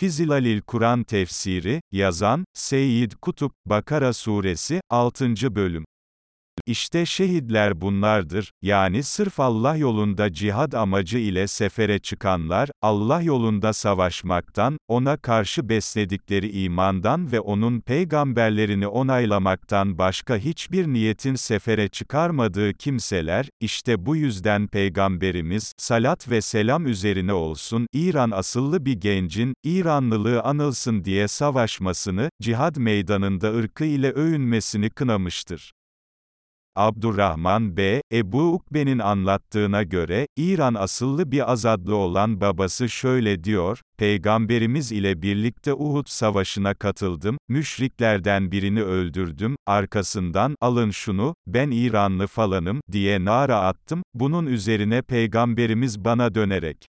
Fizilalil Kur'an Tefsiri, yazan, Seyyid Kutup, Bakara Suresi, 6. Bölüm. İşte şehitler bunlardır, yani sırf Allah yolunda cihad amacı ile sefere çıkanlar, Allah yolunda savaşmaktan, ona karşı besledikleri imandan ve onun peygamberlerini onaylamaktan başka hiçbir niyetin sefere çıkarmadığı kimseler, işte bu yüzden Peygamberimiz, salat ve selam üzerine olsun, İran asıllı bir gencin, İranlılığı anılsın diye savaşmasını, cihad meydanında ırkı ile övünmesini kınamıştır. Abdurrahman B. Ebu Ukbe'nin anlattığına göre, İran asıllı bir azadlı olan babası şöyle diyor, Peygamberimiz ile birlikte Uhud savaşına katıldım, müşriklerden birini öldürdüm, arkasından, alın şunu, ben İranlı falanım, diye nara attım, bunun üzerine Peygamberimiz bana dönerek,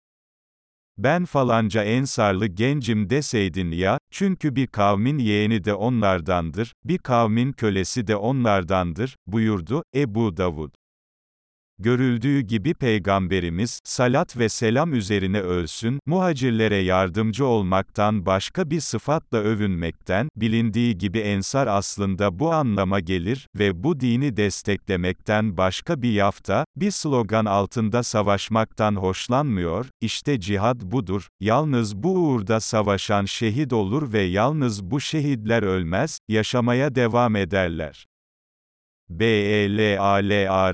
ben falanca ensarlı gencim deseydin ya, çünkü bir kavmin yeğeni de onlardandır, bir kavmin kölesi de onlardandır, buyurdu, Ebu Davud. Görüldüğü gibi Peygamberimiz, salat ve selam üzerine ölsün, muhacirlere yardımcı olmaktan başka bir sıfatla övünmekten, bilindiği gibi ensar aslında bu anlama gelir ve bu dini desteklemekten başka bir yafta, bir slogan altında savaşmaktan hoşlanmıyor, işte cihad budur, yalnız bu uğurda savaşan şehit olur ve yalnız bu şehitler ölmez, yaşamaya devam ederler. B-E-L-A-L-A-R-L-A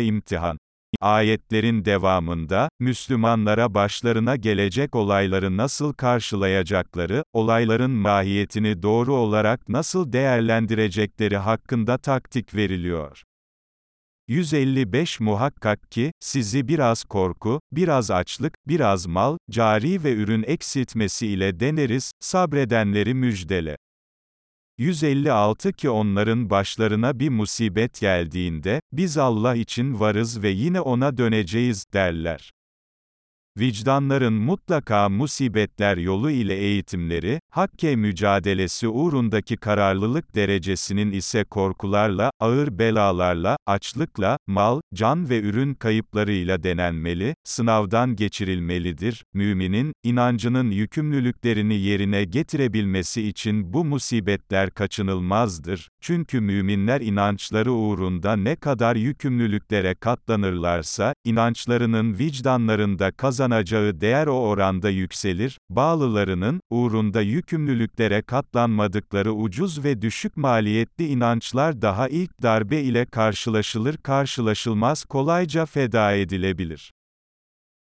imtihan. Ayetlerin devamında, Müslümanlara başlarına gelecek olayları nasıl karşılayacakları, olayların mahiyetini doğru olarak nasıl değerlendirecekleri hakkında taktik veriliyor. 155 Muhakkak ki, sizi biraz korku, biraz açlık, biraz mal, cari ve ürün eksiltmesi ile deneriz, sabredenleri müjdele. 156 ki onların başlarına bir musibet geldiğinde, biz Allah için varız ve yine ona döneceğiz, derler. Vicdanların mutlaka musibetler yolu ile eğitimleri, hakke mücadelesi uğrundaki kararlılık derecesinin ise korkularla, ağır belalarla, açlıkla, mal, can ve ürün kayıplarıyla denenmeli, sınavdan geçirilmelidir. Müminin, inancının yükümlülüklerini yerine getirebilmesi için bu musibetler kaçınılmazdır. Çünkü müminler inançları uğrunda ne kadar yükümlülüklere katlanırlarsa, inançlarının vicdanlarında kazanılmıştır kazanacağı değer o oranda yükselir, bağlılarının, uğrunda yükümlülüklere katlanmadıkları ucuz ve düşük maliyetli inançlar daha ilk darbe ile karşılaşılır karşılaşılmaz kolayca feda edilebilir.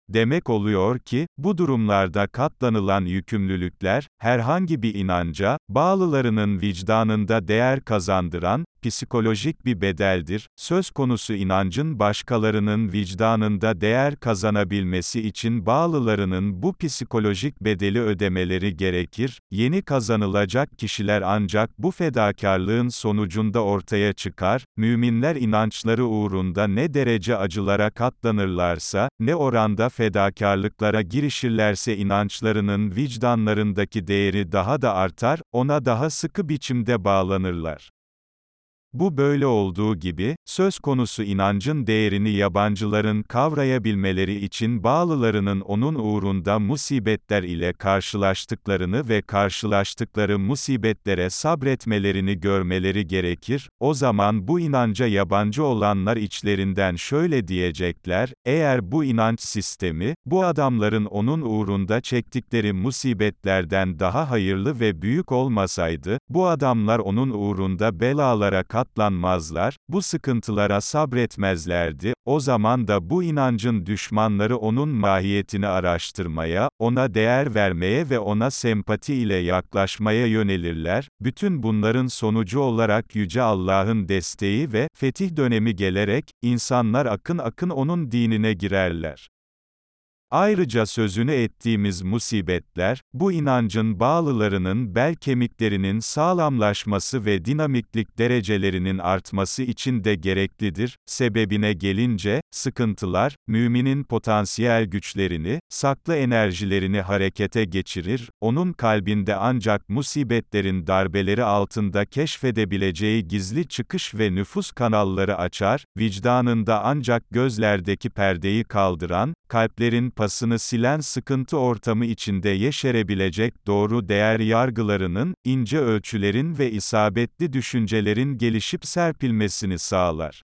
Demek oluyor ki, bu durumlarda katlanılan yükümlülükler, herhangi bir inanca, bağlılarının vicdanında değer kazandıran, psikolojik bir bedeldir. Söz konusu inancın başkalarının vicdanında değer kazanabilmesi için bağlılarının bu psikolojik bedeli ödemeleri gerekir. Yeni kazanılacak kişiler ancak bu fedakarlığın sonucunda ortaya çıkar. Müminler inançları uğrunda ne derece acılara katlanırlarsa, ne oranda fedakarlıklara girişirlerse inançlarının vicdanlarındaki değeri daha da artar, ona daha sıkı biçimde bağlanırlar. Bu böyle olduğu gibi, söz konusu inancın değerini yabancıların kavrayabilmeleri için bağlılarının onun uğrunda musibetler ile karşılaştıklarını ve karşılaştıkları musibetlere sabretmelerini görmeleri gerekir, o zaman bu inanca yabancı olanlar içlerinden şöyle diyecekler, eğer bu inanç sistemi, bu adamların onun uğrunda çektikleri musibetlerden daha hayırlı ve büyük olmasaydı, bu adamlar onun uğrunda belalara katlanmazlar, bu sıkıntılara sabretmezlerdi, o zaman da bu inancın düşmanları onun mahiyetini araştırmaya, ona değer vermeye ve ona sempati ile yaklaşmaya yönelirler, bütün bunların sonucu olarak Yüce Allah'ın desteği ve, fetih dönemi gelerek, insanlar akın akın onun dinine girerler. Ayrıca sözünü ettiğimiz musibetler, bu inancın bağlılarının bel kemiklerinin sağlamlaşması ve dinamiklik derecelerinin artması için de gereklidir. Sebebine gelince, sıkıntılar, müminin potansiyel güçlerini, saklı enerjilerini harekete geçirir, onun kalbinde ancak musibetlerin darbeleri altında keşfedebileceği gizli çıkış ve nüfus kanalları açar, vicdanında ancak gözlerdeki perdeyi kaldıran, kalplerin yapasını silen sıkıntı ortamı içinde yeşerebilecek doğru değer yargılarının, ince ölçülerin ve isabetli düşüncelerin gelişip serpilmesini sağlar.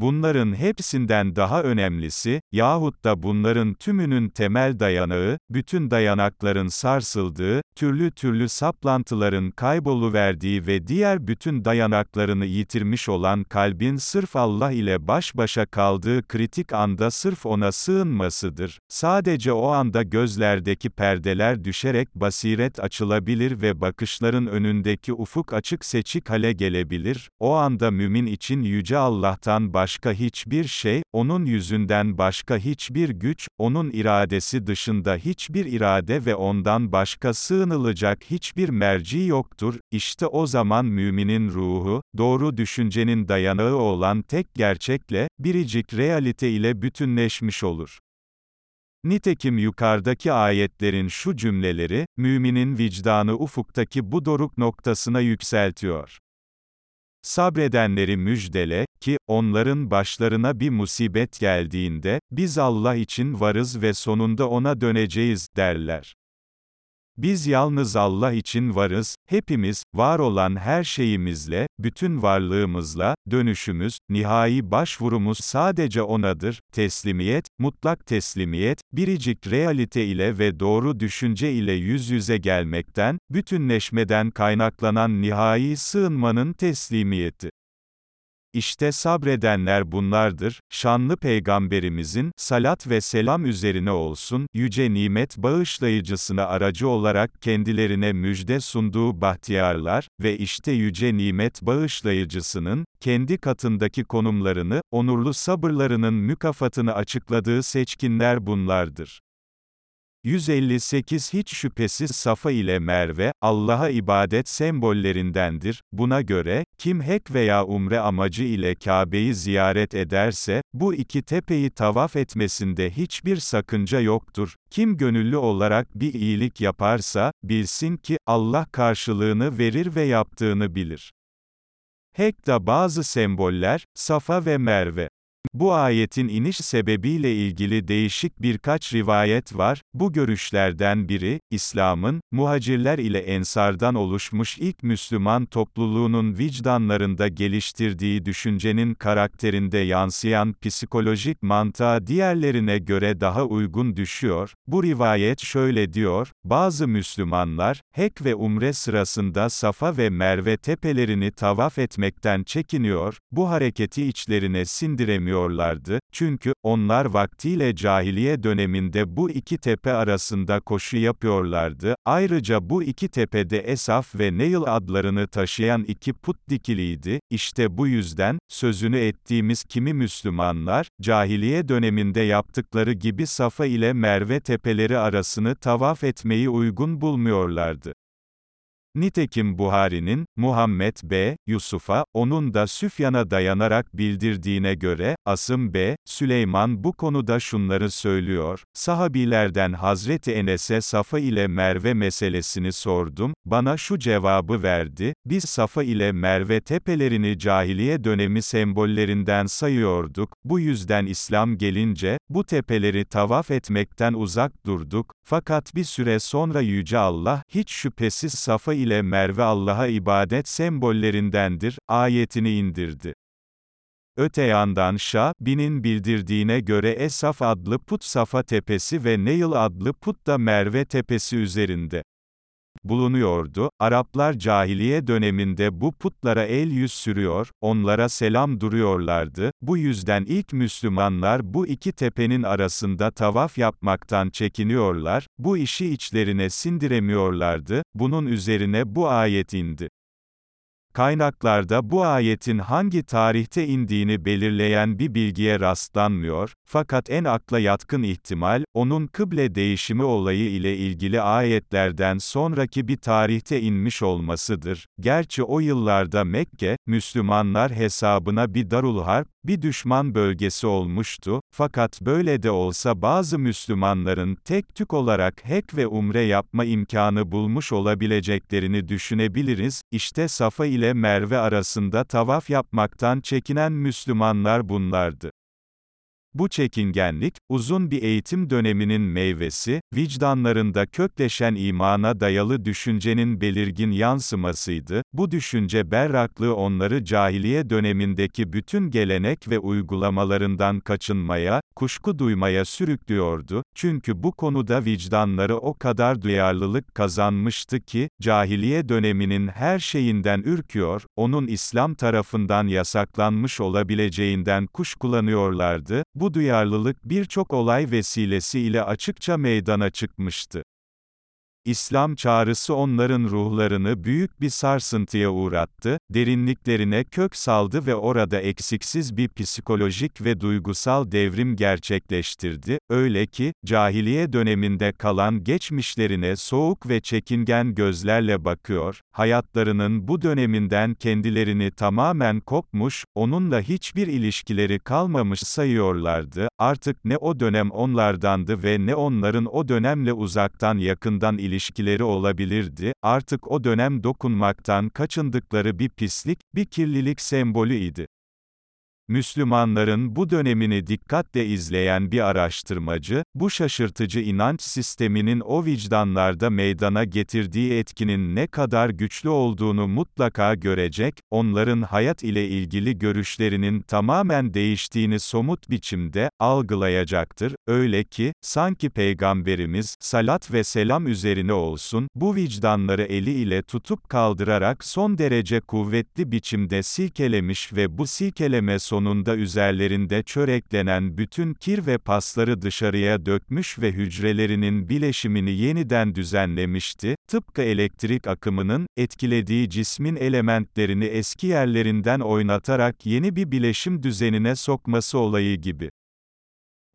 Bunların hepsinden daha önemlisi, yahut da bunların tümünün temel dayanağı, bütün dayanakların sarsıldığı, türlü türlü saplantıların kayboluverdiği ve diğer bütün dayanaklarını yitirmiş olan kalbin sırf Allah ile baş başa kaldığı kritik anda sırf ona sığınmasıdır. Sadece o anda gözlerdeki perdeler düşerek basiret açılabilir ve bakışların önündeki ufuk açık seçik hale gelebilir. O anda mümin için yüce Allah'tan baş başka hiçbir şey, onun yüzünden başka hiçbir güç, onun iradesi dışında hiçbir irade ve ondan başka sığınılacak hiçbir merci yoktur. İşte o zaman müminin ruhu, doğru düşüncenin dayanağı olan tek gerçekle, biricik realite ile bütünleşmiş olur. Nitekim yukarıdaki ayetlerin şu cümleleri, müminin vicdanı ufuktaki bu doruk noktasına yükseltiyor. Sabredenleri müjdele, ki, onların başlarına bir musibet geldiğinde, biz Allah için varız ve sonunda ona döneceğiz, derler. Biz yalnız Allah için varız, hepimiz, var olan her şeyimizle, bütün varlığımızla, dönüşümüz, nihai başvurumuz sadece O'nadır, teslimiyet, mutlak teslimiyet, biricik realite ile ve doğru düşünce ile yüz yüze gelmekten, bütünleşmeden kaynaklanan nihai sığınmanın teslimiyeti. İşte sabredenler bunlardır, şanlı peygamberimizin, salat ve selam üzerine olsun, yüce nimet bağışlayıcısına aracı olarak kendilerine müjde sunduğu bahtiyarlar, ve işte yüce nimet bağışlayıcısının, kendi katındaki konumlarını, onurlu sabırlarının mükafatını açıkladığı seçkinler bunlardır. 158 Hiç şüphesiz Safa ile Merve, Allah'a ibadet sembollerindendir. Buna göre, kim hek veya umre amacı ile Kabe'yi ziyaret ederse, bu iki tepeyi tavaf etmesinde hiçbir sakınca yoktur. Kim gönüllü olarak bir iyilik yaparsa, bilsin ki, Allah karşılığını verir ve yaptığını bilir. Hek'ta bazı semboller, Safa ve Merve. Bu ayetin iniş sebebiyle ilgili değişik birkaç rivayet var. Bu görüşlerden biri, İslam'ın, muhacirler ile ensardan oluşmuş ilk Müslüman topluluğunun vicdanlarında geliştirdiği düşüncenin karakterinde yansıyan psikolojik mantığa diğerlerine göre daha uygun düşüyor. Bu rivayet şöyle diyor, bazı Müslümanlar, Hek ve Umre sırasında Safa ve Merve tepelerini tavaf etmekten çekiniyor, bu hareketi içlerine sindiremiyor yapıyorlardı, çünkü, onlar vaktiyle cahiliye döneminde bu iki tepe arasında koşu yapıyorlardı, ayrıca bu iki tepede Esaf ve Neil adlarını taşıyan iki put dikiliydi, işte bu yüzden, sözünü ettiğimiz kimi Müslümanlar, cahiliye döneminde yaptıkları gibi Safa ile Merve tepeleri arasını tavaf etmeyi uygun bulmuyorlardı. Nitekim Buhari'nin, Muhammed B. Yusuf'a, onun da Süfyan'a dayanarak bildirdiğine göre, Asım B. Süleyman bu konuda şunları söylüyor, sahabilerden Hazreti Enes'e Safa ile Merve meselesini sordum, bana şu cevabı verdi, biz Safa ile Merve tepelerini cahiliye dönemi sembollerinden sayıyorduk, bu yüzden İslam gelince, bu tepeleri tavaf etmekten uzak durduk, fakat bir süre sonra Yüce Allah, hiç şüphesiz Safa ile Merve Allah'a ibadet sembollerindendir, ayetini indirdi. Öte yandan Şah, Bin'in bildirdiğine göre Esaf adlı put Safa tepesi ve Neil adlı put da Merve tepesi üzerinde bulunuyordu. Araplar cahiliye döneminde bu putlara el yüz sürüyor, onlara selam duruyorlardı. Bu yüzden ilk Müslümanlar bu iki tepenin arasında tavaf yapmaktan çekiniyorlar, bu işi içlerine sindiremiyorlardı. Bunun üzerine bu ayet indi. Kaynaklarda bu ayetin hangi tarihte indiğini belirleyen bir bilgiye rastlanmıyor, fakat en akla yatkın ihtimal, onun kıble değişimi olayı ile ilgili ayetlerden sonraki bir tarihte inmiş olmasıdır. Gerçi o yıllarda Mekke, Müslümanlar hesabına bir darul harp, bir düşman bölgesi olmuştu, fakat böyle de olsa bazı Müslümanların tek tük olarak hek ve umre yapma imkanı bulmuş olabileceklerini düşünebiliriz, İşte Safa ile Merve arasında tavaf yapmaktan çekinen Müslümanlar bunlardı. Bu çekingenlik, uzun bir eğitim döneminin meyvesi, vicdanlarında kökleşen imana dayalı düşüncenin belirgin yansımasıydı, bu düşünce berraklığı onları cahiliye dönemindeki bütün gelenek ve uygulamalarından kaçınmaya, kuşku duymaya sürüklüyordu, çünkü bu konuda vicdanları o kadar duyarlılık kazanmıştı ki, cahiliye döneminin her şeyinden ürküyor, onun İslam tarafından yasaklanmış olabileceğinden kuşkulanıyorlardı, bu duyarlılık birçok olay vesilesiyle açıkça meydana çıkmıştı. İslam çağrısı onların ruhlarını büyük bir sarsıntıya uğrattı, derinliklerine kök saldı ve orada eksiksiz bir psikolojik ve duygusal devrim gerçekleştirdi, öyle ki, cahiliye döneminde kalan geçmişlerine soğuk ve çekingen gözlerle bakıyor, hayatlarının bu döneminden kendilerini tamamen kopmuş, onunla hiçbir ilişkileri kalmamış sayıyorlardı, artık ne o dönem onlardandı ve ne onların o dönemle uzaktan yakından ilişkileri ilişkileri olabilirdi, artık o dönem dokunmaktan kaçındıkları bir pislik, bir kirlilik sembolü idi. Müslümanların bu dönemini dikkatle izleyen bir araştırmacı, bu şaşırtıcı inanç sisteminin o vicdanlarda meydana getirdiği etkinin ne kadar güçlü olduğunu mutlaka görecek, onların hayat ile ilgili görüşlerinin tamamen değiştiğini somut biçimde algılayacaktır. Öyle ki, sanki Peygamberimiz, salat ve selam üzerine olsun, bu vicdanları eli ile tutup kaldırarak son derece kuvvetli biçimde silkelemiş ve bu silkeleme sonu sonunda üzerlerinde çöreklenen bütün kir ve pasları dışarıya dökmüş ve hücrelerinin bileşimini yeniden düzenlemişti, tıpkı elektrik akımının, etkilediği cismin elementlerini eski yerlerinden oynatarak yeni bir bileşim düzenine sokması olayı gibi.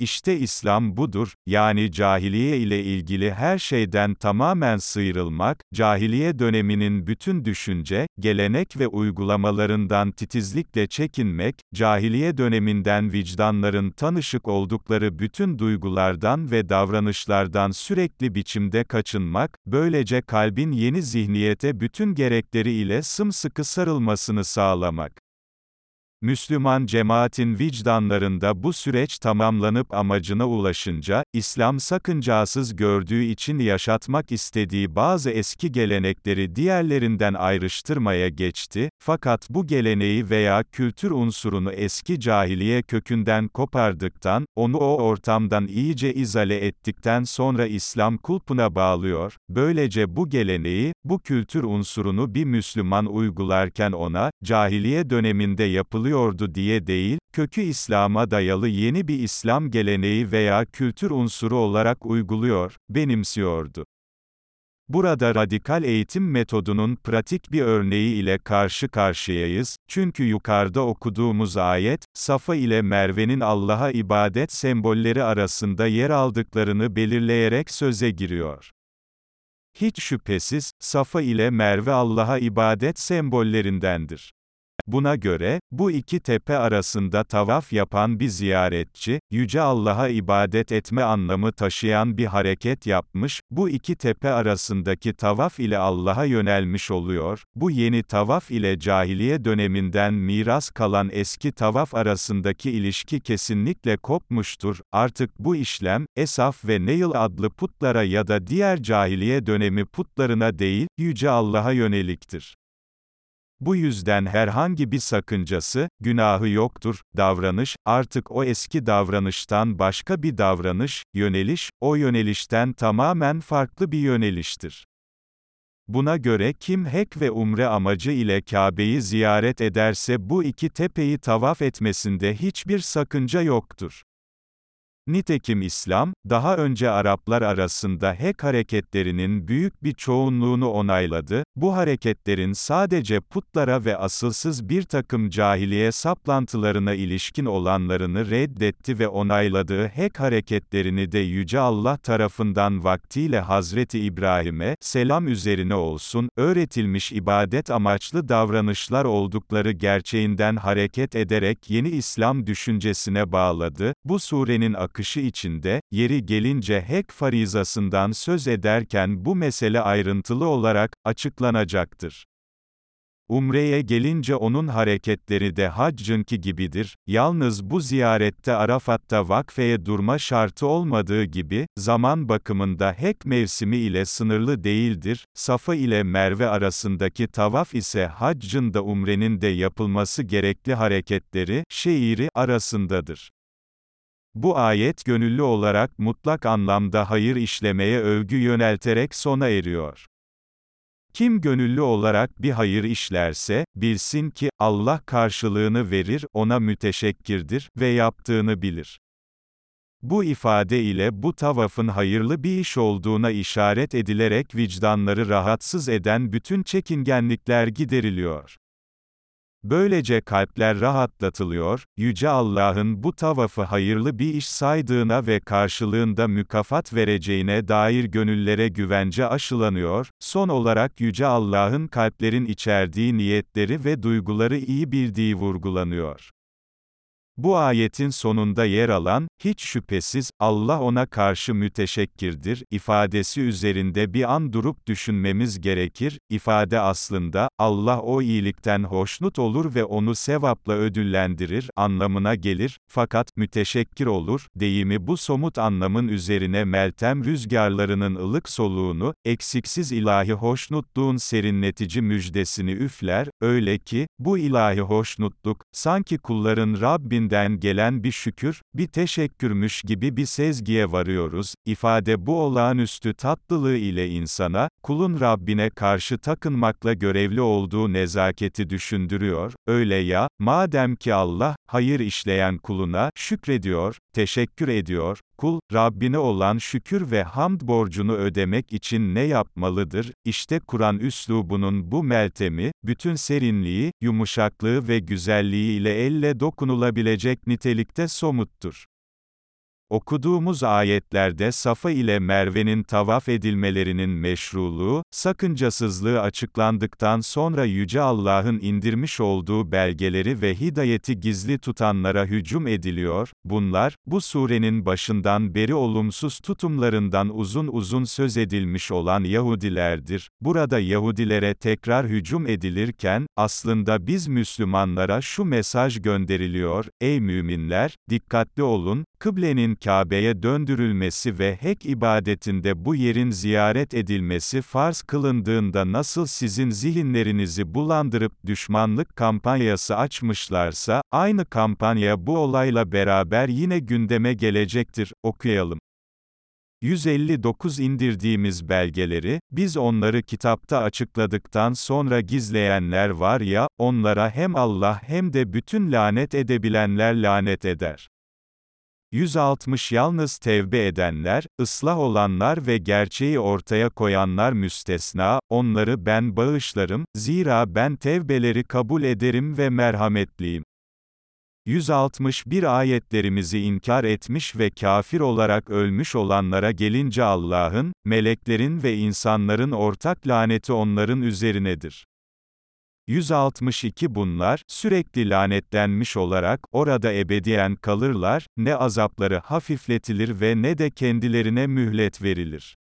İşte İslam budur, yani cahiliye ile ilgili her şeyden tamamen sıyrılmak, cahiliye döneminin bütün düşünce, gelenek ve uygulamalarından titizlikle çekinmek, cahiliye döneminden vicdanların tanışık oldukları bütün duygulardan ve davranışlardan sürekli biçimde kaçınmak, böylece kalbin yeni zihniyete bütün gerekleri ile sımsıkı sarılmasını sağlamak. Müslüman cemaatin vicdanlarında bu süreç tamamlanıp amacına ulaşınca, İslam sakıncasız gördüğü için yaşatmak istediği bazı eski gelenekleri diğerlerinden ayrıştırmaya geçti, fakat bu geleneği veya kültür unsurunu eski cahiliye kökünden kopardıktan, onu o ortamdan iyice izale ettikten sonra İslam kulpuna bağlıyor, böylece bu geleneği, bu kültür unsurunu bir Müslüman uygularken ona, cahiliye döneminde yapılıyor yapılıyordu diye değil, kökü İslam'a dayalı yeni bir İslam geleneği veya kültür unsuru olarak uyguluyor, benimsiyordu. Burada radikal eğitim metodunun pratik bir örneği ile karşı karşıyayız, çünkü yukarıda okuduğumuz ayet, Safa ile Merve'nin Allah'a ibadet sembolleri arasında yer aldıklarını belirleyerek söze giriyor. Hiç şüphesiz, Safa ile Merve Allah'a ibadet sembollerindendir. Buna göre, bu iki tepe arasında tavaf yapan bir ziyaretçi, Yüce Allah'a ibadet etme anlamı taşıyan bir hareket yapmış, bu iki tepe arasındaki tavaf ile Allah'a yönelmiş oluyor, bu yeni tavaf ile cahiliye döneminden miras kalan eski tavaf arasındaki ilişki kesinlikle kopmuştur, artık bu işlem, Esaf ve Neil adlı putlara ya da diğer cahiliye dönemi putlarına değil, Yüce Allah'a yöneliktir. Bu yüzden herhangi bir sakıncası, günahı yoktur, davranış, artık o eski davranıştan başka bir davranış, yöneliş, o yönelişten tamamen farklı bir yöneliştir. Buna göre kim hek ve umre amacı ile Kabe'yi ziyaret ederse bu iki tepeyi tavaf etmesinde hiçbir sakınca yoktur. Nitekim İslam, daha önce Araplar arasında hek hareketlerinin büyük bir çoğunluğunu onayladı, bu hareketlerin sadece putlara ve asılsız bir takım cahiliye saplantılarına ilişkin olanlarını reddetti ve onayladığı hek hareketlerini de Yüce Allah tarafından vaktiyle Hazreti İbrahim'e, selam üzerine olsun, öğretilmiş ibadet amaçlı davranışlar oldukları gerçeğinden hareket ederek yeni İslam düşüncesine bağladı, bu surenin akışı içinde, yeri gelince hek farizasından söz ederken bu mesele ayrıntılı olarak, açıklanacaktır. Umre'ye gelince onun hareketleri de haccınki gibidir, yalnız bu ziyarette Arafat'ta vakfeye durma şartı olmadığı gibi, zaman bakımında hek mevsimi ile sınırlı değildir, Safa ile Merve arasındaki tavaf ise haccın da umrenin de yapılması gerekli hareketleri, şeiri, arasındadır. Bu ayet gönüllü olarak mutlak anlamda hayır işlemeye övgü yönelterek sona eriyor. Kim gönüllü olarak bir hayır işlerse, bilsin ki, Allah karşılığını verir, ona müteşekkirdir ve yaptığını bilir. Bu ifade ile bu tavafın hayırlı bir iş olduğuna işaret edilerek vicdanları rahatsız eden bütün çekingenlikler gideriliyor. Böylece kalpler rahatlatılıyor, Yüce Allah'ın bu tavafı hayırlı bir iş saydığına ve karşılığında mükafat vereceğine dair gönüllere güvence aşılanıyor, son olarak Yüce Allah'ın kalplerin içerdiği niyetleri ve duyguları iyi bildiği vurgulanıyor. Bu ayetin sonunda yer alan, hiç şüphesiz, Allah ona karşı müteşekkirdir, ifadesi üzerinde bir an durup düşünmemiz gerekir, ifade aslında, Allah o iyilikten hoşnut olur ve onu sevapla ödüllendirir, anlamına gelir, fakat, müteşekkir olur, deyimi bu somut anlamın üzerine meltem rüzgarlarının ılık soluğunu, eksiksiz ilahi hoşnutluğun serinletici müjdesini üfler, öyle ki, bu ilahi hoşnutluk, sanki kulların Rabbin Rabbinden gelen bir şükür, bir teşekkürmüş gibi bir sezgiye varıyoruz. İfade bu olağanüstü tatlılığı ile insana, kulun Rabbine karşı takınmakla görevli olduğu nezaketi düşündürüyor. Öyle ya, madem ki Allah, hayır işleyen kuluna, şükrediyor, teşekkür ediyor, kul, Rabbine olan şükür ve hamd borcunu ödemek için ne yapmalıdır? İşte Kur'an üslubunun bu meltemi, bütün serinliği, yumuşaklığı ve güzelliği ile elle dokunulabilecek nitelikte somuttur. Okuduğumuz ayetlerde Safa ile Merve'nin tavaf edilmelerinin meşruluğu, sakıncasızlığı açıklandıktan sonra Yüce Allah'ın indirmiş olduğu belgeleri ve hidayeti gizli tutanlara hücum ediliyor, bunlar, bu surenin başından beri olumsuz tutumlarından uzun uzun söz edilmiş olan Yahudilerdir. Burada Yahudilere tekrar hücum edilirken, aslında biz Müslümanlara şu mesaj gönderiliyor, ey müminler, dikkatli olun, kıblenin Kabe'ye döndürülmesi ve hek ibadetinde bu yerin ziyaret edilmesi farz kılındığında nasıl sizin zihinlerinizi bulandırıp düşmanlık kampanyası açmışlarsa, aynı kampanya bu olayla beraber yine gündeme gelecektir, okuyalım. 159 indirdiğimiz belgeleri, biz onları kitapta açıkladıktan sonra gizleyenler var ya, onlara hem Allah hem de bütün lanet edebilenler lanet eder. 160 Yalnız tevbe edenler, ıslah olanlar ve gerçeği ortaya koyanlar müstesna, onları ben bağışlarım, zira ben tevbeleri kabul ederim ve merhametliyim. 161 ayetlerimizi inkar etmiş ve kafir olarak ölmüş olanlara gelince Allah'ın, meleklerin ve insanların ortak laneti onların üzerinedir. 162 Bunlar, sürekli lanetlenmiş olarak, orada ebediyen kalırlar, ne azapları hafifletilir ve ne de kendilerine mühlet verilir.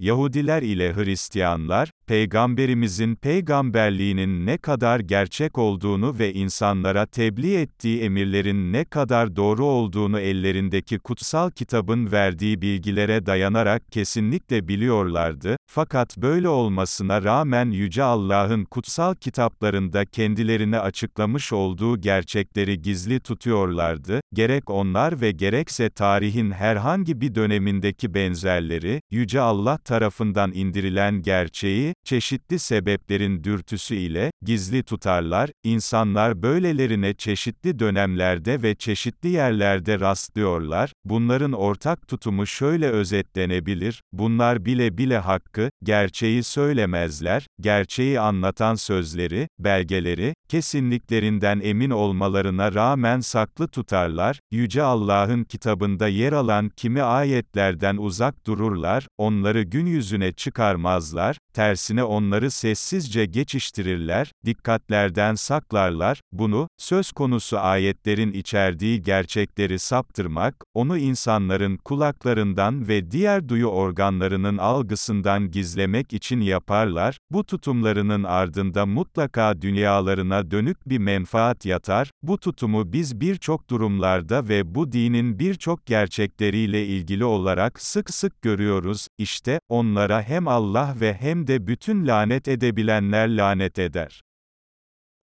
Yahudiler ile Hristiyanlar, Peygamberimizin peygamberliğinin ne kadar gerçek olduğunu ve insanlara tebliğ ettiği emirlerin ne kadar doğru olduğunu ellerindeki kutsal kitabın verdiği bilgilere dayanarak kesinlikle biliyorlardı, fakat böyle olmasına rağmen Yüce Allah'ın kutsal kitaplarında kendilerine açıklamış olduğu gerçekleri gizli tutuyorlardı, gerek onlar ve gerekse tarihin herhangi bir dönemindeki benzerleri, Yüce Allah tarafından indirilen gerçeği, çeşitli sebeplerin dürtüsü ile, gizli tutarlar, insanlar böylelerine çeşitli dönemlerde ve çeşitli yerlerde rastlıyorlar, bunların ortak tutumu şöyle özetlenebilir, bunlar bile bile hakkı, gerçeği söylemezler, gerçeği anlatan sözleri, belgeleri, kesinliklerinden emin olmalarına rağmen saklı tutarlar, Yüce Allah'ın kitabında yer alan kimi ayetlerden uzak dururlar, onları gün yüzüne çıkarmazlar, tersine onları sessizce geçiştirirler, dikkatlerden saklarlar, bunu, söz konusu ayetlerin içerdiği gerçekleri saptırmak, onu insanların kulaklarından ve diğer duyu organlarının algısından gizlemek için yaparlar, bu tutumlarının ardında mutlaka dünyalarına dönük bir menfaat yatar, bu tutumu biz birçok durumlarda ve bu dinin birçok gerçekleriyle ilgili olarak sık sık görüyoruz, işte, onlara hem Allah ve hem de bütün lanet edebilenler lanet eder.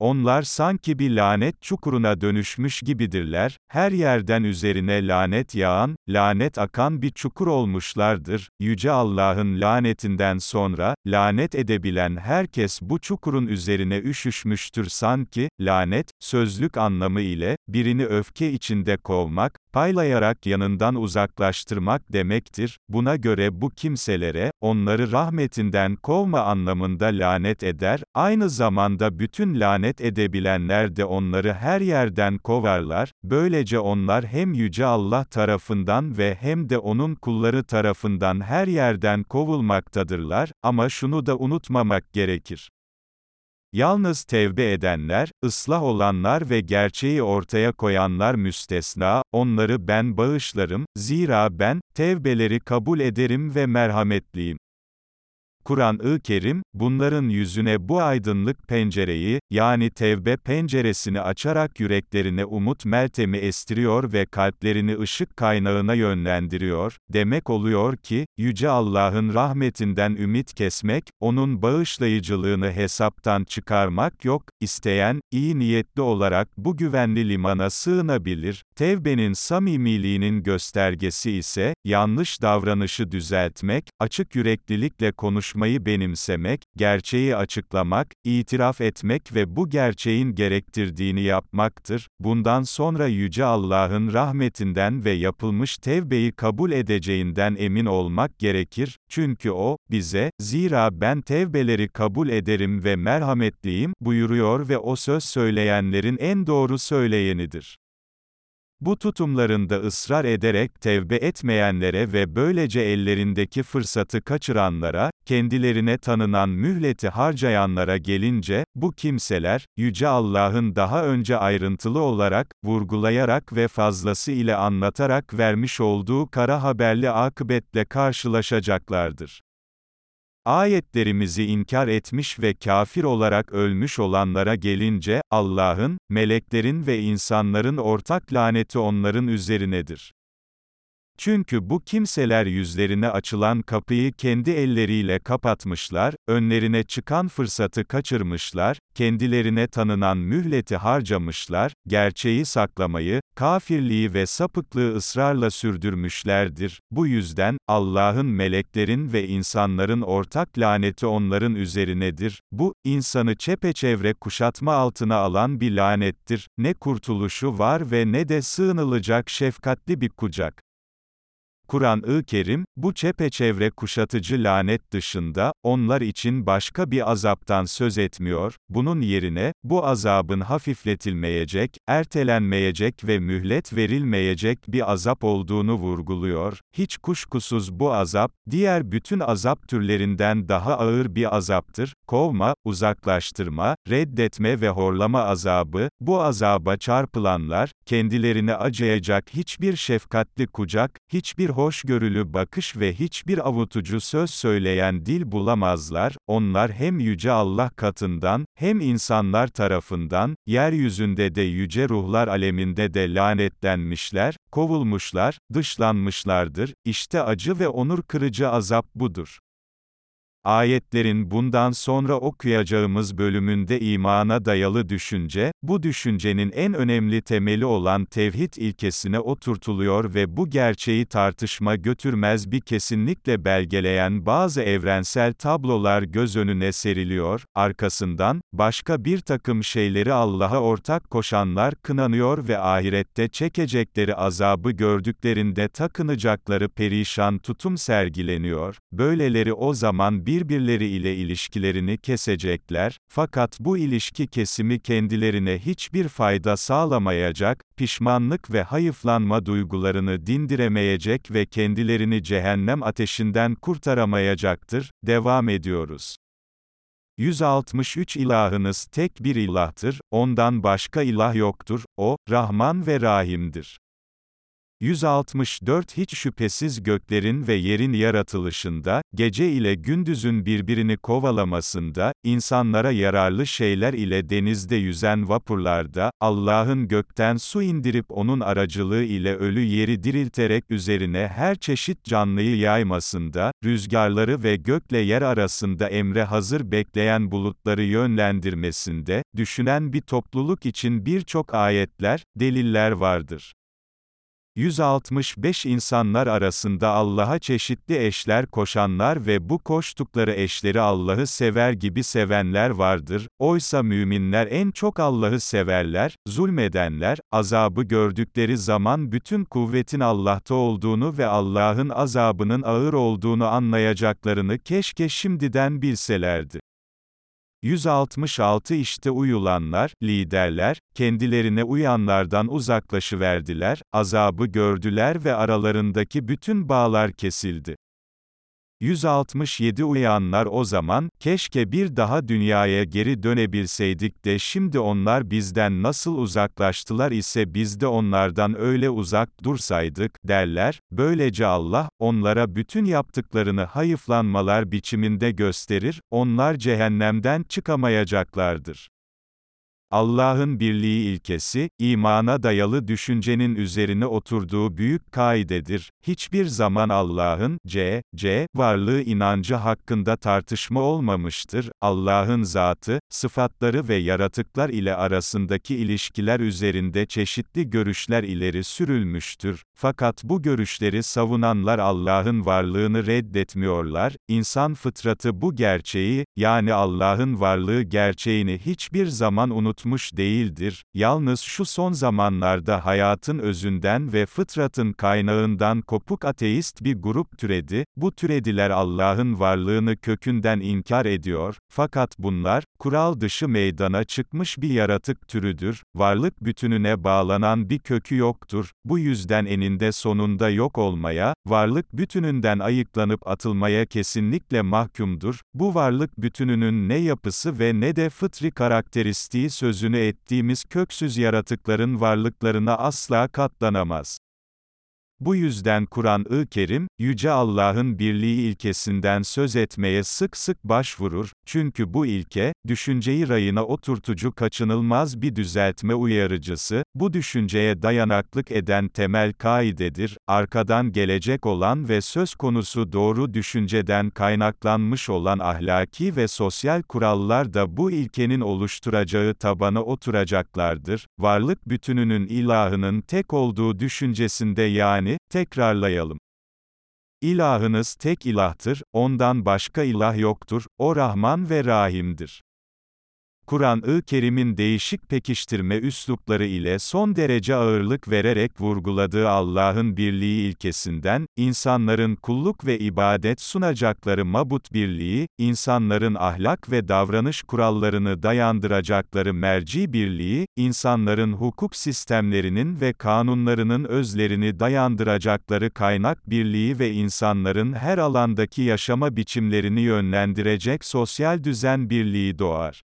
Onlar sanki bir lanet çukuruna dönüşmüş gibidirler, her yerden üzerine lanet yağan, lanet akan bir çukur olmuşlardır. Yüce Allah'ın lanetinden sonra, lanet edebilen herkes bu çukurun üzerine üşüşmüştür sanki, lanet, sözlük anlamı ile, birini öfke içinde kovmak, paylayarak yanından uzaklaştırmak demektir. Buna göre bu kimselere, onları rahmetinden kovma anlamında lanet eder, aynı zamanda bütün lanet edebilenler de onları her yerden kovarlar, böylece onlar hem Yüce Allah tarafından ve hem de O'nun kulları tarafından her yerden kovulmaktadırlar, ama şunu da unutmamak gerekir. Yalnız tevbe edenler, ıslah olanlar ve gerçeği ortaya koyanlar müstesna, onları ben bağışlarım, zira ben, tevbeleri kabul ederim ve merhametliyim. Kur'an-ı Kerim, bunların yüzüne bu aydınlık pencereyi, yani tevbe penceresini açarak yüreklerine umut meltemi estiriyor ve kalplerini ışık kaynağına yönlendiriyor, demek oluyor ki, Yüce Allah'ın rahmetinden ümit kesmek, O'nun bağışlayıcılığını hesaptan çıkarmak yok, isteyen, iyi niyetli olarak bu güvenli limana sığınabilir, tevbenin samimiliğinin göstergesi ise, yanlış davranışı düzeltmek, açık yüreklilikle konuşmayı benimsemek, gerçeği açıklamak, itiraf etmek ve bu gerçeğin gerektirdiğini yapmaktır. Bundan sonra Yüce Allah'ın rahmetinden ve yapılmış tevbeyi kabul edeceğinden emin olmak gerekir, çünkü O, bize, zira ben tevbeleri kabul ederim ve merhametliyim, buyuruyor ve o söz söyleyenlerin en doğru söyleyenidir. Bu tutumlarında ısrar ederek tevbe etmeyenlere ve böylece ellerindeki fırsatı kaçıranlara, kendilerine tanınan mühleti harcayanlara gelince, bu kimseler, Yüce Allah'ın daha önce ayrıntılı olarak, vurgulayarak ve fazlası ile anlatarak vermiş olduğu kara haberli akıbetle karşılaşacaklardır. Ayetlerimizi inkar etmiş ve kafir olarak ölmüş olanlara gelince, Allah'ın, meleklerin ve insanların ortak laneti onların üzerinedir. Çünkü bu kimseler yüzlerine açılan kapıyı kendi elleriyle kapatmışlar, önlerine çıkan fırsatı kaçırmışlar, kendilerine tanınan mühleti harcamışlar, gerçeği saklamayı, kafirliği ve sapıklığı ısrarla sürdürmüşlerdir. Bu yüzden, Allah'ın meleklerin ve insanların ortak laneti onların üzerinedir. Bu, insanı çepeçevre kuşatma altına alan bir lanettir. Ne kurtuluşu var ve ne de sığınılacak şefkatli bir kucak. Kur'an-ı Kerim, bu çepeçevre kuşatıcı lanet dışında, onlar için başka bir azaptan söz etmiyor, bunun yerine, bu azabın hafifletilmeyecek, ertelenmeyecek ve mühlet verilmeyecek bir azap olduğunu vurguluyor. Hiç kuşkusuz bu azap, diğer bütün azap türlerinden daha ağır bir azaptır. Kovma, uzaklaştırma, reddetme ve horlama azabı, bu azaba çarpılanlar, kendilerine acıyacak hiçbir şefkatli kucak, hiçbir hoşgörülü bakış ve hiçbir avutucu söz söyleyen dil bulamazlar, onlar hem Yüce Allah katından, hem insanlar tarafından, yeryüzünde de yüce ruhlar aleminde de lanetlenmişler, kovulmuşlar, dışlanmışlardır, işte acı ve onur kırıcı azap budur. Ayetlerin bundan sonra okuyacağımız bölümünde imana dayalı düşünce, bu düşüncenin en önemli temeli olan tevhid ilkesine oturtuluyor ve bu gerçeği tartışma götürmez bir kesinlikle belgeleyen bazı evrensel tablolar göz önüne seriliyor, arkasından, başka bir takım şeyleri Allah'a ortak koşanlar kınanıyor ve ahirette çekecekleri azabı gördüklerinde takınacakları perişan tutum sergileniyor, böyleleri o zaman bir birbirleri ile ilişkilerini kesecekler, fakat bu ilişki kesimi kendilerine hiçbir fayda sağlamayacak, pişmanlık ve hayıflanma duygularını dindiremeyecek ve kendilerini cehennem ateşinden kurtaramayacaktır, devam ediyoruz. 163 ilahınız tek bir ilahtır, ondan başka ilah yoktur, o, Rahman ve Rahim'dir. 164 Hiç şüphesiz göklerin ve yerin yaratılışında, gece ile gündüzün birbirini kovalamasında, insanlara yararlı şeyler ile denizde yüzen vapurlarda, Allah'ın gökten su indirip onun aracılığı ile ölü yeri dirilterek üzerine her çeşit canlıyı yaymasında, rüzgarları ve gökle yer arasında emre hazır bekleyen bulutları yönlendirmesinde, düşünen bir topluluk için birçok ayetler, deliller vardır. 165 insanlar arasında Allah'a çeşitli eşler koşanlar ve bu koştukları eşleri Allah'ı sever gibi sevenler vardır, oysa müminler en çok Allah'ı severler, zulmedenler, azabı gördükleri zaman bütün kuvvetin Allah'ta olduğunu ve Allah'ın azabının ağır olduğunu anlayacaklarını keşke şimdiden bilselerdi. 166 İşte uyulanlar, liderler, kendilerine uyanlardan uzaklaşıverdiler, azabı gördüler ve aralarındaki bütün bağlar kesildi. 167 Uyanlar o zaman, keşke bir daha dünyaya geri dönebilseydik de şimdi onlar bizden nasıl uzaklaştılar ise biz de onlardan öyle uzak dursaydık, derler, böylece Allah, onlara bütün yaptıklarını hayıflanmalar biçiminde gösterir, onlar cehennemden çıkamayacaklardır. Allah'ın birliği ilkesi, imana dayalı düşüncenin üzerine oturduğu büyük kaidedir. Hiçbir zaman Allah'ın, c, c, varlığı inancı hakkında tartışma olmamıştır. Allah'ın zatı, sıfatları ve yaratıklar ile arasındaki ilişkiler üzerinde çeşitli görüşler ileri sürülmüştür. Fakat bu görüşleri savunanlar Allah'ın varlığını reddetmiyorlar. İnsan fıtratı bu gerçeği, yani Allah'ın varlığı gerçeğini hiçbir zaman unutmuyorlar unutmuş değildir, yalnız şu son zamanlarda hayatın özünden ve fıtratın kaynağından kopuk ateist bir grup türedi, bu türediler Allah'ın varlığını kökünden inkar ediyor, fakat bunlar, kural dışı meydana çıkmış bir yaratık türüdür, varlık bütününe bağlanan bir kökü yoktur, bu yüzden eninde sonunda yok olmaya, varlık bütününden ayıklanıp atılmaya kesinlikle mahkumdur, bu varlık bütününün ne yapısı ve ne de fıtri karakteristiği söz sözünü ettiğimiz köksüz yaratıkların varlıklarına asla katlanamaz. Bu yüzden Kur'an-ı Kerim, Yüce Allah'ın birliği ilkesinden söz etmeye sık sık başvurur, çünkü bu ilke, düşünceyi rayına oturtucu kaçınılmaz bir düzeltme uyarıcısı, bu düşünceye dayanaklık eden temel kaidedir, arkadan gelecek olan ve söz konusu doğru düşünceden kaynaklanmış olan ahlaki ve sosyal kurallar da bu ilkenin oluşturacağı tabana oturacaklardır, varlık bütününün ilahının tek olduğu düşüncesinde yani, tekrarlayalım. İlahınız tek ilahtır, ondan başka ilah yoktur, o Rahman ve Rahim'dir. Kur'an-ı Kerim'in değişik pekiştirme üslupları ile son derece ağırlık vererek vurguladığı Allah'ın birliği ilkesinden, insanların kulluk ve ibadet sunacakları mabut birliği, insanların ahlak ve davranış kurallarını dayandıracakları merci birliği, insanların hukuk sistemlerinin ve kanunlarının özlerini dayandıracakları kaynak birliği ve insanların her alandaki yaşama biçimlerini yönlendirecek sosyal düzen birliği doğar.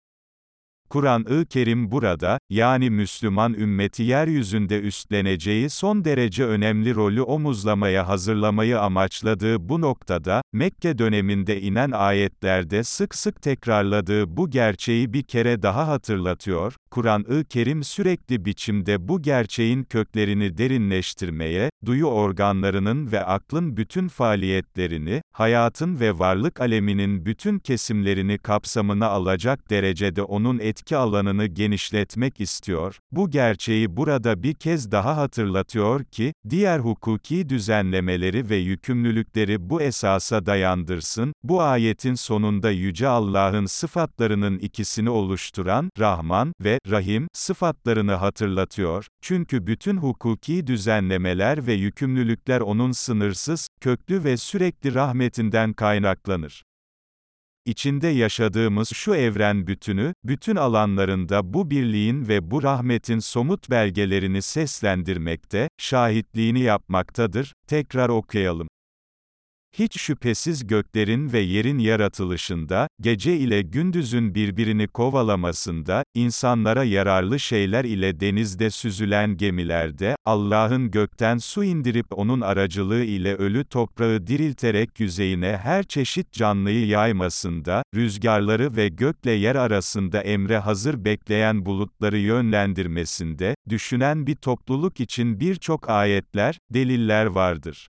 Kur'an-ı Kerim burada, yani Müslüman ümmeti yeryüzünde üstleneceği son derece önemli rolü omuzlamaya hazırlamayı amaçladığı bu noktada, Mekke döneminde inen ayetlerde sık sık tekrarladığı bu gerçeği bir kere daha hatırlatıyor, Kur'an-ı Kerim sürekli biçimde bu gerçeğin köklerini derinleştirmeye, duyu organlarının ve aklın bütün faaliyetlerini, hayatın ve varlık aleminin bütün kesimlerini kapsamına alacak derecede onun etki alanını genişletmek istiyor, bu gerçeği burada bir kez daha hatırlatıyor ki, diğer hukuki düzenlemeleri ve yükümlülükleri bu esasa dayandırsın, bu ayetin sonunda Yüce Allah'ın sıfatlarının ikisini oluşturan, Rahman ve Rahim, sıfatlarını hatırlatıyor, çünkü bütün hukuki düzenlemeler ve yükümlülükler onun sınırsız, köklü ve sürekli rahmetinden kaynaklanır. İçinde yaşadığımız şu evren bütünü, bütün alanlarında bu birliğin ve bu rahmetin somut belgelerini seslendirmekte, şahitliğini yapmaktadır. Tekrar okuyalım. Hiç şüphesiz göklerin ve yerin yaratılışında, gece ile gündüzün birbirini kovalamasında, insanlara yararlı şeyler ile denizde süzülen gemilerde, Allah'ın gökten su indirip onun aracılığı ile ölü toprağı dirilterek yüzeyine her çeşit canlıyı yaymasında, rüzgarları ve gökle yer arasında emre hazır bekleyen bulutları yönlendirmesinde, düşünen bir topluluk için birçok ayetler, deliller vardır.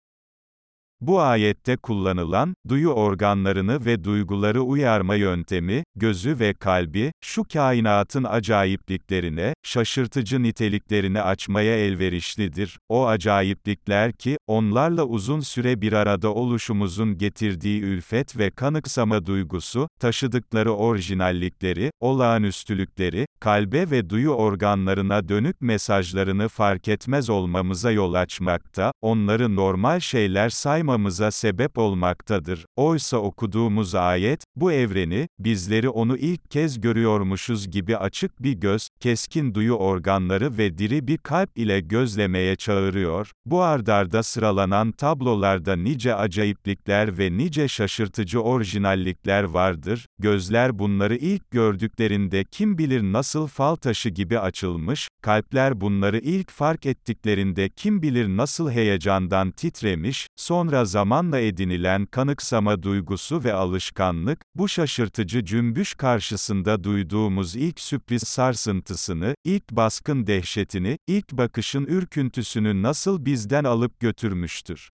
Bu ayette kullanılan, duyu organlarını ve duyguları uyarma yöntemi, gözü ve kalbi, şu kainatın acayipliklerine, şaşırtıcı niteliklerini açmaya elverişlidir. O acayiplikler ki, onlarla uzun süre bir arada oluşumuzun getirdiği ülfet ve kanıksama duygusu, taşıdıkları orijinallikleri, olağanüstülükleri, kalbe ve duyu organlarına dönük mesajlarını fark etmez olmamıza yol açmakta, onları normal şeyler saymamıza sebep olmaktadır. Oysa okuduğumuz ayet, bu evreni, bizleri onu ilk kez görüyormuşuz gibi açık bir göz, keskin duyu organları ve diri bir kalp ile gözlemeye çağırıyor. Bu ardarda sıralanan tablolarda nice acayiplikler ve nice şaşırtıcı orijinallikler vardır. Gözler bunları ilk gördüklerinde kim bilir nasıl fal taşı gibi açılmış, kalpler bunları ilk fark ettiklerinde kim bilir nasıl heyecandan titremiş, sonra zamanla edinilen kanıksama duygusu ve alışkanlık, bu şaşırtıcı cümbüş karşısında duyduğumuz ilk sürpriz sarsıntısını, ilk baskın dehşetini, ilk bakışın ürküntüsünü nasıl bizden alıp götürmüştür.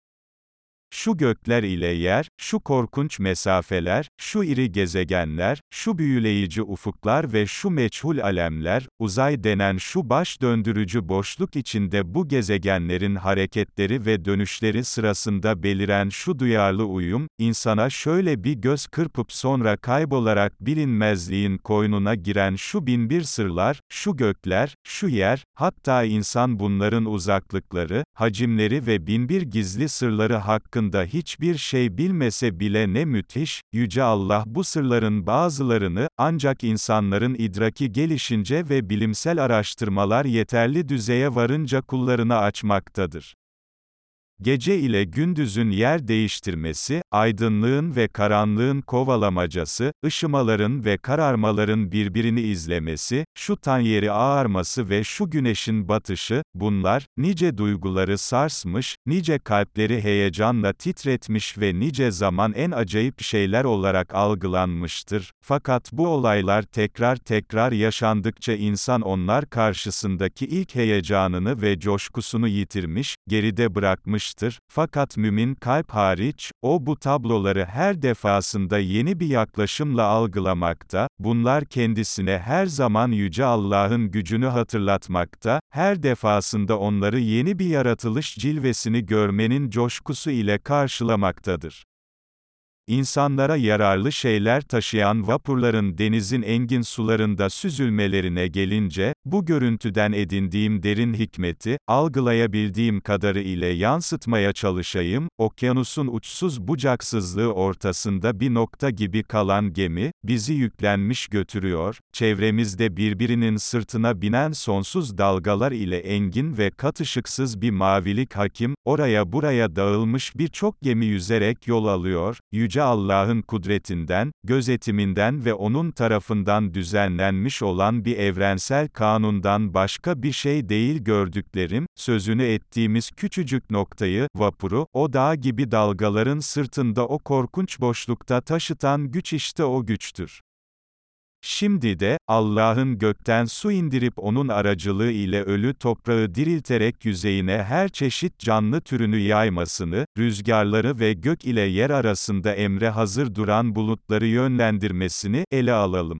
Şu gökler ile yer, şu korkunç mesafeler, şu iri gezegenler, şu büyüleyici ufuklar ve şu meçhul alemler, uzay denen şu baş döndürücü boşluk içinde bu gezegenlerin hareketleri ve dönüşleri sırasında beliren şu duyarlı uyum, insana şöyle bir göz kırpıp sonra kaybolarak bilinmezliğin koynuna giren şu binbir sırlar, şu gökler, şu yer, hatta insan bunların uzaklıkları, hacimleri ve binbir gizli sırları hakkında hakkında hiçbir şey bilmese bile ne müthiş, Yüce Allah bu sırların bazılarını, ancak insanların idraki gelişince ve bilimsel araştırmalar yeterli düzeye varınca kullarına açmaktadır. Gece ile gündüzün yer değiştirmesi, aydınlığın ve karanlığın kovalamacası, ışımaların ve kararmaların birbirini izlemesi, şu tan yeri ağarması ve şu güneşin batışı, bunlar, nice duyguları sarsmış, nice kalpleri heyecanla titretmiş ve nice zaman en acayip şeyler olarak algılanmıştır. Fakat bu olaylar tekrar tekrar yaşandıkça insan onlar karşısındaki ilk heyecanını ve coşkusunu yitirmiş, geride bırakmış yapmıştır, fakat mümin kalp hariç, o bu tabloları her defasında yeni bir yaklaşımla algılamakta, bunlar kendisine her zaman Yüce Allah'ın gücünü hatırlatmakta, her defasında onları yeni bir yaratılış cilvesini görmenin coşkusu ile karşılamaktadır. İnsanlara yararlı şeyler taşıyan vapurların denizin engin sularında süzülmelerine gelince, bu görüntüden edindiğim derin hikmeti, algılayabildiğim kadarı ile yansıtmaya çalışayım, okyanusun uçsuz bucaksızlığı ortasında bir nokta gibi kalan gemi, bizi yüklenmiş götürüyor, çevremizde birbirinin sırtına binen sonsuz dalgalar ile engin ve katışıksız bir mavilik hakim, oraya buraya dağılmış birçok gemi yüzerek yol alıyor, Yüce Allah'ın kudretinden, gözetiminden ve O'nun tarafından düzenlenmiş olan bir evrensel kanundan başka bir şey değil gördüklerim, sözünü ettiğimiz küçücük noktayı, vapuru, o dağ gibi dalgaların sırtında o korkunç boşlukta taşıtan güç işte o güçtür. Şimdi de, Allah'ın gökten su indirip onun aracılığı ile ölü toprağı dirilterek yüzeyine her çeşit canlı türünü yaymasını, rüzgarları ve gök ile yer arasında emre hazır duran bulutları yönlendirmesini ele alalım.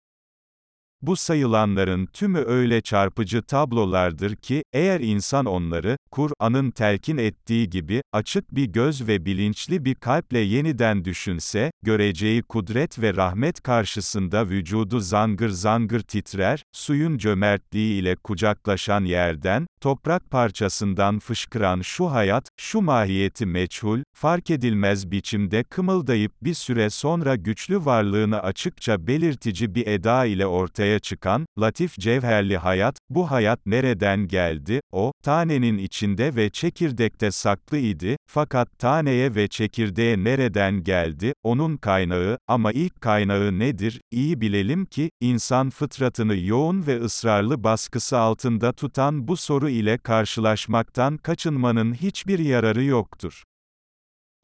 Bu sayılanların tümü öyle çarpıcı tablolardır ki, eğer insan onları, Kur'an'ın telkin ettiği gibi, açık bir göz ve bilinçli bir kalple yeniden düşünse, göreceği kudret ve rahmet karşısında vücudu zangır zangır titrer, suyun cömertliği ile kucaklaşan yerden, toprak parçasından fışkıran şu hayat, şu mahiyeti meçhul, fark edilmez biçimde kımıldayıp bir süre sonra güçlü varlığını açıkça belirtici bir eda ile ortaya çıkan, latif cevherli hayat, bu hayat nereden geldi? O, tanenin içinde ve çekirdekte saklı idi, fakat taneye ve çekirdeğe nereden geldi? Onun kaynağı, ama ilk kaynağı nedir? İyi bilelim ki, insan fıtratını yoğun ve ısrarlı baskısı altında tutan bu soru ile karşılaşmaktan kaçınmanın hiçbir yararı yoktur.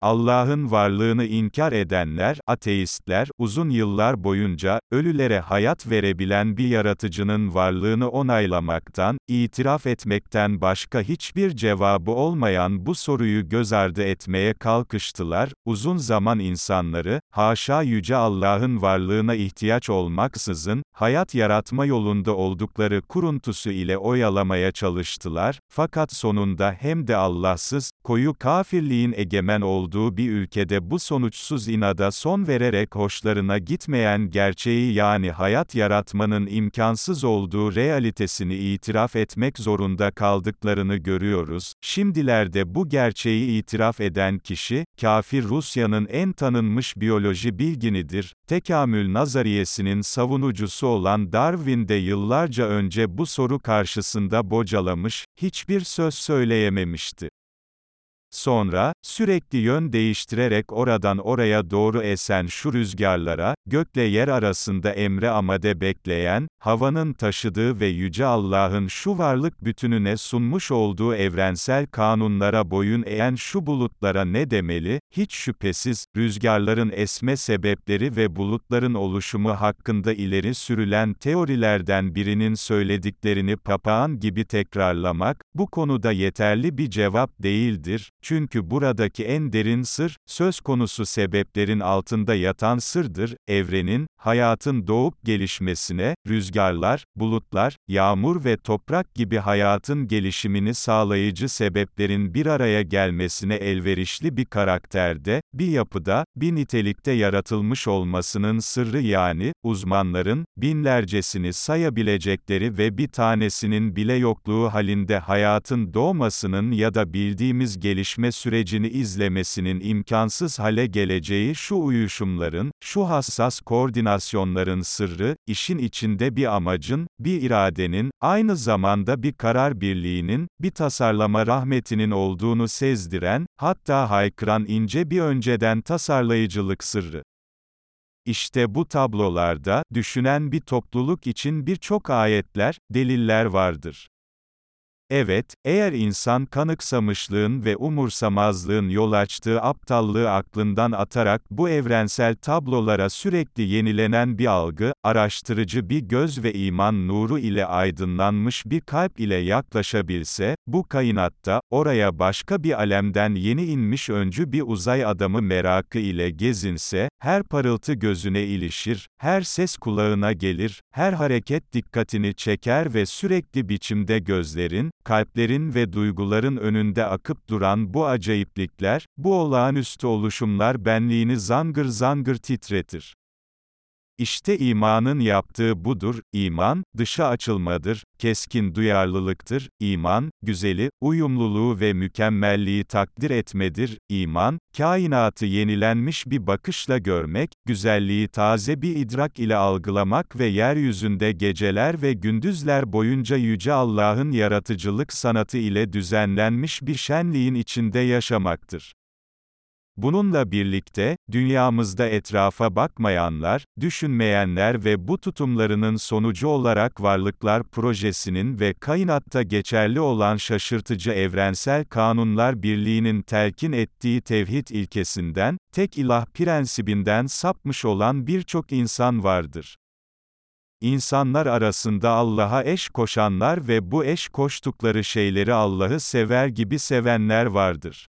Allah'ın varlığını inkar edenler, ateistler, uzun yıllar boyunca, ölülere hayat verebilen bir yaratıcının varlığını onaylamaktan, itiraf etmekten başka hiçbir cevabı olmayan bu soruyu göz ardı etmeye kalkıştılar, uzun zaman insanları, haşa yüce Allah'ın varlığına ihtiyaç olmaksızın, hayat yaratma yolunda oldukları kuruntusu ile oyalamaya çalıştılar, fakat sonunda hem de Allahsız, koyu kafirliğin egemen olduğu bir ülkede bu sonuçsuz inada son vererek hoşlarına gitmeyen gerçeği yani hayat yaratmanın imkansız olduğu realitesini itiraf etmek zorunda kaldıklarını görüyoruz. Şimdilerde bu gerçeği itiraf eden kişi, kafir Rusya'nın en tanınmış biyoloji bilginidir. Tekamül nazariyesinin savunucusu olan Darwin de yıllarca önce bu soru karşısında bocalamış, hiçbir söz söyleyememişti. Sonra, sürekli yön değiştirerek oradan oraya doğru esen şu rüzgarlara, gökle yer arasında emre amade bekleyen, havanın taşıdığı ve Yüce Allah'ın şu varlık bütününe sunmuş olduğu evrensel kanunlara boyun eğen şu bulutlara ne demeli? Hiç şüphesiz, rüzgarların esme sebepleri ve bulutların oluşumu hakkında ileri sürülen teorilerden birinin söylediklerini papağan gibi tekrarlamak, bu konuda yeterli bir cevap değildir, çünkü buradaki en derin sır, söz konusu sebeplerin altında yatan sırdır, evrenin, hayatın doğup gelişmesine, rüzgarlar, bulutlar, yağmur ve toprak gibi hayatın gelişimini sağlayıcı sebeplerin bir araya gelmesine elverişli bir karakterde, bir yapıda, bir nitelikte yaratılmış olmasının sırrı yani, uzmanların, binlercesini sayabilecekleri ve bir tanesinin bile yokluğu halinde hayatın doğmasının ya da bildiğimiz gelişme sürecini izlemesinin imkansız hale geleceği şu uyuşumların, şu hassas koordinasyonların sırrı, işin içinde bir amacın, bir iradenin, aynı zamanda bir karar birliğinin, bir tasarlama rahmetinin olduğunu sezdiren, hatta haykıran ince bir önceden tasarlayıcılık sırrı. İşte bu tablolarda, düşünen bir topluluk için birçok ayetler, deliller vardır. Evet, eğer insan kanıksamışlığın ve umursamazlığın yol açtığı aptallığı aklından atarak bu evrensel tablolara sürekli yenilenen bir algı, araştırıcı bir göz ve iman nuru ile aydınlanmış bir kalp ile yaklaşabilse, bu kainatta, oraya başka bir alemden yeni inmiş öncü bir uzay adamı merakı ile gezinse, her parıltı gözüne ilişir, her ses kulağına gelir, her hareket dikkatini çeker ve sürekli biçimde gözlerin, kalplerin ve duyguların önünde akıp duran bu acayiplikler, bu olağanüstü oluşumlar benliğini zangır zangır titretir. İşte imanın yaptığı budur, iman, dışa açılmadır, keskin duyarlılıktır, iman, güzeli, uyumluluğu ve mükemmelliği takdir etmedir, iman, kainatı yenilenmiş bir bakışla görmek, güzelliği taze bir idrak ile algılamak ve yeryüzünde geceler ve gündüzler boyunca Yüce Allah'ın yaratıcılık sanatı ile düzenlenmiş bir şenliğin içinde yaşamaktır. Bununla birlikte, dünyamızda etrafa bakmayanlar, düşünmeyenler ve bu tutumlarının sonucu olarak varlıklar projesinin ve kainatta geçerli olan şaşırtıcı evrensel kanunlar birliğinin telkin ettiği tevhid ilkesinden, tek ilah prensibinden sapmış olan birçok insan vardır. İnsanlar arasında Allah'a eş koşanlar ve bu eş koştukları şeyleri Allah'ı sever gibi sevenler vardır.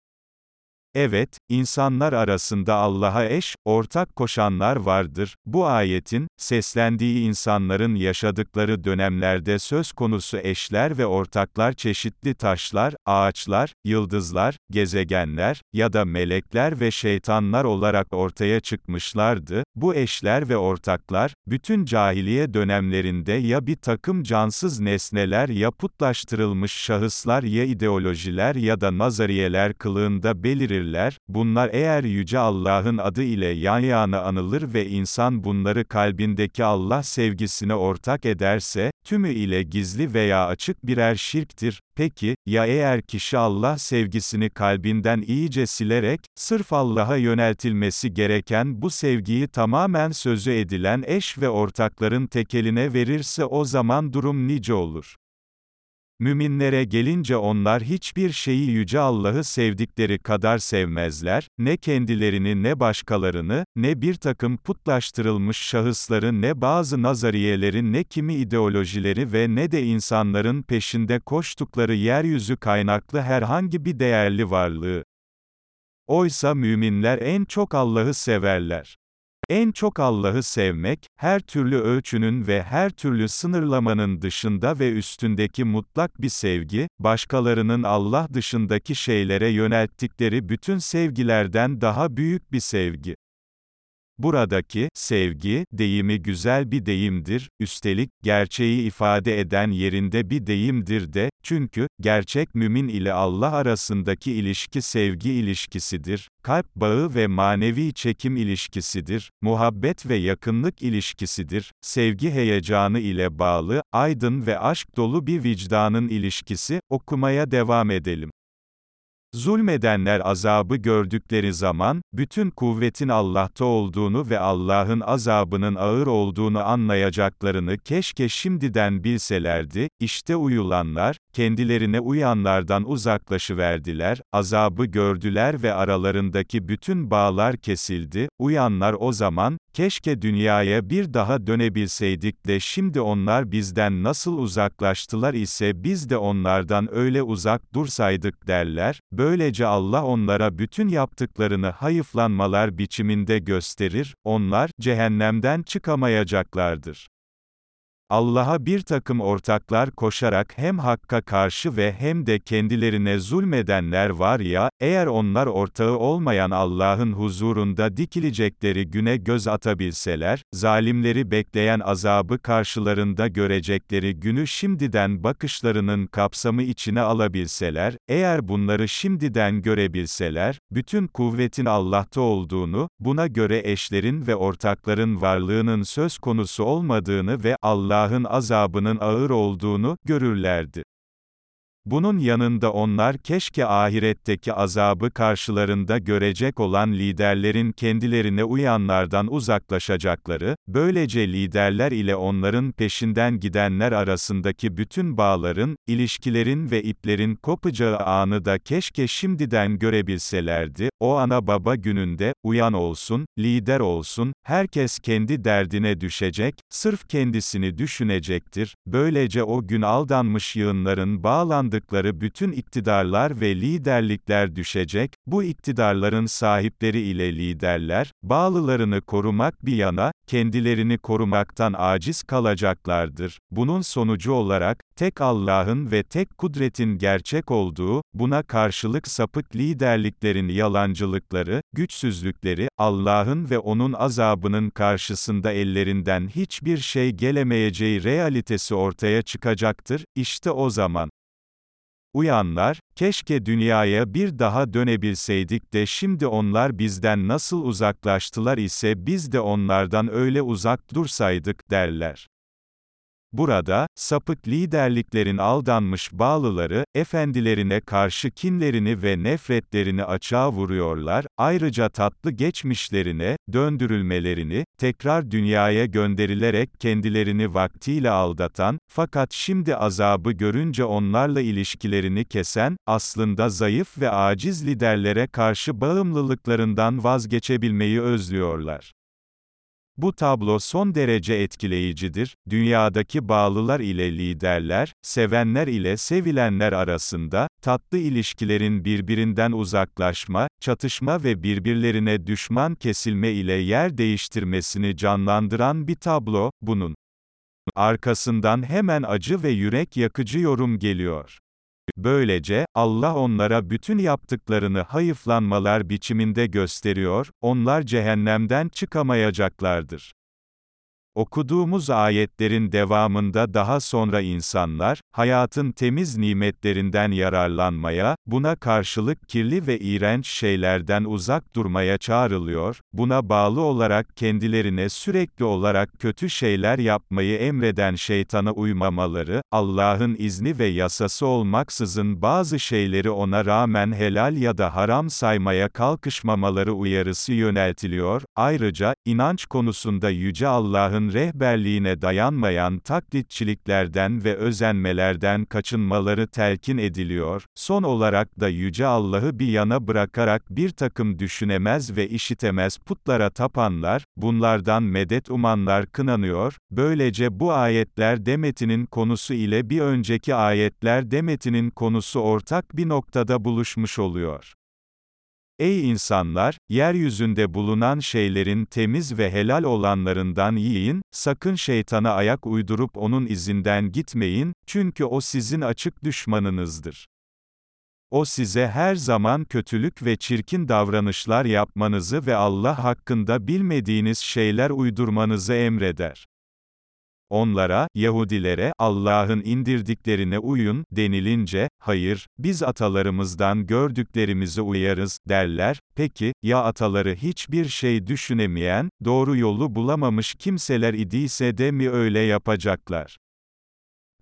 Evet, insanlar arasında Allah'a eş, ortak koşanlar vardır. Bu ayetin, seslendiği insanların yaşadıkları dönemlerde söz konusu eşler ve ortaklar çeşitli taşlar, ağaçlar, yıldızlar, gezegenler ya da melekler ve şeytanlar olarak ortaya çıkmışlardı. Bu eşler ve ortaklar, bütün cahiliye dönemlerinde ya bir takım cansız nesneler ya putlaştırılmış şahıslar ya ideolojiler ya da nazariyeler kılığında belirir bilirler, bunlar eğer Yüce Allah'ın adı ile yan yana anılır ve insan bunları kalbindeki Allah sevgisine ortak ederse, tümü ile gizli veya açık birer şirktir. Peki, ya eğer kişi Allah sevgisini kalbinden iyice silerek, sırf Allah'a yöneltilmesi gereken bu sevgiyi tamamen sözü edilen eş ve ortakların tekeline verirse o zaman durum nice olur. Müminlere gelince onlar hiçbir şeyi Yüce Allah'ı sevdikleri kadar sevmezler, ne kendilerini ne başkalarını, ne bir takım putlaştırılmış şahısları ne bazı nazariyelerin ne kimi ideolojileri ve ne de insanların peşinde koştukları yeryüzü kaynaklı herhangi bir değerli varlığı. Oysa müminler en çok Allah'ı severler. En çok Allah'ı sevmek, her türlü ölçünün ve her türlü sınırlamanın dışında ve üstündeki mutlak bir sevgi, başkalarının Allah dışındaki şeylere yönelttikleri bütün sevgilerden daha büyük bir sevgi. Buradaki sevgi deyimi güzel bir deyimdir, üstelik gerçeği ifade eden yerinde bir deyimdir de, çünkü gerçek mümin ile Allah arasındaki ilişki sevgi ilişkisidir, kalp bağı ve manevi çekim ilişkisidir, muhabbet ve yakınlık ilişkisidir, sevgi heyecanı ile bağlı, aydın ve aşk dolu bir vicdanın ilişkisi, okumaya devam edelim. Zulmedenler azabı gördükleri zaman, bütün kuvvetin Allah'ta olduğunu ve Allah'ın azabının ağır olduğunu anlayacaklarını keşke şimdiden bilselerdi, işte uyulanlar, kendilerine uyanlardan uzaklaşıverdiler, azabı gördüler ve aralarındaki bütün bağlar kesildi, uyanlar o zaman, keşke dünyaya bir daha dönebilseydik de şimdi onlar bizden nasıl uzaklaştılar ise biz de onlardan öyle uzak dursaydık derler, böylece Allah onlara bütün yaptıklarını hayıflanmalar biçiminde gösterir, onlar, cehennemden çıkamayacaklardır. Allah'a bir takım ortaklar koşarak hem Hakk'a karşı ve hem de kendilerine zulmedenler var ya, eğer onlar ortağı olmayan Allah'ın huzurunda dikilecekleri güne göz atabilseler, zalimleri bekleyen azabı karşılarında görecekleri günü şimdiden bakışlarının kapsamı içine alabilseler, eğer bunları şimdiden görebilseler, bütün kuvvetin Allah'ta olduğunu, buna göre eşlerin ve ortakların varlığının söz konusu olmadığını ve Allah Allah'ın azabının ağır olduğunu görürlerdi. Bunun yanında onlar keşke ahiretteki azabı karşılarında görecek olan liderlerin kendilerine uyanlardan uzaklaşacakları, böylece liderler ile onların peşinden gidenler arasındaki bütün bağların, ilişkilerin ve iplerin kopacağı anı da keşke şimdiden görebilselerdi, o ana baba gününde, uyan olsun, lider olsun, herkes kendi derdine düşecek, sırf kendisini düşünecektir, böylece o gün aldanmış yığınların bağlandığı kazandıkları bütün iktidarlar ve liderlikler düşecek, bu iktidarların sahipleri ile liderler, bağlılarını korumak bir yana, kendilerini korumaktan aciz kalacaklardır. Bunun sonucu olarak, tek Allah'ın ve tek kudretin gerçek olduğu, buna karşılık sapık liderliklerin yalancılıkları, güçsüzlükleri, Allah'ın ve onun azabının karşısında ellerinden hiçbir şey gelemeyeceği realitesi ortaya çıkacaktır, İşte o zaman. Uyanlar, keşke dünyaya bir daha dönebilseydik de şimdi onlar bizden nasıl uzaklaştılar ise biz de onlardan öyle uzak dursaydık, derler. Burada, sapık liderliklerin aldanmış bağlıları, efendilerine karşı kinlerini ve nefretlerini açığa vuruyorlar, ayrıca tatlı geçmişlerine, döndürülmelerini, tekrar dünyaya gönderilerek kendilerini vaktiyle aldatan, fakat şimdi azabı görünce onlarla ilişkilerini kesen, aslında zayıf ve aciz liderlere karşı bağımlılıklarından vazgeçebilmeyi özlüyorlar. Bu tablo son derece etkileyicidir. Dünyadaki bağlılar ile liderler, sevenler ile sevilenler arasında, tatlı ilişkilerin birbirinden uzaklaşma, çatışma ve birbirlerine düşman kesilme ile yer değiştirmesini canlandıran bir tablo, bunun arkasından hemen acı ve yürek yakıcı yorum geliyor. Böylece, Allah onlara bütün yaptıklarını hayıflanmalar biçiminde gösteriyor, onlar cehennemden çıkamayacaklardır. Okuduğumuz ayetlerin devamında daha sonra insanlar, hayatın temiz nimetlerinden yararlanmaya, buna karşılık kirli ve iğrenç şeylerden uzak durmaya çağrılıyor, buna bağlı olarak kendilerine sürekli olarak kötü şeyler yapmayı emreden şeytana uymamaları, Allah'ın izni ve yasası olmaksızın bazı şeyleri ona rağmen helal ya da haram saymaya kalkışmamaları uyarısı yöneltiliyor, ayrıca, inanç konusunda Yüce Allah'ın Allah'ın rehberliğine dayanmayan taklitçiliklerden ve özenmelerden kaçınmaları telkin ediliyor, son olarak da Yüce Allah'ı bir yana bırakarak bir takım düşünemez ve işitemez putlara tapanlar, bunlardan medet umanlar kınanıyor, böylece bu ayetler demetinin konusu ile bir önceki ayetler demetinin konusu ortak bir noktada buluşmuş oluyor. Ey insanlar, yeryüzünde bulunan şeylerin temiz ve helal olanlarından yiyin, sakın şeytana ayak uydurup onun izinden gitmeyin, çünkü o sizin açık düşmanınızdır. O size her zaman kötülük ve çirkin davranışlar yapmanızı ve Allah hakkında bilmediğiniz şeyler uydurmanızı emreder. Onlara, Yahudilere, Allah'ın indirdiklerine uyun, denilince, hayır, biz atalarımızdan gördüklerimizi uyarız, derler, peki, ya ataları hiçbir şey düşünemeyen, doğru yolu bulamamış kimseler idiyse de mi öyle yapacaklar?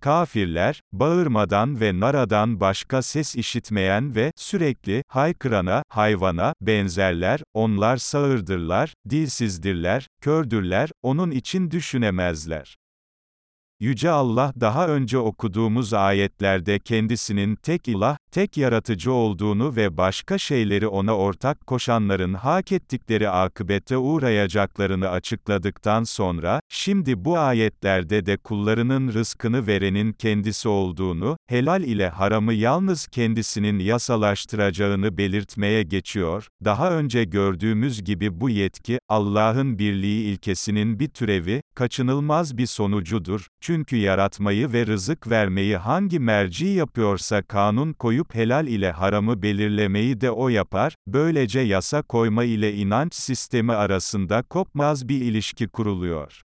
Kafirler, bağırmadan ve naradan başka ses işitmeyen ve sürekli haykırana, hayvana benzerler, onlar sağırdırlar, dilsizdirler, kördürler, onun için düşünemezler. Yüce Allah daha önce okuduğumuz ayetlerde kendisinin tek ilah, tek yaratıcı olduğunu ve başka şeyleri ona ortak koşanların hak ettikleri akıbete uğrayacaklarını açıkladıktan sonra, şimdi bu ayetlerde de kullarının rızkını verenin kendisi olduğunu, helal ile haramı yalnız kendisinin yasalaştıracağını belirtmeye geçiyor, daha önce gördüğümüz gibi bu yetki, Allah'ın birliği ilkesinin bir türevi, kaçınılmaz bir sonucudur, çünkü yaratmayı ve rızık vermeyi hangi merci yapıyorsa kanun koyup helal ile haramı belirlemeyi de o yapar, böylece yasa koyma ile inanç sistemi arasında kopmaz bir ilişki kuruluyor.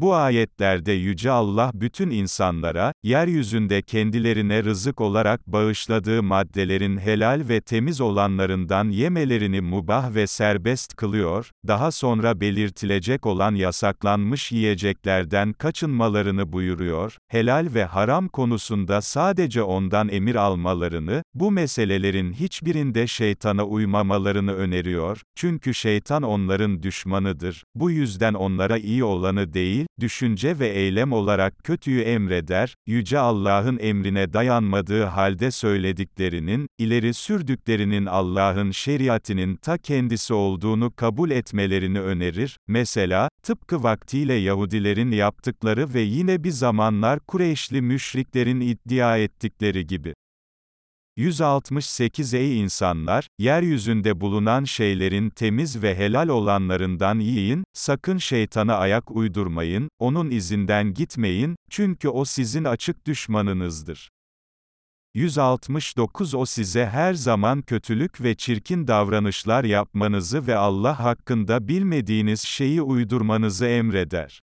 Bu ayetlerde Yüce Allah bütün insanlara, yeryüzünde kendilerine rızık olarak bağışladığı maddelerin helal ve temiz olanlarından yemelerini mubah ve serbest kılıyor, daha sonra belirtilecek olan yasaklanmış yiyeceklerden kaçınmalarını buyuruyor, helal ve haram konusunda sadece ondan emir almalarını, bu meselelerin hiçbirinde şeytana uymamalarını öneriyor, çünkü şeytan onların düşmanıdır, bu yüzden onlara iyi olanı değil, düşünce ve eylem olarak kötüyü emreder, Yüce Allah'ın emrine dayanmadığı halde söylediklerinin, ileri sürdüklerinin Allah'ın şeriatinin ta kendisi olduğunu kabul etmelerini önerir, mesela, tıpkı vaktiyle Yahudilerin yaptıkları ve yine bir zamanlar Kureyşli müşriklerin iddia ettikleri gibi. 168 Ey insanlar, yeryüzünde bulunan şeylerin temiz ve helal olanlarından yiyin, sakın şeytana ayak uydurmayın, onun izinden gitmeyin, çünkü o sizin açık düşmanınızdır. 169 O size her zaman kötülük ve çirkin davranışlar yapmanızı ve Allah hakkında bilmediğiniz şeyi uydurmanızı emreder.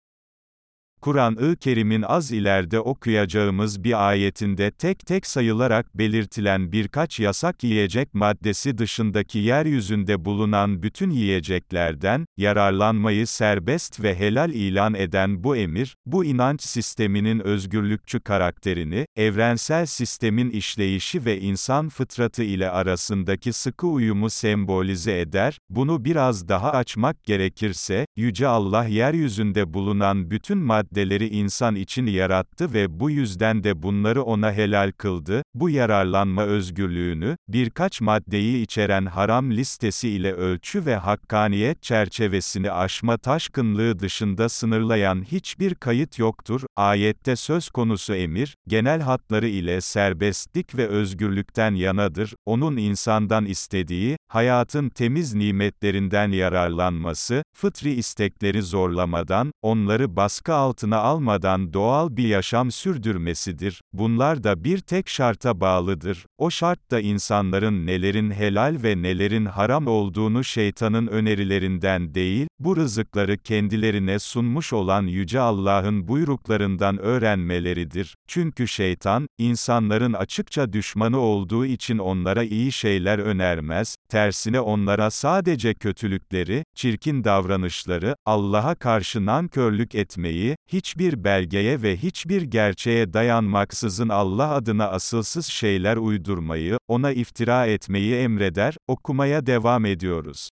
Kur'an-ı Kerim'in az ileride okuyacağımız bir ayetinde tek tek sayılarak belirtilen birkaç yasak yiyecek maddesi dışındaki yeryüzünde bulunan bütün yiyeceklerden, yararlanmayı serbest ve helal ilan eden bu emir, bu inanç sisteminin özgürlükçü karakterini, evrensel sistemin işleyişi ve insan fıtratı ile arasındaki sıkı uyumu sembolize eder, bunu biraz daha açmak gerekirse, Yüce Allah yeryüzünde bulunan bütün maddeleri maddeleri insan için yarattı ve bu yüzden de bunları ona helal kıldı, bu yararlanma özgürlüğünü, birkaç maddeyi içeren haram listesi ile ölçü ve hakkaniyet çerçevesini aşma taşkınlığı dışında sınırlayan hiçbir kayıt yoktur, ayette söz konusu emir, genel hatları ile serbestlik ve özgürlükten yanadır, onun insandan istediği, hayatın temiz nimetlerinden yararlanması, fıtri istekleri zorlamadan, onları baskı altında altına almadan doğal bir yaşam sürdürmesidir. Bunlar da bir tek şarta bağlıdır. O şart da insanların nelerin helal ve nelerin haram olduğunu şeytanın önerilerinden değil, bu rızıkları kendilerine sunmuş olan Yüce Allah'ın buyruklarından öğrenmeleridir. Çünkü şeytan, insanların açıkça düşmanı olduğu için onlara iyi şeyler önermez, tersine onlara sadece kötülükleri, çirkin davranışları, Allah'a karşı nankörlük etmeyi, hiçbir belgeye ve hiçbir gerçeğe dayanmaksızın Allah adına asılsız şeyler uydurmayı, ona iftira etmeyi emreder, okumaya devam ediyoruz.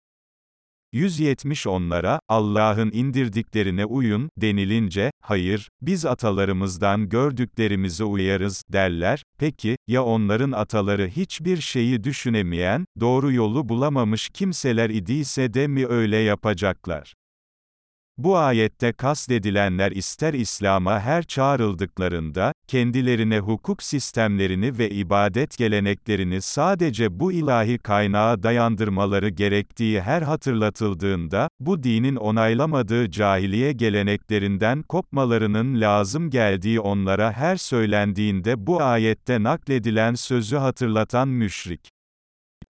170 onlara, Allah'ın indirdiklerine uyun, denilince, hayır, biz atalarımızdan gördüklerimizi uyarız, derler, peki, ya onların ataları hiçbir şeyi düşünemeyen, doğru yolu bulamamış kimseler idiyse de mi öyle yapacaklar? Bu ayette kastedilenler ister İslam'a her çağrıldıklarında, kendilerine hukuk sistemlerini ve ibadet geleneklerini sadece bu ilahi kaynağa dayandırmaları gerektiği her hatırlatıldığında, bu dinin onaylamadığı cahiliye geleneklerinden kopmalarının lazım geldiği onlara her söylendiğinde bu ayette nakledilen sözü hatırlatan müşrik.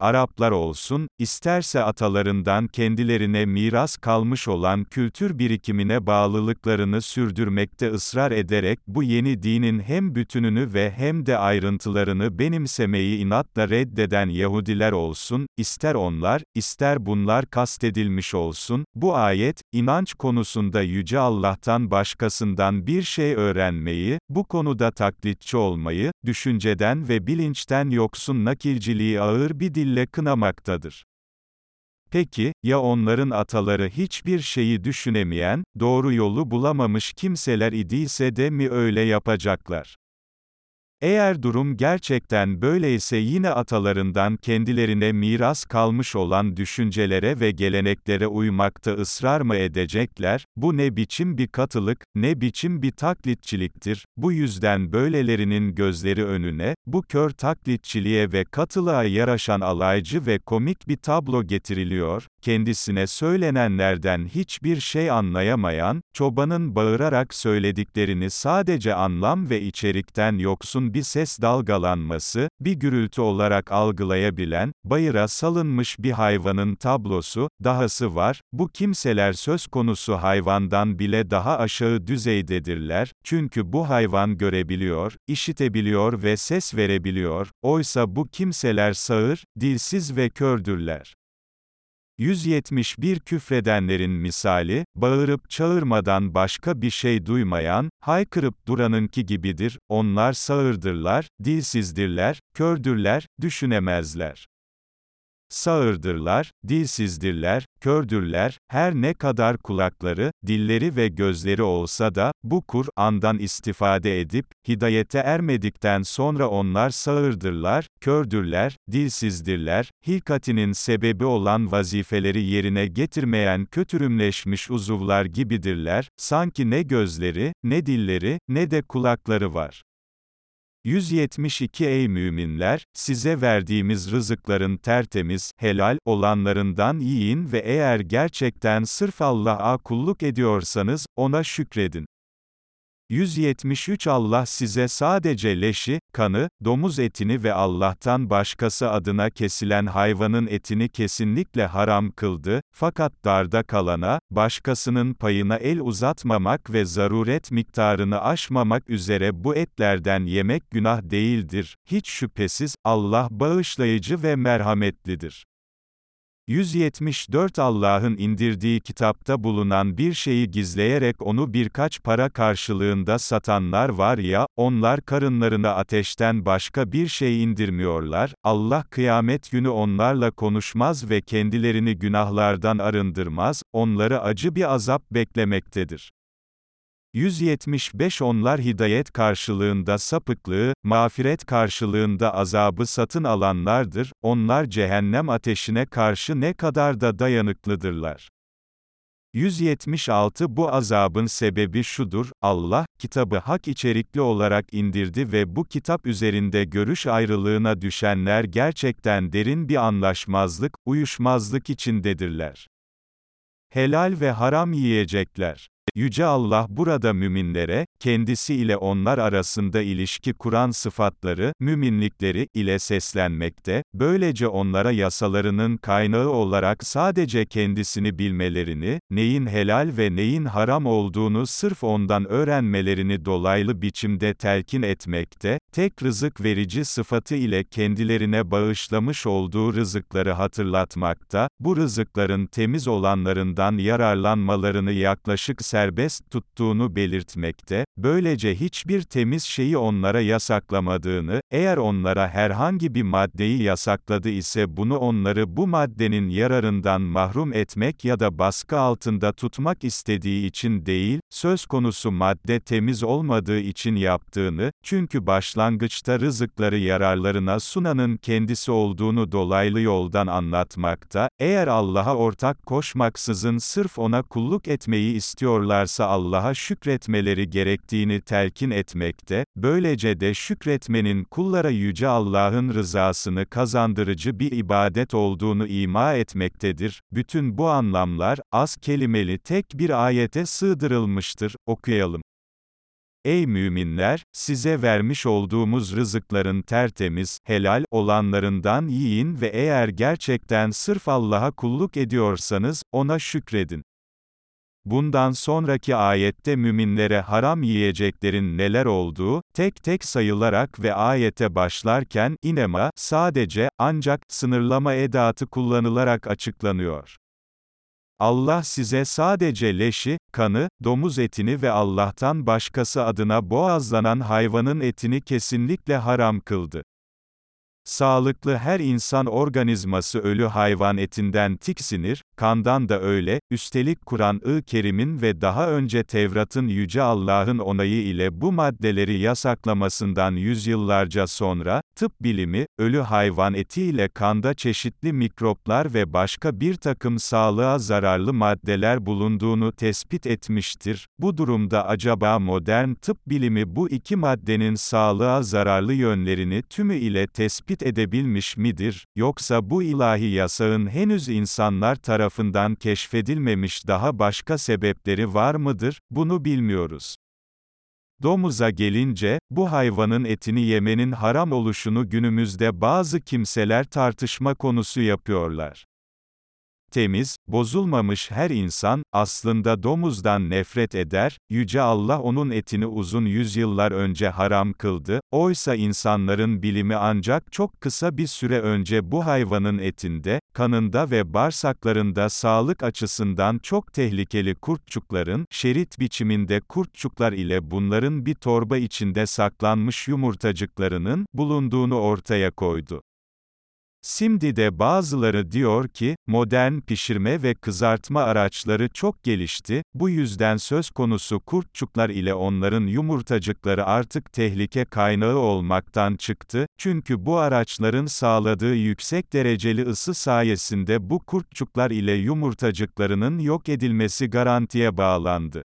Araplar olsun, isterse atalarından kendilerine miras kalmış olan kültür birikimine bağlılıklarını sürdürmekte ısrar ederek bu yeni dinin hem bütününü ve hem de ayrıntılarını benimsemeyi inatla reddeden Yahudiler olsun, ister onlar, ister bunlar kastedilmiş olsun, bu ayet, inanç konusunda Yüce Allah'tan başkasından bir şey öğrenmeyi, bu konuda taklitçi olmayı, düşünceden ve bilinçten yoksun nakilciliği ağır bir dil dille kınamaktadır. Peki, ya onların ataları hiçbir şeyi düşünemeyen, doğru yolu bulamamış kimseler idiyse de mi öyle yapacaklar? Eğer durum gerçekten böyleyse yine atalarından kendilerine miras kalmış olan düşüncelere ve geleneklere uymakta ısrar mı edecekler? Bu ne biçim bir katılık, ne biçim bir taklitçiliktir. Bu yüzden böylelerinin gözleri önüne, bu kör taklitçiliğe ve katılığa yaraşan alaycı ve komik bir tablo getiriliyor, kendisine söylenenlerden hiçbir şey anlayamayan, çobanın bağırarak söylediklerini sadece anlam ve içerikten yoksun bir ses dalgalanması, bir gürültü olarak algılayabilen, bayıra salınmış bir hayvanın tablosu, dahası var, bu kimseler söz konusu hayvandan bile daha aşağı düzeydedirler, çünkü bu hayvan görebiliyor, işitebiliyor ve ses verebiliyor, oysa bu kimseler sağır, dilsiz ve kördürler. 171 küfredenlerin misali, bağırıp çağırmadan başka bir şey duymayan, haykırıp duranınki gibidir, onlar sağırdırlar, dilsizdirler, kördürler, düşünemezler. Sağırdırlar, dilsizdirler, kördürler, her ne kadar kulakları, dilleri ve gözleri olsa da, bu Kur'an'dan istifade edip, hidayete ermedikten sonra onlar sağırdırlar, kördürler, dilsizdirler, hilkatinin sebebi olan vazifeleri yerine getirmeyen kötürümleşmiş uzuvlar gibidirler, sanki ne gözleri, ne dilleri, ne de kulakları var. 172 Ey müminler, size verdiğimiz rızıkların tertemiz, helal olanlarından yiyin ve eğer gerçekten sırf Allah'a kulluk ediyorsanız, ona şükredin. 173 Allah size sadece leşi, kanı, domuz etini ve Allah'tan başkası adına kesilen hayvanın etini kesinlikle haram kıldı, fakat darda kalana, başkasının payına el uzatmamak ve zaruret miktarını aşmamak üzere bu etlerden yemek günah değildir. Hiç şüphesiz, Allah bağışlayıcı ve merhametlidir. 174 Allah'ın indirdiği kitapta bulunan bir şeyi gizleyerek onu birkaç para karşılığında satanlar var ya, onlar karınlarına ateşten başka bir şey indirmiyorlar, Allah kıyamet günü onlarla konuşmaz ve kendilerini günahlardan arındırmaz, onları acı bir azap beklemektedir. 175 Onlar hidayet karşılığında sapıklığı, mağfiret karşılığında azabı satın alanlardır, onlar cehennem ateşine karşı ne kadar da dayanıklıdırlar. 176 Bu azabın sebebi şudur, Allah, kitabı hak içerikli olarak indirdi ve bu kitap üzerinde görüş ayrılığına düşenler gerçekten derin bir anlaşmazlık, uyuşmazlık içindedirler. Helal ve haram yiyecekler Yüce Allah burada müminlere, kendisi ile onlar arasında ilişki kuran sıfatları, müminlikleri ile seslenmekte, böylece onlara yasalarının kaynağı olarak sadece kendisini bilmelerini, neyin helal ve neyin haram olduğunu sırf ondan öğrenmelerini dolaylı biçimde telkin etmekte, tek rızık verici sıfatı ile kendilerine bağışlamış olduğu rızıkları hatırlatmakta, bu rızıkların temiz olanlarından yararlanmalarını yaklaşık serbest tuttuğunu belirtmekte, böylece hiçbir temiz şeyi onlara yasaklamadığını, eğer onlara herhangi bir maddeyi yasakladı ise bunu onları bu maddenin yararından mahrum etmek ya da baskı altında tutmak istediği için değil, söz konusu madde temiz olmadığı için yaptığını, çünkü başlangıçta rızıkları yararlarına sunanın kendisi olduğunu dolaylı yoldan anlatmakta, eğer Allah'a ortak koşmaksızın sırf ona kulluk etmeyi istiyorlarsa Allah'a şükretmeleri gerektiğini telkin etmekte, böylece de şükretmenin kullara Yüce Allah'ın rızasını kazandırıcı bir ibadet olduğunu ima etmektedir. Bütün bu anlamlar, az kelimeli tek bir ayete sığdırılmıştır, okuyalım. Ey müminler, size vermiş olduğumuz rızıkların tertemiz, helal olanlarından yiyin ve eğer gerçekten sırf Allah'a kulluk ediyorsanız, ona şükredin. Bundan sonraki ayette müminlere haram yiyeceklerin neler olduğu, tek tek sayılarak ve ayete başlarken, inema, sadece, ancak, sınırlama edatı kullanılarak açıklanıyor. Allah size sadece leşi, kanı, domuz etini ve Allah'tan başkası adına boğazlanan hayvanın etini kesinlikle haram kıldı. Sağlıklı her insan organizması ölü hayvan etinden tiksinir, kandan da öyle, üstelik Kur'an-ı Kerim'in ve daha önce Tevrat'ın Yüce Allah'ın onayı ile bu maddeleri yasaklamasından yüzyıllarca sonra, tıp bilimi, ölü hayvan eti ile kanda çeşitli mikroplar ve başka bir takım sağlığa zararlı maddeler bulunduğunu tespit etmiştir. Bu durumda acaba modern tıp bilimi bu iki maddenin sağlığa zararlı yönlerini tümü ile tespit edebilmiş midir, yoksa bu ilahi yasağın henüz insanlar tarafından keşfedilmemiş daha başka sebepleri var mıdır, bunu bilmiyoruz. Domuza gelince, bu hayvanın etini yemenin haram oluşunu günümüzde bazı kimseler tartışma konusu yapıyorlar. Temiz, bozulmamış her insan, aslında domuzdan nefret eder, Yüce Allah onun etini uzun yüzyıllar önce haram kıldı, oysa insanların bilimi ancak çok kısa bir süre önce bu hayvanın etinde, kanında ve bağırsaklarında sağlık açısından çok tehlikeli kurtçukların, şerit biçiminde kurtçuklar ile bunların bir torba içinde saklanmış yumurtacıklarının, bulunduğunu ortaya koydu. Şimdi de bazıları diyor ki, modern pişirme ve kızartma araçları çok gelişti, bu yüzden söz konusu kurtçuklar ile onların yumurtacıkları artık tehlike kaynağı olmaktan çıktı, çünkü bu araçların sağladığı yüksek dereceli ısı sayesinde bu kurtçuklar ile yumurtacıklarının yok edilmesi garantiye bağlandı.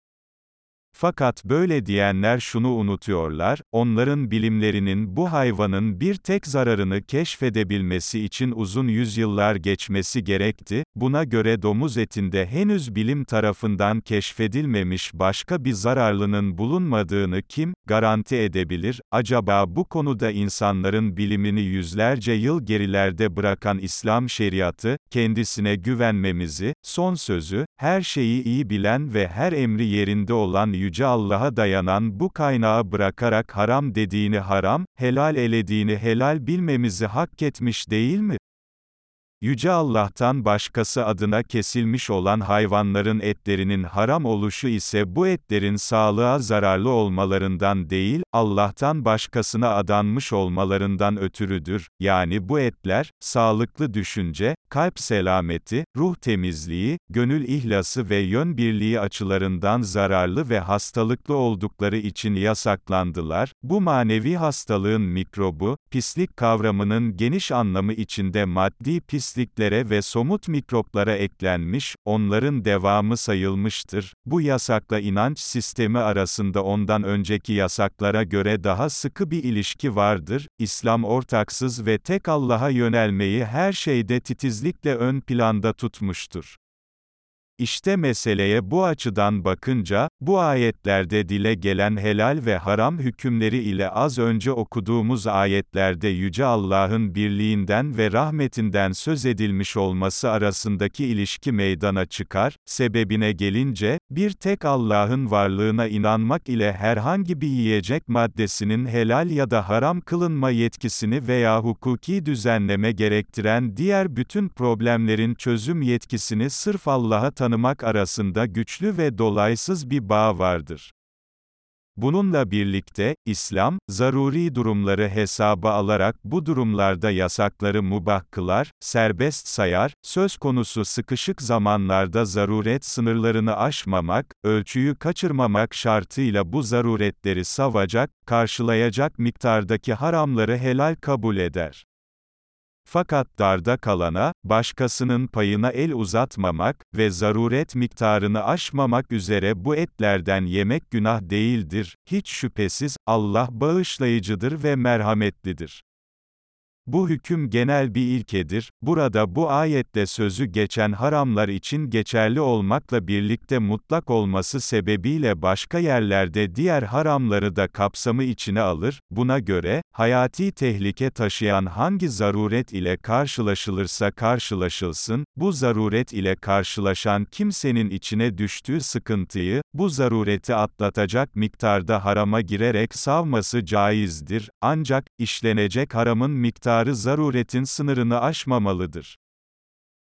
Fakat böyle diyenler şunu unutuyorlar, onların bilimlerinin bu hayvanın bir tek zararını keşfedebilmesi için uzun yüzyıllar geçmesi gerekti, buna göre domuz etinde henüz bilim tarafından keşfedilmemiş başka bir zararlının bulunmadığını kim, garanti edebilir, acaba bu konuda insanların bilimini yüzlerce yıl gerilerde bırakan İslam şeriatı, kendisine güvenmemizi, son sözü, her şeyi iyi bilen ve her emri yerinde olan Yüce Allah'a dayanan bu kaynağı bırakarak haram dediğini haram, helal elediğini helal bilmemizi hak etmiş değil mi? Yüce Allah'tan başkası adına kesilmiş olan hayvanların etlerinin haram oluşu ise bu etlerin sağlığa zararlı olmalarından değil, Allah'tan başkasına adanmış olmalarından ötürüdür. Yani bu etler, sağlıklı düşünce, kalp selameti, ruh temizliği, gönül ihlası ve yön birliği açılarından zararlı ve hastalıklı oldukları için yasaklandılar. Bu manevi hastalığın mikrobu, pislik kavramının geniş anlamı içinde maddi pis pisliklere ve somut mikroplara eklenmiş, onların devamı sayılmıştır. Bu yasakla inanç sistemi arasında ondan önceki yasaklara göre daha sıkı bir ilişki vardır. İslam ortaksız ve tek Allah'a yönelmeyi her şeyde titizlikle ön planda tutmuştur. İşte meseleye bu açıdan bakınca, bu ayetlerde dile gelen helal ve haram hükümleri ile az önce okuduğumuz ayetlerde Yüce Allah'ın birliğinden ve rahmetinden söz edilmiş olması arasındaki ilişki meydana çıkar, sebebine gelince, bir tek Allah'ın varlığına inanmak ile herhangi bir yiyecek maddesinin helal ya da haram kılınma yetkisini veya hukuki düzenleme gerektiren diğer bütün problemlerin çözüm yetkisini sırf Allah'a tanımak arasında güçlü ve dolaysız bir bağ vardır. Bununla birlikte, İslam, zaruri durumları hesaba alarak bu durumlarda yasakları mubah kılar, serbest sayar, söz konusu sıkışık zamanlarda zaruret sınırlarını aşmamak, ölçüyü kaçırmamak şartıyla bu zaruretleri savacak, karşılayacak miktardaki haramları helal kabul eder. Fakat darda kalana, başkasının payına el uzatmamak ve zaruret miktarını aşmamak üzere bu etlerden yemek günah değildir, hiç şüphesiz, Allah bağışlayıcıdır ve merhametlidir. Bu hüküm genel bir ilkedir, burada bu ayette sözü geçen haramlar için geçerli olmakla birlikte mutlak olması sebebiyle başka yerlerde diğer haramları da kapsamı içine alır, buna göre, hayati tehlike taşıyan hangi zaruret ile karşılaşılırsa karşılaşılsın, bu zaruret ile karşılaşan kimsenin içine düştüğü sıkıntıyı, bu zarureti atlatacak miktarda harama girerek savması caizdir, ancak, işlenecek haramın miktarı miktarı zaruretin sınırını aşmamalıdır.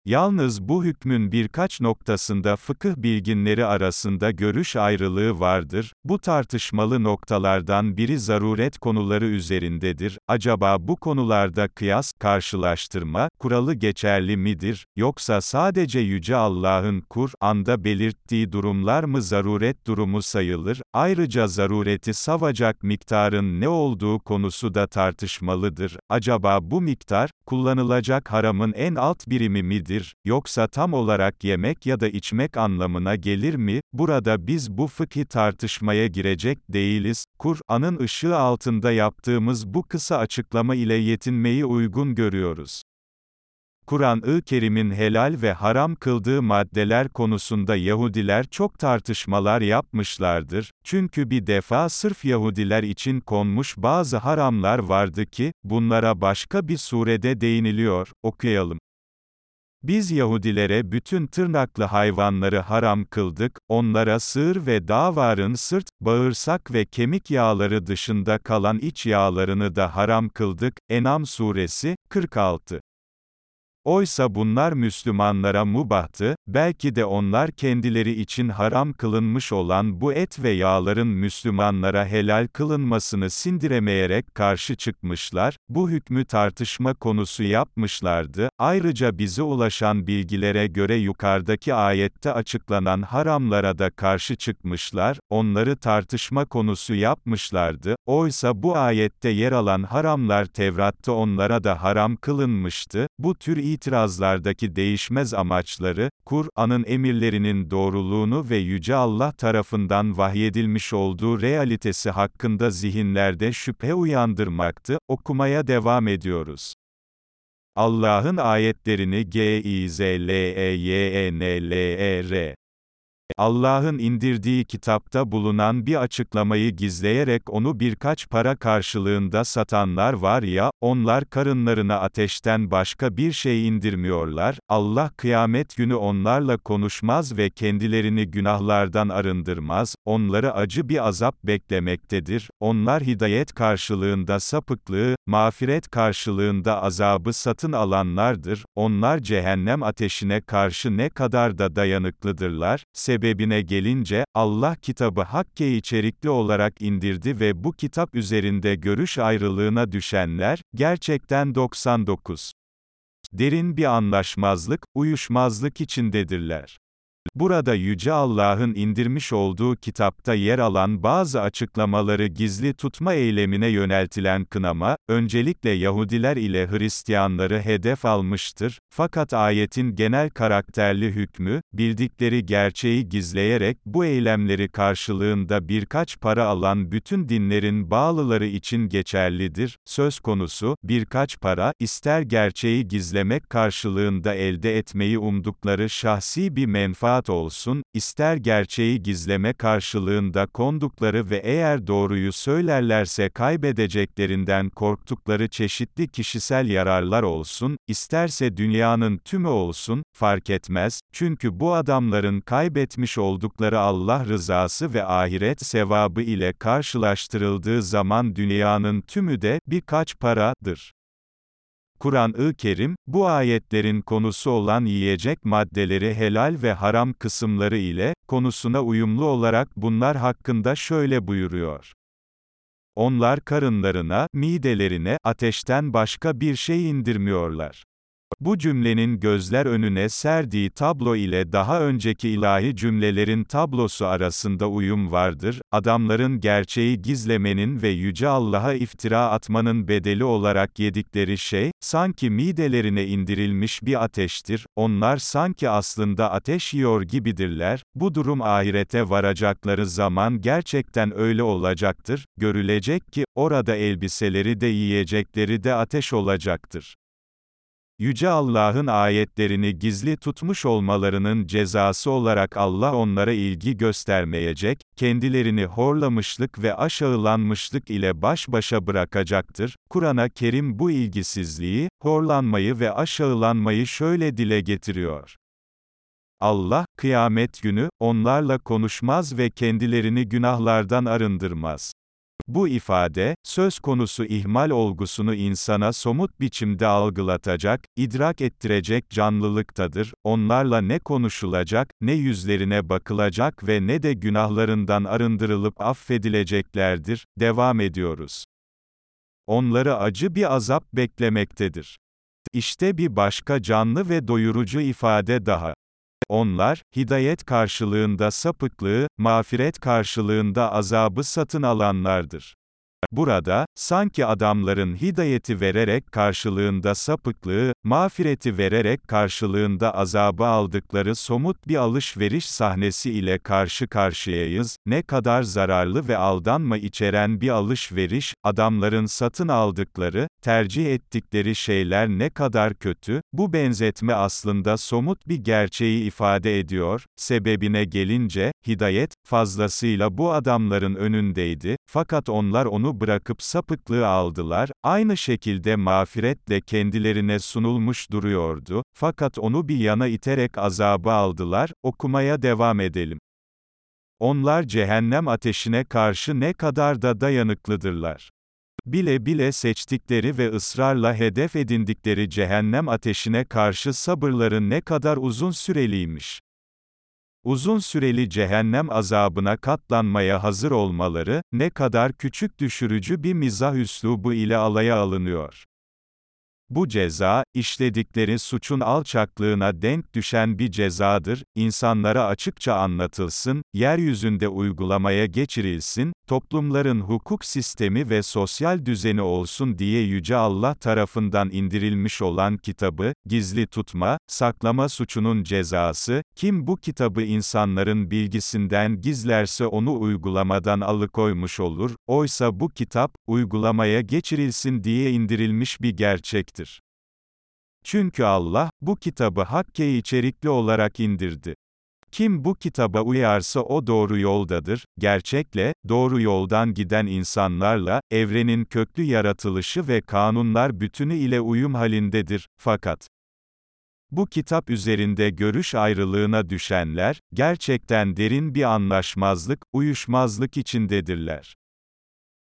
Yalnız bu hükmün birkaç noktasında fıkıh bilginleri arasında görüş ayrılığı vardır. Bu tartışmalı noktalardan biri zaruret konuları üzerindedir. Acaba bu konularda kıyas, karşılaştırma, kuralı geçerli midir, yoksa sadece Yüce Allah'ın Kur'an'da belirttiği durumlar mı zaruret durumu sayılır? Ayrıca zarureti savacak miktarın ne olduğu konusu da tartışmalıdır. Acaba bu miktar, kullanılacak haramın en alt birimi midir? Midir, yoksa tam olarak yemek ya da içmek anlamına gelir mi? Burada biz bu fıkhi tartışmaya girecek değiliz. Kur'an'ın ışığı altında yaptığımız bu kısa açıklama ile yetinmeyi uygun görüyoruz. Kur'an-ı Kerim'in helal ve haram kıldığı maddeler konusunda Yahudiler çok tartışmalar yapmışlardır, çünkü bir defa sırf Yahudiler için konmuş bazı haramlar vardı ki, bunlara başka bir surede değiniliyor, okuyalım. Biz Yahudilere bütün tırnaklı hayvanları haram kıldık, onlara sığır ve davarın sırt, bağırsak ve kemik yağları dışında kalan iç yağlarını da haram kıldık. Enam suresi, 46 Oysa bunlar Müslümanlara mubahtı, belki de onlar kendileri için haram kılınmış olan bu et ve yağların Müslümanlara helal kılınmasını sindiremeyerek karşı çıkmışlar, bu hükmü tartışma konusu yapmışlardı, ayrıca bize ulaşan bilgilere göre yukarıdaki ayette açıklanan haramlara da karşı çıkmışlar, onları tartışma konusu yapmışlardı, oysa bu ayette yer alan haramlar Tevrat'ta onlara da haram kılınmıştı, bu tür itirazlardaki değişmez amaçları, Kur'an'ın emirlerinin doğruluğunu ve Yüce Allah tarafından vahyedilmiş olduğu realitesi hakkında zihinlerde şüphe uyandırmaktı, okumaya devam ediyoruz. Allah'ın ayetlerini G-I-Z-L-E-Y-E-N-L-E-R Allah'ın indirdiği kitapta bulunan bir açıklamayı gizleyerek onu birkaç para karşılığında satanlar var ya, onlar karınlarına ateşten başka bir şey indirmiyorlar, Allah kıyamet günü onlarla konuşmaz ve kendilerini günahlardan arındırmaz, onları acı bir azap beklemektedir, onlar hidayet karşılığında sapıklığı, mağfiret karşılığında azabı satın alanlardır, onlar cehennem ateşine karşı ne kadar da dayanıklıdırlar, sebebine gelince, Allah kitabı hakke içerikli olarak indirdi ve bu kitap üzerinde görüş ayrılığına düşenler, gerçekten 99. Derin bir anlaşmazlık, uyuşmazlık içindedirler. Burada Yüce Allah'ın indirmiş olduğu kitapta yer alan bazı açıklamaları gizli tutma eylemine yöneltilen kınama, öncelikle Yahudiler ile Hristiyanları hedef almıştır, fakat ayetin genel karakterli hükmü, bildikleri gerçeği gizleyerek bu eylemleri karşılığında birkaç para alan bütün dinlerin bağlıları için geçerlidir. Söz konusu, birkaç para, ister gerçeği gizlemek karşılığında elde etmeyi umdukları şahsi bir menfaat itaat olsun, ister gerçeği gizleme karşılığında kondukları ve eğer doğruyu söylerlerse kaybedeceklerinden korktukları çeşitli kişisel yararlar olsun, isterse dünyanın tümü olsun, fark etmez, çünkü bu adamların kaybetmiş oldukları Allah rızası ve ahiret sevabı ile karşılaştırıldığı zaman dünyanın tümü de birkaç paradır. Kur'an-ı Kerim, bu ayetlerin konusu olan yiyecek maddeleri helal ve haram kısımları ile, konusuna uyumlu olarak bunlar hakkında şöyle buyuruyor. Onlar karınlarına, midelerine, ateşten başka bir şey indirmiyorlar. Bu cümlenin gözler önüne serdiği tablo ile daha önceki ilahi cümlelerin tablosu arasında uyum vardır, adamların gerçeği gizlemenin ve Yüce Allah'a iftira atmanın bedeli olarak yedikleri şey, sanki midelerine indirilmiş bir ateştir, onlar sanki aslında ateş yiyor gibidirler, bu durum ahirete varacakları zaman gerçekten öyle olacaktır, görülecek ki, orada elbiseleri de yiyecekleri de ateş olacaktır. Yüce Allah'ın ayetlerini gizli tutmuş olmalarının cezası olarak Allah onlara ilgi göstermeyecek, kendilerini horlamışlık ve aşağılanmışlık ile baş başa bırakacaktır. Kur'an-ı Kerim bu ilgisizliği, horlanmayı ve aşağılanmayı şöyle dile getiriyor. Allah, kıyamet günü, onlarla konuşmaz ve kendilerini günahlardan arındırmaz. Bu ifade, söz konusu ihmal olgusunu insana somut biçimde algılatacak, idrak ettirecek canlılıktadır, onlarla ne konuşulacak, ne yüzlerine bakılacak ve ne de günahlarından arındırılıp affedileceklerdir, devam ediyoruz. Onları acı bir azap beklemektedir. İşte bir başka canlı ve doyurucu ifade daha. Onlar, hidayet karşılığında sapıklığı, mağfiret karşılığında azabı satın alanlardır. Burada, sanki adamların hidayeti vererek karşılığında sapıklığı, mağfireti vererek karşılığında azabı aldıkları somut bir alışveriş sahnesi ile karşı karşıyayız, ne kadar zararlı ve aldanma içeren bir alışveriş, adamların satın aldıkları, tercih ettikleri şeyler ne kadar kötü, bu benzetme aslında somut bir gerçeği ifade ediyor, sebebine gelince, hidayet, fazlasıyla bu adamların önündeydi, fakat onlar onu bırakıp sapıklığı aldılar, aynı şekilde mağfiret de kendilerine sunulmuş duruyordu, fakat onu bir yana iterek azabı aldılar, okumaya devam edelim. Onlar cehennem ateşine karşı ne kadar da dayanıklıdırlar. Bile bile seçtikleri ve ısrarla hedef edindikleri cehennem ateşine karşı sabırları ne kadar uzun süreliymiş. Uzun süreli cehennem azabına katlanmaya hazır olmaları, ne kadar küçük düşürücü bir mizah üslubu ile alaya alınıyor. Bu ceza, işledikleri suçun alçaklığına denk düşen bir cezadır, insanlara açıkça anlatılsın, yeryüzünde uygulamaya geçirilsin, toplumların hukuk sistemi ve sosyal düzeni olsun diye Yüce Allah tarafından indirilmiş olan kitabı, gizli tutma, saklama suçunun cezası, kim bu kitabı insanların bilgisinden gizlerse onu uygulamadan alıkoymuş olur, oysa bu kitap, uygulamaya geçirilsin diye indirilmiş bir gerçektir. Çünkü Allah, bu kitabı hakke içerikli olarak indirdi. Kim bu kitaba uyarsa o doğru yoldadır, gerçekle, doğru yoldan giden insanlarla, evrenin köklü yaratılışı ve kanunlar bütünü ile uyum halindedir, fakat, bu kitap üzerinde görüş ayrılığına düşenler, gerçekten derin bir anlaşmazlık, uyuşmazlık içindedirler.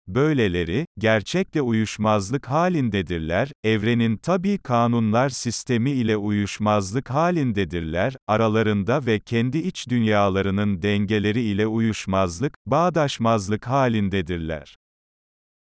Böyleleri, gerçekle uyuşmazlık halindedirler, evrenin tabi kanunlar sistemi ile uyuşmazlık halindedirler, aralarında ve kendi iç dünyalarının dengeleri ile uyuşmazlık, bağdaşmazlık halindedirler.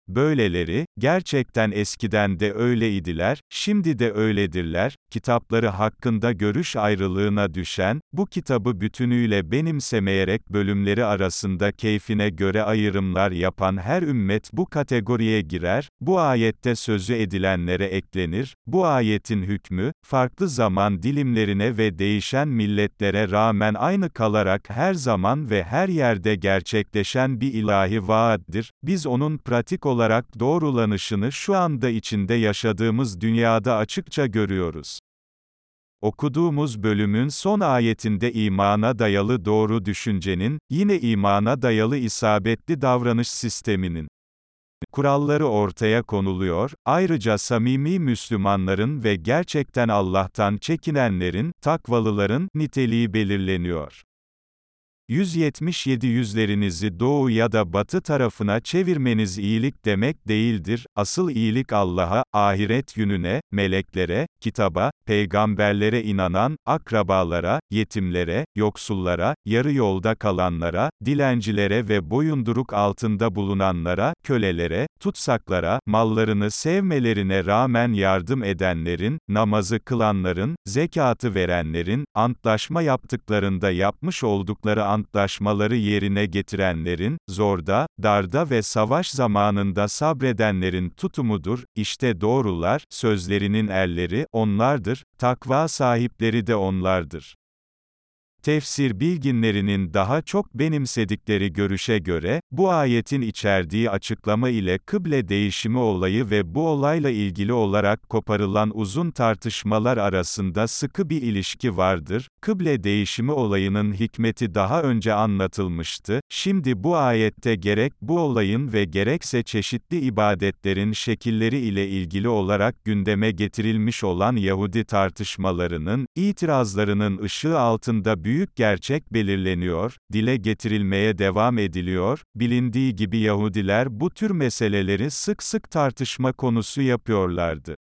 Böyleleri, gerçekten eskiden de öyleydiler, şimdi de öyledirler, kitapları hakkında görüş ayrılığına düşen, bu kitabı bütünüyle benimsemeyerek bölümleri arasında keyfine göre ayrımlar yapan her ümmet bu kategoriye girer, bu ayette sözü edilenlere eklenir, bu ayetin hükmü, farklı zaman dilimlerine ve değişen milletlere rağmen aynı kalarak her zaman ve her yerde gerçekleşen bir ilahi vaattir, biz onun pratik olarak doğrulanışını şu anda içinde yaşadığımız dünyada açıkça görüyoruz. Okuduğumuz bölümün son ayetinde imana dayalı doğru düşüncenin, yine imana dayalı isabetli davranış sisteminin kuralları ortaya konuluyor, ayrıca samimi Müslümanların ve gerçekten Allah'tan çekinenlerin, takvalıların, niteliği belirleniyor. 177 yüzlerinizi doğu ya da batı tarafına çevirmeniz iyilik demek değildir, asıl iyilik Allah'a, ahiret gününe, meleklere, kitaba, peygamberlere inanan, akrabalara, yetimlere, yoksullara, yarı yolda kalanlara, dilencilere ve boyunduruk altında bulunanlara, kölelere, tutsaklara, mallarını sevmelerine rağmen yardım edenlerin, namazı kılanların, zekatı verenlerin, antlaşma yaptıklarında yapmış oldukları antlaşmaları yerine getirenlerin, zorda, darda ve savaş zamanında sabredenlerin tutumudur, işte doğrular, sözlerinin erleri, onlardır, takva sahipleri de onlardır. Tefsir bilginlerinin daha çok benimsedikleri görüşe göre, bu ayetin içerdiği açıklama ile kıble değişimi olayı ve bu olayla ilgili olarak koparılan uzun tartışmalar arasında sıkı bir ilişki vardır. Kıble değişimi olayının hikmeti daha önce anlatılmıştı. Şimdi bu ayette gerek bu olayın ve gerekse çeşitli ibadetlerin şekilleri ile ilgili olarak gündeme getirilmiş olan Yahudi tartışmalarının, itirazlarının ışığı altında büyük büyük gerçek belirleniyor, dile getirilmeye devam ediliyor, bilindiği gibi Yahudiler bu tür meseleleri sık sık tartışma konusu yapıyorlardı.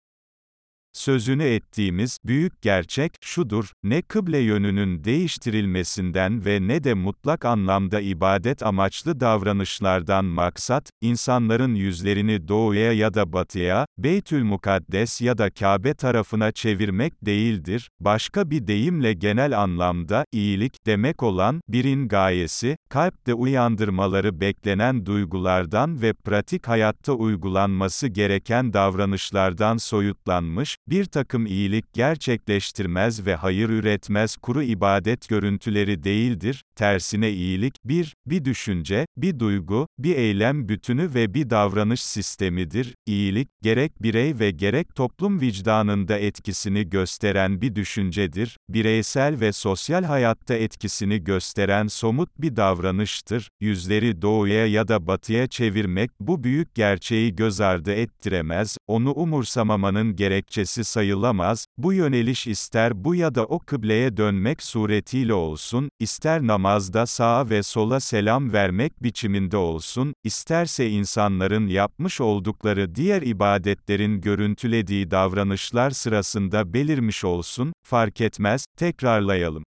Sözünü ettiğimiz büyük gerçek şudur: ne kıble yönünün değiştirilmesinden ve ne de mutlak anlamda ibadet amaçlı davranışlardan maksat insanların yüzlerini doğuya ya da batıya, Beytül Mukaddes ya da Kabe tarafına çevirmek değildir. Başka bir deyimle genel anlamda iyilik demek olan birin gayesi kalpte uyandırmaları beklenen duygulardan ve pratik hayatta uygulanması gereken davranışlardan soyutlanmış bir takım iyilik gerçekleştirmez ve hayır üretmez kuru ibadet görüntüleri değildir, tersine iyilik, bir, bir düşünce, bir duygu, bir eylem bütünü ve bir davranış sistemidir. İyilik, gerek birey ve gerek toplum vicdanında etkisini gösteren bir düşüncedir, bireysel ve sosyal hayatta etkisini gösteren somut bir davranıştır. Yüzleri doğuya ya da batıya çevirmek, bu büyük gerçeği göz ardı ettiremez, onu umursamamanın gerekçesi gerekçesi sayılamaz, bu yöneliş ister bu ya da o kıbleye dönmek suretiyle olsun, ister namazda sağa ve sola selam vermek biçiminde olsun, isterse insanların yapmış oldukları diğer ibadetlerin görüntülediği davranışlar sırasında belirmiş olsun, fark etmez, tekrarlayalım.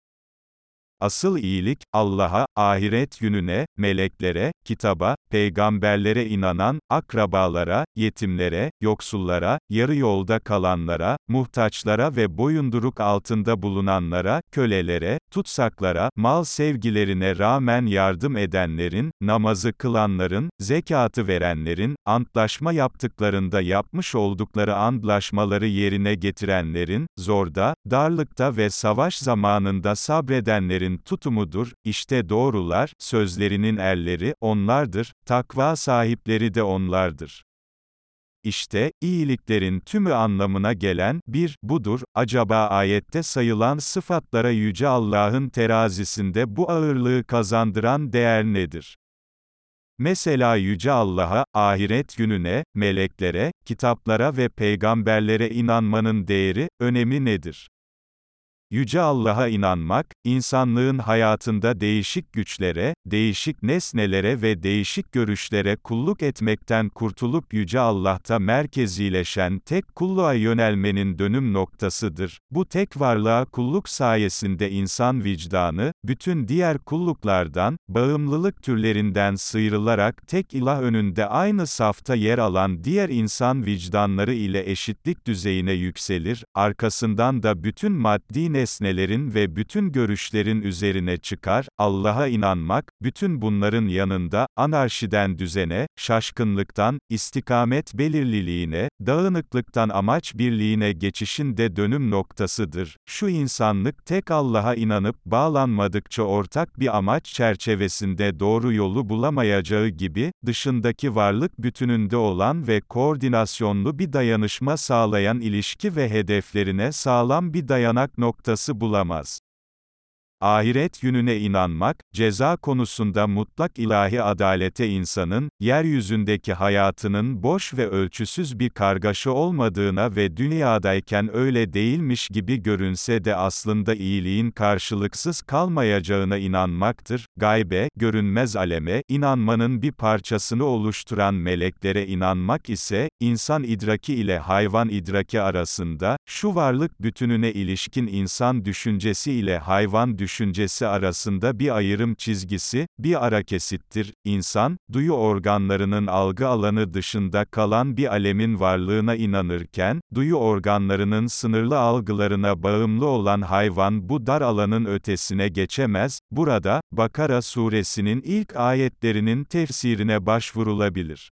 Asıl iyilik, Allah'a, ahiret gününe, meleklere, kitaba, peygamberlere inanan, akrabalara, yetimlere, yoksullara, yarı yolda kalanlara, muhtaçlara ve boyunduruk altında bulunanlara, kölelere, tutsaklara, mal sevgilerine rağmen yardım edenlerin, namazı kılanların, zekatı verenlerin, antlaşma yaptıklarında yapmış oldukları antlaşmaları yerine getirenlerin, zorda, darlıkta ve savaş zamanında sabredenlerin tutumudur, işte doğrular, sözlerinin erleri, onlardır, takva sahipleri de onlardır. İşte, iyiliklerin tümü anlamına gelen, bir, budur, acaba ayette sayılan sıfatlara Yüce Allah'ın terazisinde bu ağırlığı kazandıran değer nedir? Mesela Yüce Allah'a, ahiret gününe, meleklere, kitaplara ve peygamberlere inanmanın değeri, önemi nedir? Yüce Allah'a inanmak, insanlığın hayatında değişik güçlere, değişik nesnelere ve değişik görüşlere kulluk etmekten kurtulup Yüce Allah'ta merkezileşen tek kulluğa yönelmenin dönüm noktasıdır. Bu tek varlığa kulluk sayesinde insan vicdanı, bütün diğer kulluklardan, bağımlılık türlerinden sıyrılarak tek ilah önünde aynı safta yer alan diğer insan vicdanları ile eşitlik düzeyine yükselir, arkasından da bütün maddi nesnelerin ve bütün görüşlerin görüşlerin üzerine çıkar, Allah'a inanmak, bütün bunların yanında, anarşiden düzene, şaşkınlıktan, istikamet belirliliğine, dağınıklıktan amaç birliğine geçişin de dönüm noktasıdır. Şu insanlık tek Allah'a inanıp bağlanmadıkça ortak bir amaç çerçevesinde doğru yolu bulamayacağı gibi, dışındaki varlık bütününde olan ve koordinasyonlu bir dayanışma sağlayan ilişki ve hedeflerine sağlam bir dayanak noktası bulamaz. Ahiret gününe inanmak, ceza konusunda mutlak ilahi adalete insanın, yeryüzündeki hayatının boş ve ölçüsüz bir kargaşa olmadığına ve dünyadayken öyle değilmiş gibi görünse de aslında iyiliğin karşılıksız kalmayacağına inanmaktır. Gaybe, görünmez aleme, inanmanın bir parçasını oluşturan meleklere inanmak ise, insan idraki ile hayvan idraki arasında, şu varlık bütününe ilişkin insan düşüncesi ile hayvan düşüncesi, düşüncesi arasında bir ayrım çizgisi, bir ara kesittir. İnsan, duyu organlarının algı alanı dışında kalan bir alemin varlığına inanırken, duyu organlarının sınırlı algılarına bağımlı olan hayvan bu dar alanın ötesine geçemez. Burada, Bakara suresinin ilk ayetlerinin tefsirine başvurulabilir.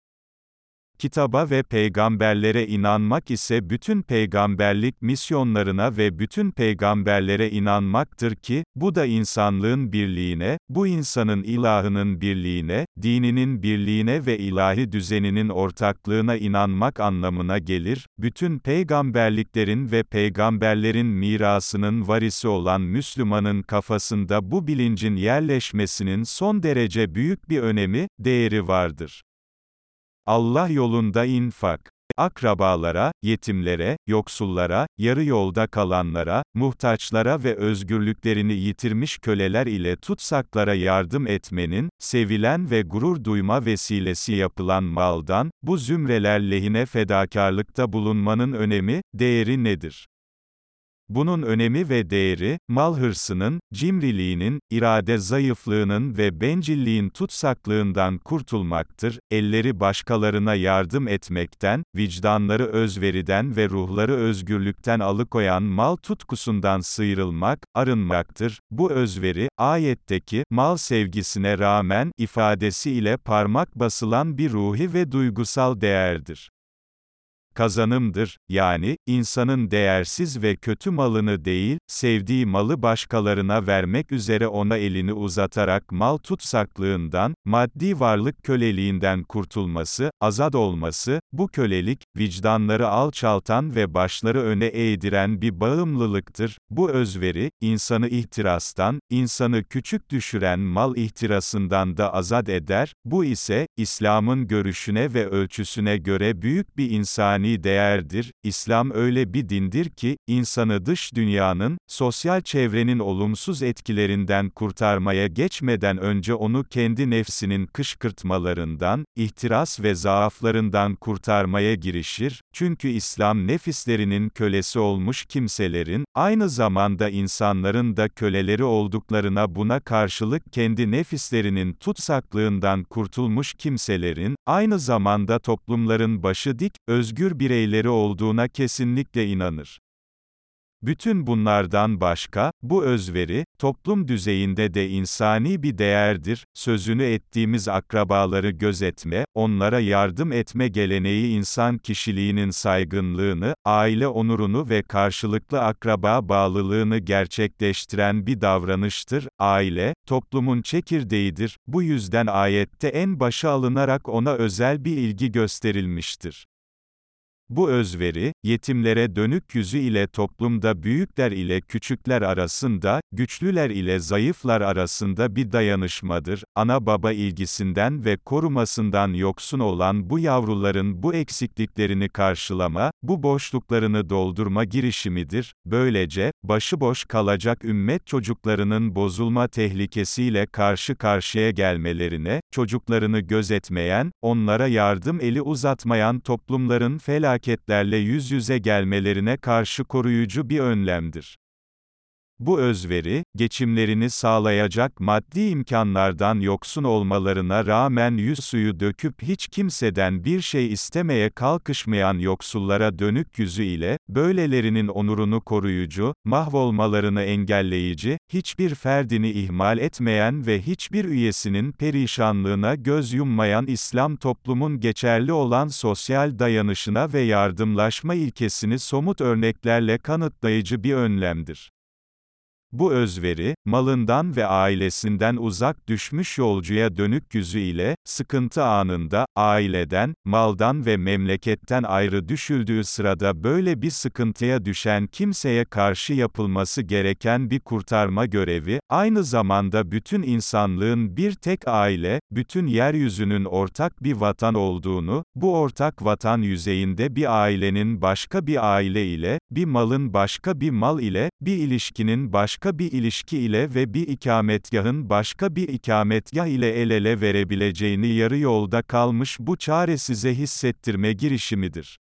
Kitaba ve peygamberlere inanmak ise bütün peygamberlik misyonlarına ve bütün peygamberlere inanmaktır ki, bu da insanlığın birliğine, bu insanın ilahının birliğine, dininin birliğine ve ilahi düzeninin ortaklığına inanmak anlamına gelir. Bütün peygamberliklerin ve peygamberlerin mirasının varisi olan Müslümanın kafasında bu bilincin yerleşmesinin son derece büyük bir önemi, değeri vardır. Allah yolunda infak. Akrabalara, yetimlere, yoksullara, yarı yolda kalanlara, muhtaçlara ve özgürlüklerini yitirmiş köleler ile tutsaklara yardım etmenin, sevilen ve gurur duyma vesilesi yapılan maldan, bu zümreler lehine fedakarlıkta bulunmanın önemi, değeri nedir? Bunun önemi ve değeri, mal hırsının, cimriliğinin, irade zayıflığının ve bencilliğin tutsaklığından kurtulmaktır, elleri başkalarına yardım etmekten, vicdanları özveriden ve ruhları özgürlükten alıkoyan mal tutkusundan sıyrılmak, arınmaktır. Bu özveri, ayetteki, mal sevgisine rağmen, ifadesi ile parmak basılan bir ruhi ve duygusal değerdir kazanımdır, yani, insanın değersiz ve kötü malını değil, sevdiği malı başkalarına vermek üzere ona elini uzatarak mal tutsaklığından, maddi varlık köleliğinden kurtulması, azad olması, bu kölelik, vicdanları alçaltan ve başları öne eğdiren bir bağımlılıktır. Bu özveri, insanı ihtirastan, insanı küçük düşüren mal ihtirasından da azad eder, bu ise, İslam'ın görüşüne ve ölçüsüne göre büyük bir insani insani değerdir. İslam öyle bir dindir ki, insanı dış dünyanın, sosyal çevrenin olumsuz etkilerinden kurtarmaya geçmeden önce onu kendi nefsinin kışkırtmalarından, ihtiras ve zaaflarından kurtarmaya girişir. Çünkü İslam nefislerinin kölesi olmuş kimselerin, aynı zamanda insanların da köleleri olduklarına buna karşılık kendi nefislerinin tutsaklığından kurtulmuş kimselerin, aynı zamanda toplumların başı dik, özgür bireyleri olduğuna kesinlikle inanır. Bütün bunlardan başka, bu özveri, toplum düzeyinde de insani bir değerdir, sözünü ettiğimiz akrabaları gözetme, onlara yardım etme geleneği insan kişiliğinin saygınlığını, aile onurunu ve karşılıklı akraba bağlılığını gerçekleştiren bir davranıştır. Aile, toplumun çekirdeğidir, bu yüzden ayette en başa alınarak ona özel bir ilgi gösterilmiştir. Bu özveri, yetimlere dönük yüzü ile toplumda büyükler ile küçükler arasında, güçlüler ile zayıflar arasında bir dayanışmadır. Ana baba ilgisinden ve korumasından yoksun olan bu yavruların bu eksikliklerini karşılama, bu boşluklarını doldurma girişimidir. Böylece, başıboş kalacak ümmet çocuklarının bozulma tehlikesiyle karşı karşıya gelmelerine, çocuklarını gözetmeyen, onlara yardım eli uzatmayan toplumların felaketlerle yüz yüze gelmelerine karşı koruyucu bir önlemdir. Bu özveri, geçimlerini sağlayacak maddi imkanlardan yoksun olmalarına rağmen yüz suyu döküp hiç kimseden bir şey istemeye kalkışmayan yoksullara dönük yüzü ile, böylelerinin onurunu koruyucu, mahvolmalarını engelleyici, hiçbir ferdini ihmal etmeyen ve hiçbir üyesinin perişanlığına göz yummayan İslam toplumun geçerli olan sosyal dayanışına ve yardımlaşma ilkesini somut örneklerle kanıtlayıcı bir önlemdir. Bu özveri, malından ve ailesinden uzak düşmüş yolcuya dönük yüzü ile, sıkıntı anında, aileden, maldan ve memleketten ayrı düşüldüğü sırada böyle bir sıkıntıya düşen kimseye karşı yapılması gereken bir kurtarma görevi, aynı zamanda bütün insanlığın bir tek aile, bütün yeryüzünün ortak bir vatan olduğunu, bu ortak vatan yüzeyinde bir ailenin başka bir aile ile, bir malın başka bir mal ile, bir ilişkinin başka başka bir ilişki ile ve bir ikametgahın başka bir ikametgah ile el ele verebileceğini yarı yolda kalmış bu çaresize hissettirme girişimidir.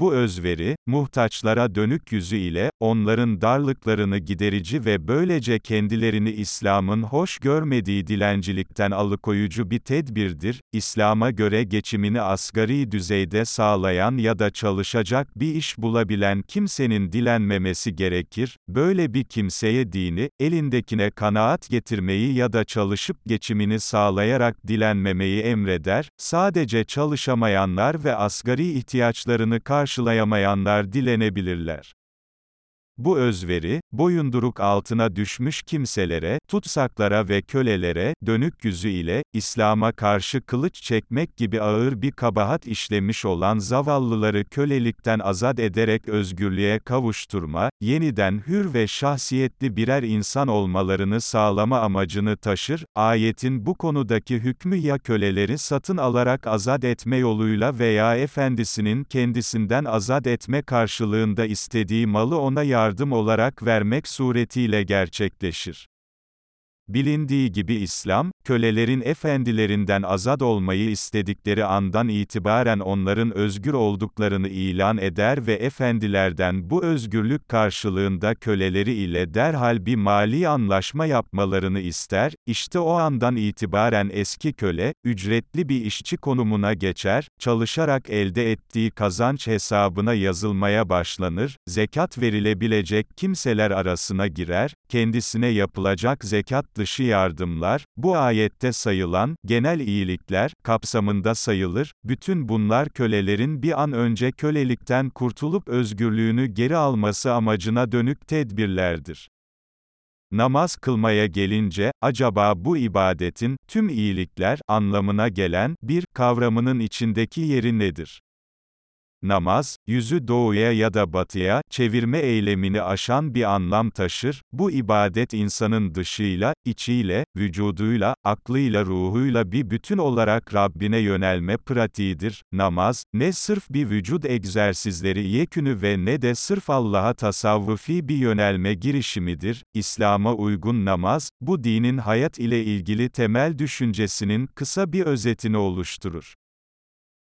Bu özveri, muhtaçlara dönük yüzü ile, onların darlıklarını giderici ve böylece kendilerini İslam'ın hoş görmediği dilencilikten alıkoyucu bir tedbirdir, İslam'a göre geçimini asgari düzeyde sağlayan ya da çalışacak bir iş bulabilen kimsenin dilenmemesi gerekir, böyle bir kimseye dini, elindekine kanaat getirmeyi ya da çalışıp geçimini sağlayarak dilenmemeyi emreder, sadece çalışamayanlar ve asgari ihtiyaçlarını karşılayanlar, karşılayamayanlar dilenebilirler. Bu özveri, boyunduruk altına düşmüş kimselere, tutsaklara ve kölelere, dönük yüzü ile, İslam'a karşı kılıç çekmek gibi ağır bir kabahat işlemiş olan zavallıları kölelikten azat ederek özgürlüğe kavuşturma, yeniden hür ve şahsiyetli birer insan olmalarını sağlama amacını taşır, ayetin bu konudaki hükmü ya köleleri satın alarak azat etme yoluyla veya efendisinin kendisinden azat etme karşılığında istediği malı ona yardım olarak vermek suretiyle gerçekleşir. Bilindiği gibi İslam, kölelerin efendilerinden azad olmayı istedikleri andan itibaren onların özgür olduklarını ilan eder ve efendilerden bu özgürlük karşılığında köleleri ile derhal bir mali anlaşma yapmalarını ister, işte o andan itibaren eski köle, ücretli bir işçi konumuna geçer, çalışarak elde ettiği kazanç hesabına yazılmaya başlanır, zekat verilebilecek kimseler arasına girer, kendisine yapılacak zekat dışı yardımlar, bu ayette sayılan, genel iyilikler, kapsamında sayılır, bütün bunlar kölelerin bir an önce kölelikten kurtulup özgürlüğünü geri alması amacına dönük tedbirlerdir. Namaz kılmaya gelince, acaba bu ibadetin, tüm iyilikler, anlamına gelen, bir, kavramının içindeki yeri nedir? Namaz, yüzü doğuya ya da batıya, çevirme eylemini aşan bir anlam taşır, bu ibadet insanın dışıyla, içiyle, vücuduyla, aklıyla ruhuyla bir bütün olarak Rabbine yönelme pratiğidir. Namaz, ne sırf bir vücut egzersizleri yekünü ve ne de sırf Allah'a tasavvufi bir yönelme girişimidir. İslam'a uygun namaz, bu dinin hayat ile ilgili temel düşüncesinin kısa bir özetini oluşturur.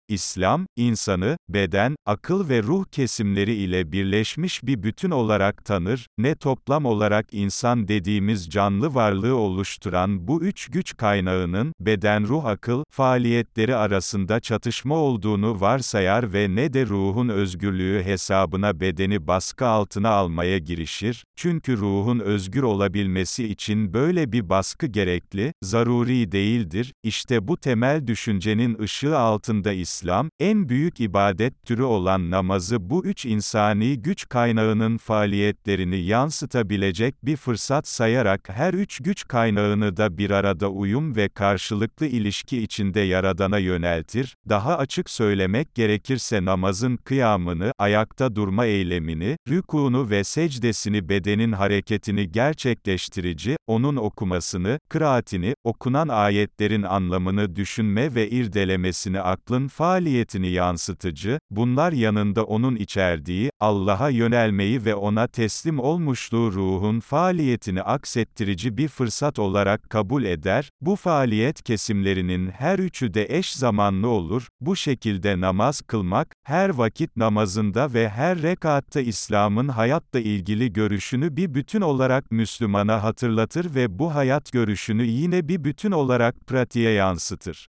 İslam, insanı, beden, akıl ve ruh kesimleri ile birleşmiş bir bütün olarak tanır, ne toplam olarak insan dediğimiz canlı varlığı oluşturan bu üç güç kaynağının, beden ruh akıl, faaliyetleri arasında çatışma olduğunu varsayar ve ne de ruhun özgürlüğü hesabına bedeni baskı altına almaya girişir, çünkü ruhun özgür olabilmesi için böyle bir baskı gerekli, zaruri değildir, işte bu temel düşüncenin ışığı altında İslam, İslam, en büyük ibadet türü olan namazı bu üç insani güç kaynağının faaliyetlerini yansıtabilecek bir fırsat sayarak her üç güç kaynağını da bir arada uyum ve karşılıklı ilişki içinde Yaradan'a yöneltir, daha açık söylemek gerekirse namazın kıyamını, ayakta durma eylemini, rükûnu ve secdesini bedenin hareketini gerçekleştirici, onun okumasını, kıraatini, okunan ayetlerin anlamını düşünme ve irdelemesini aklın fa faaliyetini yansıtıcı, bunlar yanında onun içerdiği, Allah'a yönelmeyi ve ona teslim olmuşluğu ruhun faaliyetini aksettirici bir fırsat olarak kabul eder, bu faaliyet kesimlerinin her üçü de eş zamanlı olur, bu şekilde namaz kılmak, her vakit namazında ve her rekatta İslam'ın hayatla ilgili görüşünü bir bütün olarak Müslümana hatırlatır ve bu hayat görüşünü yine bir bütün olarak pratiğe yansıtır.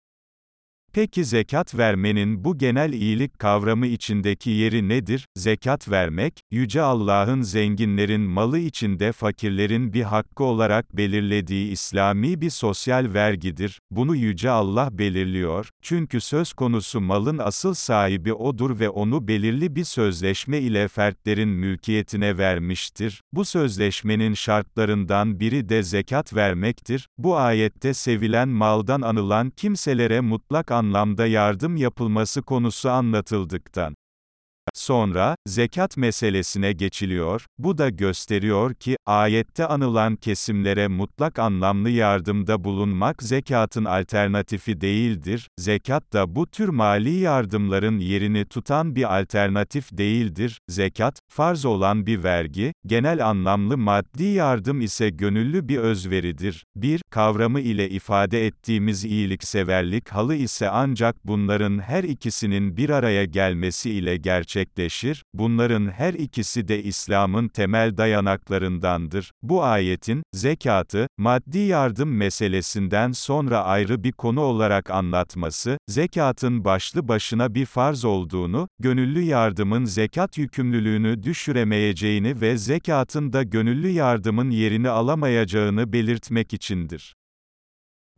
Peki zekat vermenin bu genel iyilik kavramı içindeki yeri nedir? Zekat vermek, Yüce Allah'ın zenginlerin malı içinde fakirlerin bir hakkı olarak belirlediği İslami bir sosyal vergidir. Bunu Yüce Allah belirliyor, çünkü söz konusu malın asıl sahibi odur ve onu belirli bir sözleşme ile fertlerin mülkiyetine vermiştir. Bu sözleşmenin şartlarından biri de zekat vermektir. Bu ayette sevilen maldan anılan kimselere mutlak anlamda anlamda yardım yapılması konusu anlatıldıktan Sonra, zekat meselesine geçiliyor, bu da gösteriyor ki, ayette anılan kesimlere mutlak anlamlı yardımda bulunmak zekatın alternatifi değildir, zekat da bu tür mali yardımların yerini tutan bir alternatif değildir, zekat, farz olan bir vergi, genel anlamlı maddi yardım ise gönüllü bir özveridir. Bir, kavramı ile ifade ettiğimiz iyilikseverlik halı ise ancak bunların her ikisinin bir araya gelmesi ile gerçek gerçekleşir, bunların her ikisi de İslam'ın temel dayanaklarındandır. Bu ayetin, zekatı, maddi yardım meselesinden sonra ayrı bir konu olarak anlatması, zekatın başlı başına bir farz olduğunu, gönüllü yardımın zekat yükümlülüğünü düşüremeyeceğini ve zekatın da gönüllü yardımın yerini alamayacağını belirtmek içindir.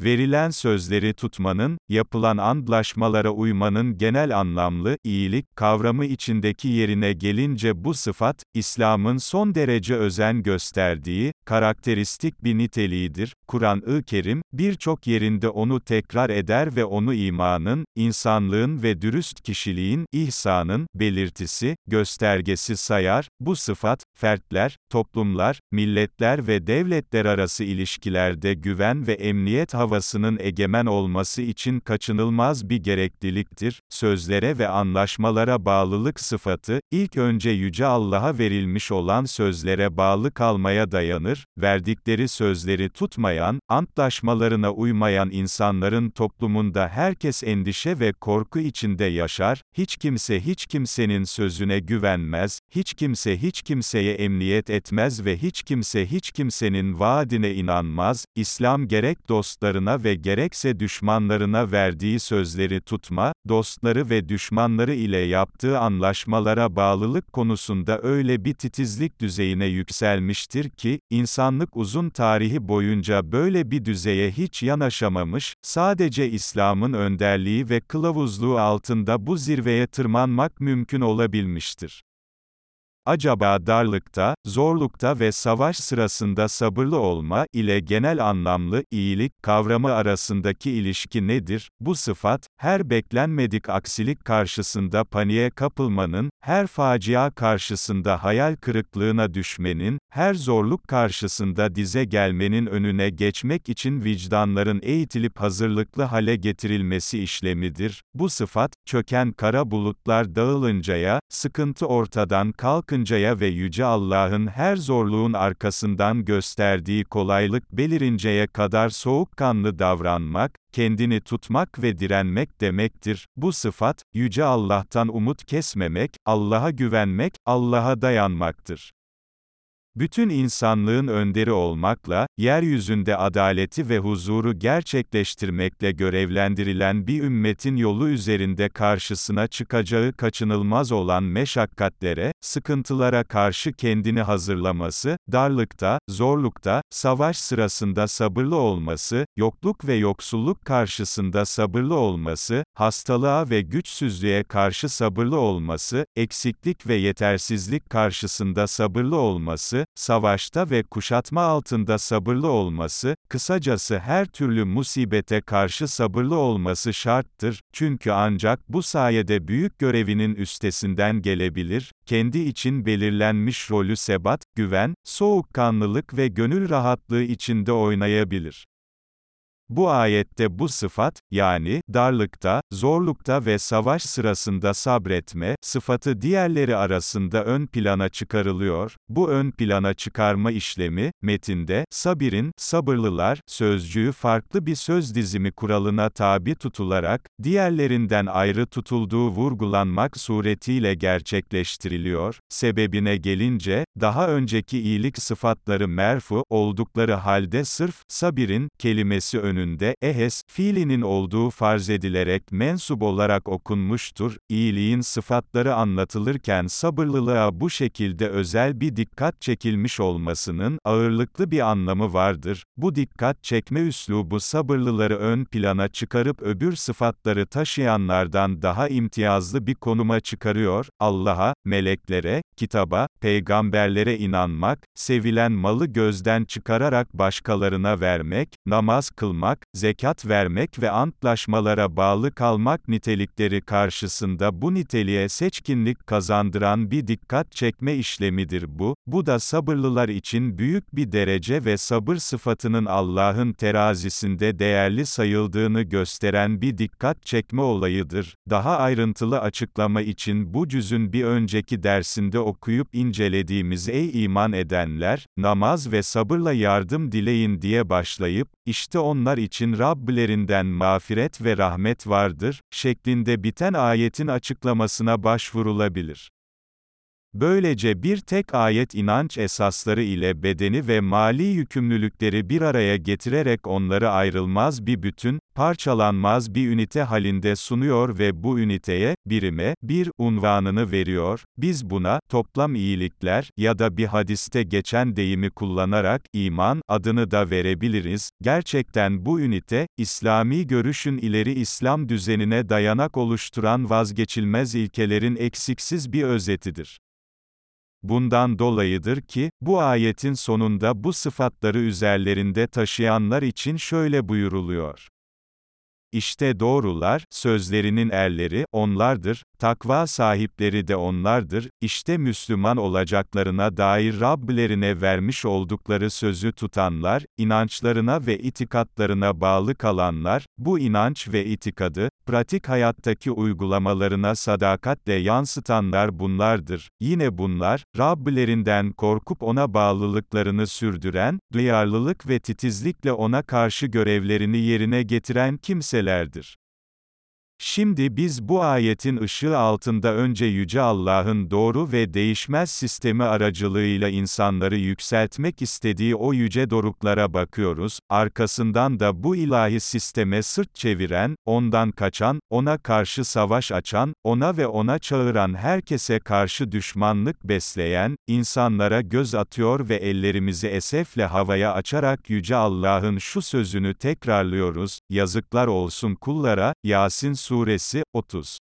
Verilen sözleri tutmanın, yapılan antlaşmalara uymanın genel anlamlı, iyilik, kavramı içindeki yerine gelince bu sıfat, İslam'ın son derece özen gösterdiği, karakteristik bir niteliğidir. Kur'an-ı Kerim, birçok yerinde onu tekrar eder ve onu imanın, insanlığın ve dürüst kişiliğin, ihsanın, belirtisi, göstergesi sayar. Bu sıfat, fertler, toplumlar, milletler ve devletler arası ilişkilerde güven ve emniyet havasının egemen olması için kaçınılmaz bir gerekliliktir. Sözlere ve anlaşmalara bağlılık sıfatı, ilk önce Yüce Allah'a verilmiş olan sözlere bağlı kalmaya dayanır, verdikleri sözleri tutmayan, antlaşmalarına uymayan insanların toplumunda herkes endişe ve korku içinde yaşar, hiç kimse hiç kimsenin sözüne güvenmez, hiç kimse hiç kimseye emniyet etmez ve hiç kimse hiç kimsenin vaadine inanmaz, İslam gerek dostlarına ve gerekse düşmanlarına verdiği sözleri tutma, dostları ve düşmanları ile yaptığı anlaşmalara bağlılık konusunda öyle bir titizlik düzeyine yükselmiştir ki, insanlık uzun tarihi boyunca böyle bir düzeye hiç yanaşamamış, sadece İslam'ın önderliği ve kılavuzluğu altında bu zirveye tırmanmak mümkün olabilmiştir. Acaba darlıkta, zorlukta ve savaş sırasında sabırlı olma ile genel anlamlı iyilik kavramı arasındaki ilişki nedir? Bu sıfat, her beklenmedik aksilik karşısında paniğe kapılmanın, her facia karşısında hayal kırıklığına düşmenin, her zorluk karşısında dize gelmenin önüne geçmek için vicdanların eğitilip hazırlıklı hale getirilmesi işlemidir. Bu sıfat, çöken kara bulutlar dağılıncaya, sıkıntı ortadan kalkın bakıncaya ve Yüce Allah'ın her zorluğun arkasından gösterdiği kolaylık belirinceye kadar soğukkanlı davranmak, kendini tutmak ve direnmek demektir. Bu sıfat, Yüce Allah'tan umut kesmemek, Allah'a güvenmek, Allah'a dayanmaktır bütün insanlığın önderi olmakla, yeryüzünde adaleti ve huzuru gerçekleştirmekle görevlendirilen bir ümmetin yolu üzerinde karşısına çıkacağı kaçınılmaz olan meşakkatlere, sıkıntılara karşı kendini hazırlaması, darlıkta, zorlukta, savaş sırasında sabırlı olması, yokluk ve yoksulluk karşısında sabırlı olması, hastalığa ve güçsüzlüğe karşı sabırlı olması, eksiklik ve yetersizlik karşısında sabırlı olması, savaşta ve kuşatma altında sabırlı olması, kısacası her türlü musibete karşı sabırlı olması şarttır, çünkü ancak bu sayede büyük görevinin üstesinden gelebilir, kendi için belirlenmiş rolü sebat, güven, soğukkanlılık ve gönül rahatlığı içinde oynayabilir. Bu ayette bu sıfat, yani, darlıkta, zorlukta ve savaş sırasında sabretme, sıfatı diğerleri arasında ön plana çıkarılıyor. Bu ön plana çıkarma işlemi, metinde, sabirin, sabırlılar, sözcüğü farklı bir söz dizimi kuralına tabi tutularak, diğerlerinden ayrı tutulduğu vurgulanmak suretiyle gerçekleştiriliyor. Sebebine gelince, daha önceki iyilik sıfatları merfu, oldukları halde sırf, sabirin, kelimesi önünde, ehes, fiilinin olduğu farz edilerek mensup olarak okunmuştur. İyiliğin sıfatları anlatılırken sabırlılığa bu şekilde özel bir dikkat çekilmiş olmasının, ağırlıklı bir anlamı vardır. Bu dikkat çekme üslubu sabırlıları ön plana çıkarıp öbür sıfatları taşıyanlardan daha imtiyazlı bir konuma çıkarıyor. Allah'a, meleklere, kitaba, peygamberlere inanmak, sevilen malı gözden çıkararak başkalarına vermek, namaz kılmak, zekat vermek ve antlaşmalara bağlı kalmak nitelikleri karşısında bu niteliğe seçkinlik kazandıran bir dikkat çekme işlemidir bu. Bu da sabırlılar için büyük bir derece ve sabır sıfatının Allah'ın terazisinde değerli sayıldığını gösteren bir dikkat çekme olayıdır. Daha ayrıntılı açıklama için bu cüzün bir önceki dersinde okuyup incelediğimiz Ey iman edenler, namaz ve sabırla yardım dileyin diye başlayıp, işte onlar için Rabblerinden mağfiret ve rahmet vardır, şeklinde biten ayetin açıklamasına başvurulabilir. Böylece bir tek ayet inanç esasları ile bedeni ve mali yükümlülükleri bir araya getirerek onları ayrılmaz bir bütün, parçalanmaz bir ünite halinde sunuyor ve bu üniteye, birime, bir, unvanını veriyor. Biz buna, toplam iyilikler, ya da bir hadiste geçen deyimi kullanarak, iman, adını da verebiliriz. Gerçekten bu ünite, İslami görüşün ileri İslam düzenine dayanak oluşturan vazgeçilmez ilkelerin eksiksiz bir özetidir. Bundan dolayıdır ki, bu ayetin sonunda bu sıfatları üzerlerinde taşıyanlar için şöyle buyuruluyor. İşte doğrular, sözlerinin erleri, onlardır, takva sahipleri de onlardır, işte Müslüman olacaklarına dair Rablerine vermiş oldukları sözü tutanlar, inançlarına ve itikatlarına bağlı kalanlar, bu inanç ve itikadı, pratik hayattaki uygulamalarına sadakatle yansıtanlar bunlardır. Yine bunlar, Rablerinden korkup ona bağlılıklarını sürdüren, duyarlılık ve titizlikle ona karşı görevlerini yerine getiren kimselerdir. Şimdi biz bu ayetin ışığı altında önce Yüce Allah'ın doğru ve değişmez sistemi aracılığıyla insanları yükseltmek istediği o yüce doruklara bakıyoruz, arkasından da bu ilahi sisteme sırt çeviren, ondan kaçan, ona karşı savaş açan, ona ve ona çağıran herkese karşı düşmanlık besleyen, insanlara göz atıyor ve ellerimizi esefle havaya açarak Yüce Allah'ın şu sözünü tekrarlıyoruz, yazıklar olsun kullara, Yasin Suresi, 30.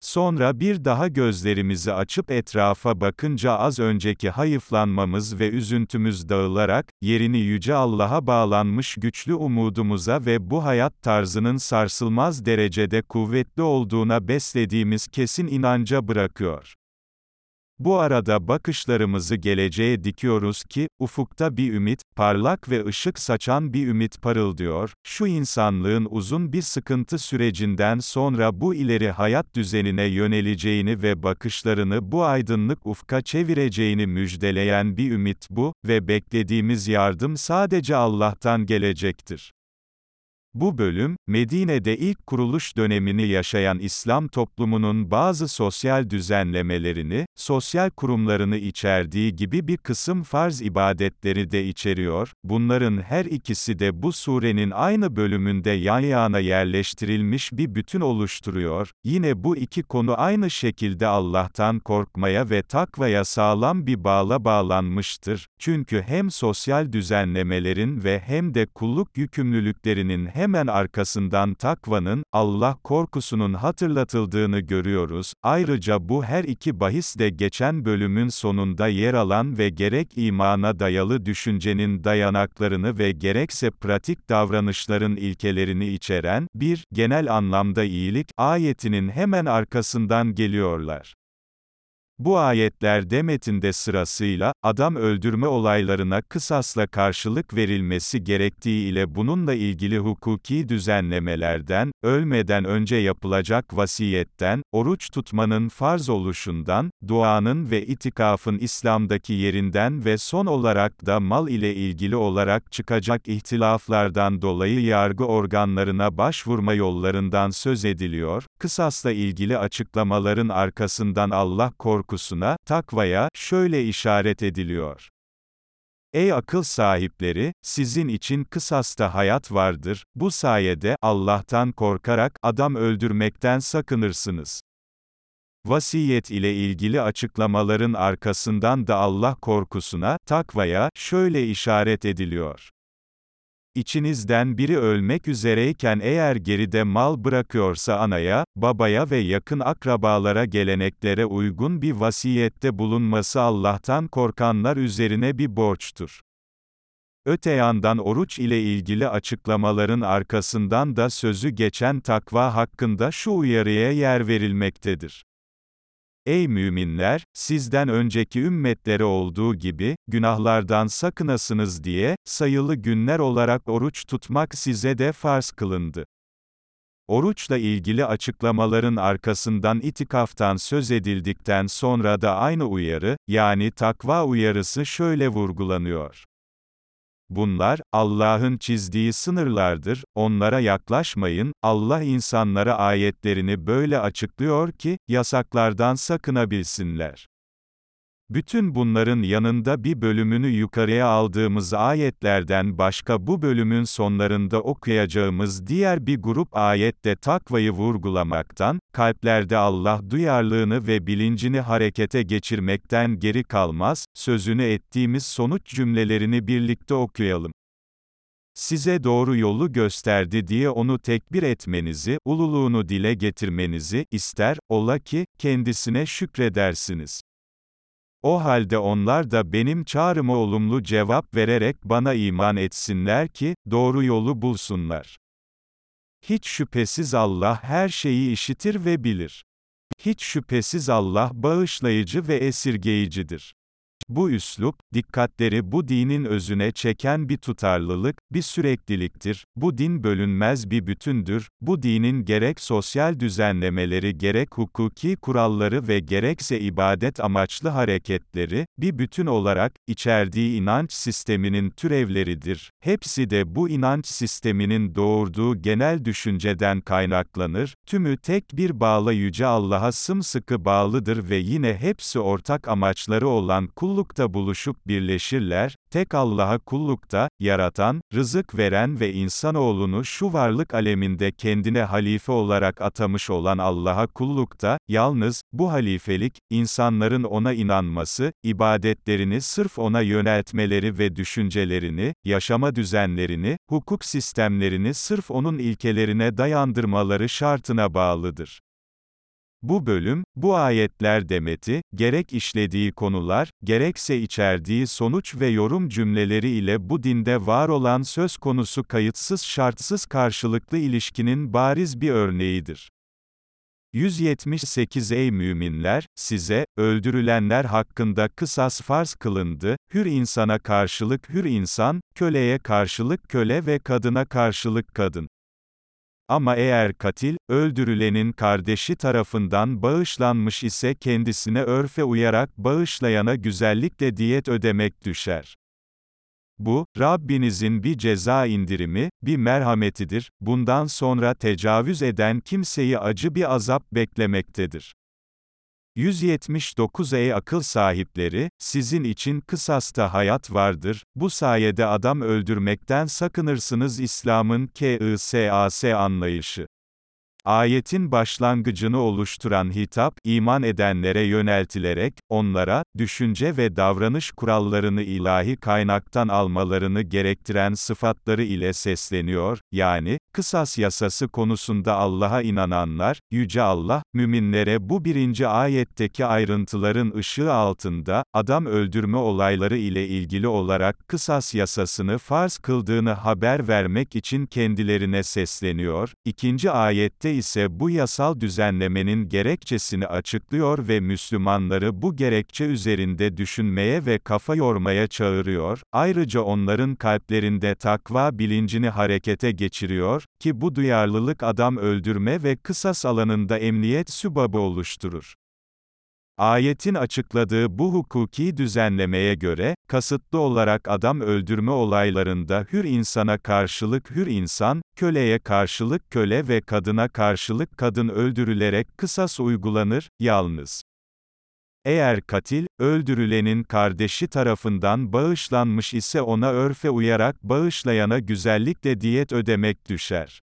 Sonra bir daha gözlerimizi açıp etrafa bakınca az önceki hayıflanmamız ve üzüntümüz dağılarak, yerini Yüce Allah'a bağlanmış güçlü umudumuza ve bu hayat tarzının sarsılmaz derecede kuvvetli olduğuna beslediğimiz kesin inanca bırakıyor. Bu arada bakışlarımızı geleceğe dikiyoruz ki, ufukta bir ümit, parlak ve ışık saçan bir ümit parıldıyor, şu insanlığın uzun bir sıkıntı sürecinden sonra bu ileri hayat düzenine yöneleceğini ve bakışlarını bu aydınlık ufka çevireceğini müjdeleyen bir ümit bu, ve beklediğimiz yardım sadece Allah'tan gelecektir. Bu bölüm, Medine'de ilk kuruluş dönemini yaşayan İslam toplumunun bazı sosyal düzenlemelerini, sosyal kurumlarını içerdiği gibi bir kısım farz ibadetleri de içeriyor, bunların her ikisi de bu surenin aynı bölümünde yan yana yerleştirilmiş bir bütün oluşturuyor, yine bu iki konu aynı şekilde Allah'tan korkmaya ve takvaya sağlam bir bağla bağlanmıştır, çünkü hem sosyal düzenlemelerin ve hem de kulluk yükümlülüklerinin hemen arkasından takvanın, Allah korkusunun hatırlatıldığını görüyoruz. Ayrıca bu her iki bahis de geçen bölümün sonunda yer alan ve gerek imana dayalı düşüncenin dayanaklarını ve gerekse pratik davranışların ilkelerini içeren, bir, genel anlamda iyilik, ayetinin hemen arkasından geliyorlar. Bu ayetler demetinde sırasıyla, adam öldürme olaylarına kısasla karşılık verilmesi gerektiği ile bununla ilgili hukuki düzenlemelerden, ölmeden önce yapılacak vasiyetten, oruç tutmanın farz oluşundan, duanın ve itikafın İslam'daki yerinden ve son olarak da mal ile ilgili olarak çıkacak ihtilaflardan dolayı yargı organlarına başvurma yollarından söz ediliyor, kısasla ilgili açıklamaların arkasından Allah korkusuna, takvaya, şöyle işaret ediliyor. Ey akıl sahipleri, sizin için kısasta hayat vardır, bu sayede, Allah'tan korkarak, adam öldürmekten sakınırsınız. Vasiyet ile ilgili açıklamaların arkasından da Allah korkusuna, takvaya, şöyle işaret ediliyor. İçinizden biri ölmek üzereyken eğer geride mal bırakıyorsa anaya, babaya ve yakın akrabalara geleneklere uygun bir vasiyette bulunması Allah'tan korkanlar üzerine bir borçtur. Öte yandan oruç ile ilgili açıklamaların arkasından da sözü geçen takva hakkında şu uyarıya yer verilmektedir. Ey müminler, sizden önceki ümmetlere olduğu gibi, günahlardan sakınasınız diye, sayılı günler olarak oruç tutmak size de farz kılındı. Oruçla ilgili açıklamaların arkasından itikaftan söz edildikten sonra da aynı uyarı, yani takva uyarısı şöyle vurgulanıyor. Bunlar, Allah'ın çizdiği sınırlardır, onlara yaklaşmayın, Allah insanlara ayetlerini böyle açıklıyor ki, yasaklardan sakınabilsinler. Bütün bunların yanında bir bölümünü yukarıya aldığımız ayetlerden başka bu bölümün sonlarında okuyacağımız diğer bir grup ayette takvayı vurgulamaktan, kalplerde Allah duyarlılığını ve bilincini harekete geçirmekten geri kalmaz, sözünü ettiğimiz sonuç cümlelerini birlikte okuyalım size doğru yolu gösterdi diye onu tekbir etmenizi, ululuğunu dile getirmenizi ister, ola ki, kendisine şükredersiniz. O halde onlar da benim çağrıma olumlu cevap vererek bana iman etsinler ki, doğru yolu bulsunlar. Hiç şüphesiz Allah her şeyi işitir ve bilir. Hiç şüphesiz Allah bağışlayıcı ve esirgeyicidir. Bu üslup, dikkatleri bu dinin özüne çeken bir tutarlılık, bir sürekliliktir. Bu din bölünmez bir bütündür. Bu dinin gerek sosyal düzenlemeleri gerek hukuki kuralları ve gerekse ibadet amaçlı hareketleri, bir bütün olarak, içerdiği inanç sisteminin türevleridir. Hepsi de bu inanç sisteminin doğurduğu genel düşünceden kaynaklanır. Tümü tek bir bağla Yüce Allah'a sımsıkı bağlıdır ve yine hepsi ortak amaçları olan kulluk kullukta buluşup birleşirler, tek Allah'a kullukta, yaratan, rızık veren ve insanoğlunu şu varlık aleminde kendine halife olarak atamış olan Allah'a kullukta, yalnız, bu halifelik, insanların ona inanması, ibadetlerini sırf ona yöneltmeleri ve düşüncelerini, yaşama düzenlerini, hukuk sistemlerini sırf onun ilkelerine dayandırmaları şartına bağlıdır. Bu bölüm, bu ayetler demeti, gerek işlediği konular, gerekse içerdiği sonuç ve yorum cümleleri ile bu dinde var olan söz konusu kayıtsız şartsız karşılıklı ilişkinin bariz bir örneğidir. 178 Ey müminler, size, öldürülenler hakkında kısas farz kılındı, hür insana karşılık hür insan, köleye karşılık köle ve kadına karşılık kadın. Ama eğer katil, öldürülenin kardeşi tarafından bağışlanmış ise kendisine örfe uyarak bağışlayana güzellikle diyet ödemek düşer. Bu, Rabbinizin bir ceza indirimi, bir merhametidir, bundan sonra tecavüz eden kimseyi acı bir azap beklemektedir. 179 Ey akıl sahipleri, sizin için kısasta hayat vardır, bu sayede adam öldürmekten sakınırsınız İslam'ın KISAS anlayışı. Ayetin başlangıcını oluşturan hitap, iman edenlere yöneltilerek, onlara, düşünce ve davranış kurallarını ilahi kaynaktan almalarını gerektiren sıfatları ile sesleniyor, yani, kısas yasası konusunda Allah'a inananlar, Yüce Allah, müminlere bu birinci ayetteki ayrıntıların ışığı altında, adam öldürme olayları ile ilgili olarak kısas yasasını farz kıldığını haber vermek için kendilerine sesleniyor, ikinci ayette ayette ise bu yasal düzenlemenin gerekçesini açıklıyor ve Müslümanları bu gerekçe üzerinde düşünmeye ve kafa yormaya çağırıyor, ayrıca onların kalplerinde takva bilincini harekete geçiriyor, ki bu duyarlılık adam öldürme ve kısas alanında emniyet sübabı oluşturur. Ayetin açıkladığı bu hukuki düzenlemeye göre, kasıtlı olarak adam öldürme olaylarında hür insana karşılık hür insan, köleye karşılık köle ve kadına karşılık kadın öldürülerek kısas uygulanır, yalnız. Eğer katil, öldürülenin kardeşi tarafından bağışlanmış ise ona örfe uyarak bağışlayana güzellikle diyet ödemek düşer.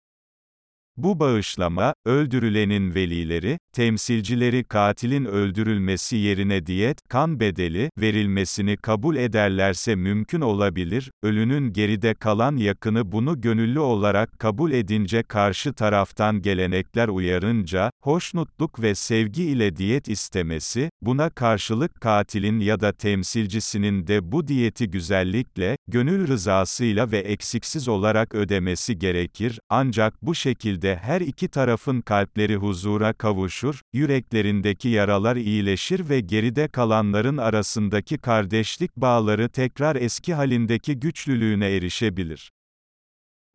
Bu bağışlama, öldürülenin velileri, temsilcileri katilin öldürülmesi yerine diyet, kan bedeli, verilmesini kabul ederlerse mümkün olabilir, ölünün geride kalan yakını bunu gönüllü olarak kabul edince karşı taraftan gelenekler uyarınca, hoşnutluk ve sevgi ile diyet istemesi, buna karşılık katilin ya da temsilcisinin de bu diyeti güzellikle, gönül rızasıyla ve eksiksiz olarak ödemesi gerekir, ancak bu şekilde şekilde her iki tarafın kalpleri huzura kavuşur, yüreklerindeki yaralar iyileşir ve geride kalanların arasındaki kardeşlik bağları tekrar eski halindeki güçlülüğüne erişebilir.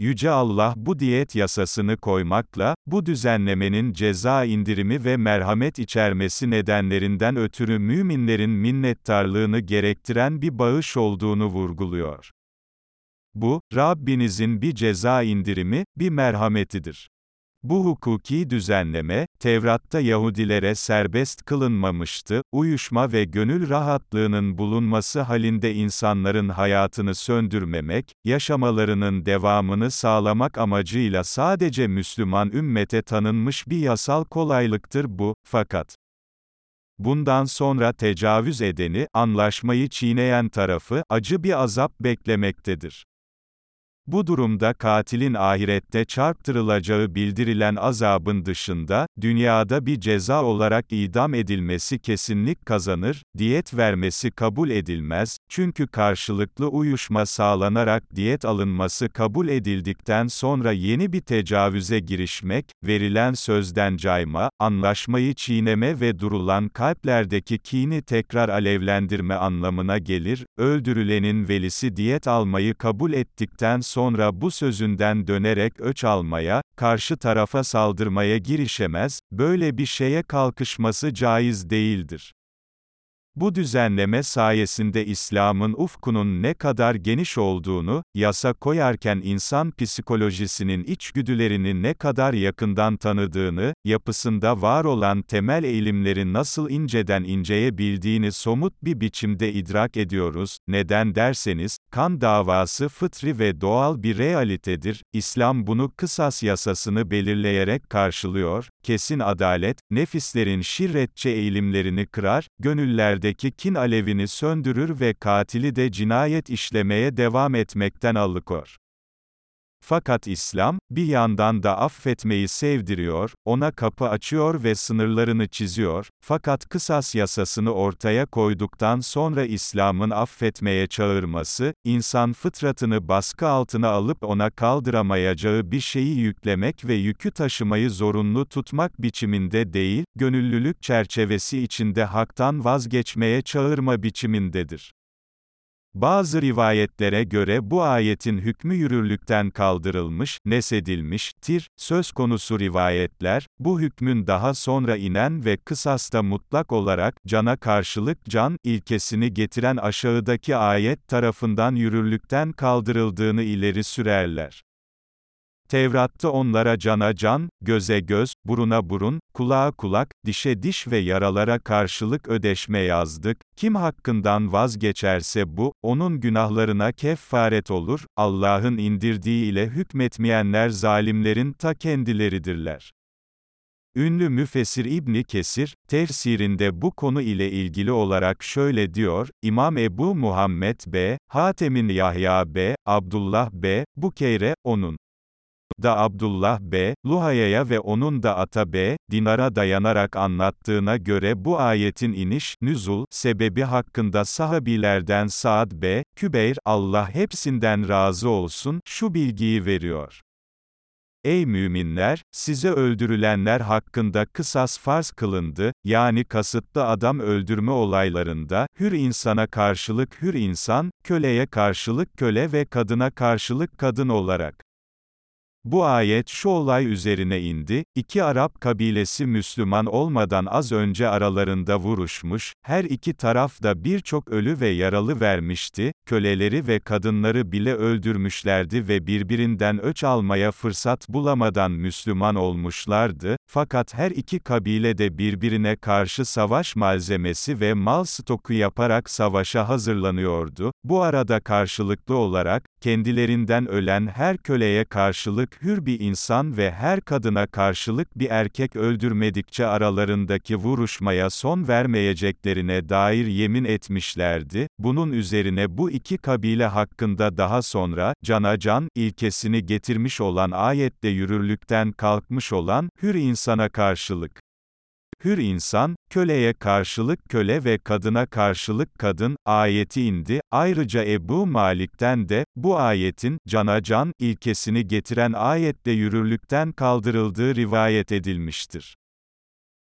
Yüce Allah bu diyet yasasını koymakla, bu düzenlemenin ceza indirimi ve merhamet içermesi nedenlerinden ötürü müminlerin minnettarlığını gerektiren bir bağış olduğunu vurguluyor. Bu, Rabbinizin bir ceza indirimi, bir merhametidir. Bu hukuki düzenleme, Tevrat'ta Yahudilere serbest kılınmamıştı, uyuşma ve gönül rahatlığının bulunması halinde insanların hayatını söndürmemek, yaşamalarının devamını sağlamak amacıyla sadece Müslüman ümmete tanınmış bir yasal kolaylıktır bu, fakat Bundan sonra tecavüz edeni, anlaşmayı çiğneyen tarafı, acı bir azap beklemektedir. Bu durumda katilin ahirette çarptırılacağı bildirilen azabın dışında, dünyada bir ceza olarak idam edilmesi kesinlik kazanır, diyet vermesi kabul edilmez, çünkü karşılıklı uyuşma sağlanarak diyet alınması kabul edildikten sonra yeni bir tecavüze girişmek, verilen sözden cayma, anlaşmayı çiğneme ve durulan kalplerdeki kini tekrar alevlendirme anlamına gelir, öldürülenin velisi diyet almayı kabul ettikten sonra, sonra bu sözünden dönerek öç almaya, karşı tarafa saldırmaya girişemez, böyle bir şeye kalkışması caiz değildir. Bu düzenleme sayesinde İslam'ın ufkunun ne kadar geniş olduğunu, yasa koyarken insan psikolojisinin içgüdülerini ne kadar yakından tanıdığını, yapısında var olan temel eğilimleri nasıl inceden inceye bildiğini somut bir biçimde idrak ediyoruz. Neden derseniz, kan davası fıtri ve doğal bir realitedir. İslam bunu kısas yasasını belirleyerek karşılıyor, kesin adalet, nefislerin şirretçe eğilimlerini kırar, gönüllerde kalpteki kin alevini söndürür ve katili de cinayet işlemeye devam etmekten alıkor. Fakat İslam, bir yandan da affetmeyi sevdiriyor, ona kapı açıyor ve sınırlarını çiziyor, fakat kısas yasasını ortaya koyduktan sonra İslam'ın affetmeye çağırması, insan fıtratını baskı altına alıp ona kaldıramayacağı bir şeyi yüklemek ve yükü taşımayı zorunlu tutmak biçiminde değil, gönüllülük çerçevesi içinde haktan vazgeçmeye çağırma biçimindedir. Bazı rivayetlere göre bu ayetin hükmü yürürlükten kaldırılmış, nesedilmiş, tir, söz konusu rivayetler, bu hükmün daha sonra inen ve kısasta mutlak olarak, cana karşılık can, ilkesini getiren aşağıdaki ayet tarafından yürürlükten kaldırıldığını ileri sürerler. Tevrat'ta onlara cana can, göze göz, buruna burun, kulağa kulak, dişe diş ve yaralara karşılık ödeşme yazdık. Kim hakkından vazgeçerse bu, onun günahlarına kefaret olur, Allah'ın indirdiği ile hükmetmeyenler zalimlerin ta kendileridirler. Ünlü müfessir İbni Kesir, tefsirinde bu konu ile ilgili olarak şöyle diyor, İmam Ebu Muhammed B., Hatem'in Yahya B., Abdullah B., Bukeyre, onun da Abdullah B. Luhaya'ya ve onun da ata B. Dinar'a dayanarak anlattığına göre bu ayetin iniş, nüzul, sebebi hakkında sahabilerden Saad B. Kübeyr, Allah hepsinden razı olsun, şu bilgiyi veriyor. ey müminler, size öldürülenler hakkında kısas farz kılındı, yani kasıtlı adam öldürme olaylarında, hür insana karşılık hür insan, köleye karşılık köle ve kadına karşılık kadın olarak. Bu ayet şu olay üzerine indi, iki Arap kabilesi Müslüman olmadan az önce aralarında vuruşmuş, her iki taraf da birçok ölü ve yaralı vermişti, köleleri ve kadınları bile öldürmüşlerdi ve birbirinden öç almaya fırsat bulamadan Müslüman olmuşlardı, fakat her iki kabile de birbirine karşı savaş malzemesi ve mal stoku yaparak savaşa hazırlanıyordu, bu arada karşılıklı olarak, kendilerinden ölen her köleye karşılık hür bir insan ve her kadına karşılık bir erkek öldürmedikçe aralarındaki vuruşmaya son vermeyeceklerine dair yemin etmişlerdi, bunun üzerine bu iki kabile hakkında daha sonra, cana can, ilkesini getirmiş olan ayette yürürlükten kalkmış olan, hür insana karşılık, Hür insan, köleye karşılık köle ve kadına karşılık kadın, ayeti indi. Ayrıca Ebu Malik'ten de, bu ayetin, cana can, ilkesini getiren ayette yürürlükten kaldırıldığı rivayet edilmiştir.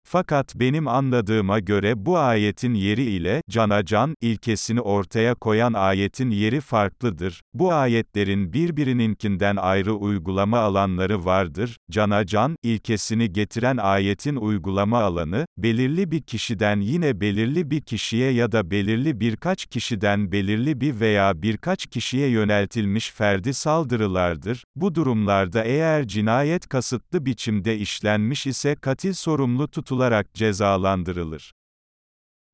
Fakat benim anladığıma göre bu ayetin yeri ile cana can ilkesini ortaya koyan ayetin yeri farklıdır. Bu ayetlerin birbirininkinden ayrı uygulama alanları vardır. Cana can ilkesini getiren ayetin uygulama alanı belirli bir kişiden yine belirli bir kişiye ya da belirli birkaç kişiden belirli bir veya birkaç kişiye yöneltilmiş ferdi saldırılardır. Bu durumlarda eğer cinayet kasıtlı biçimde işlenmiş ise katil sorumlu tutulur tutularak cezalandırılır.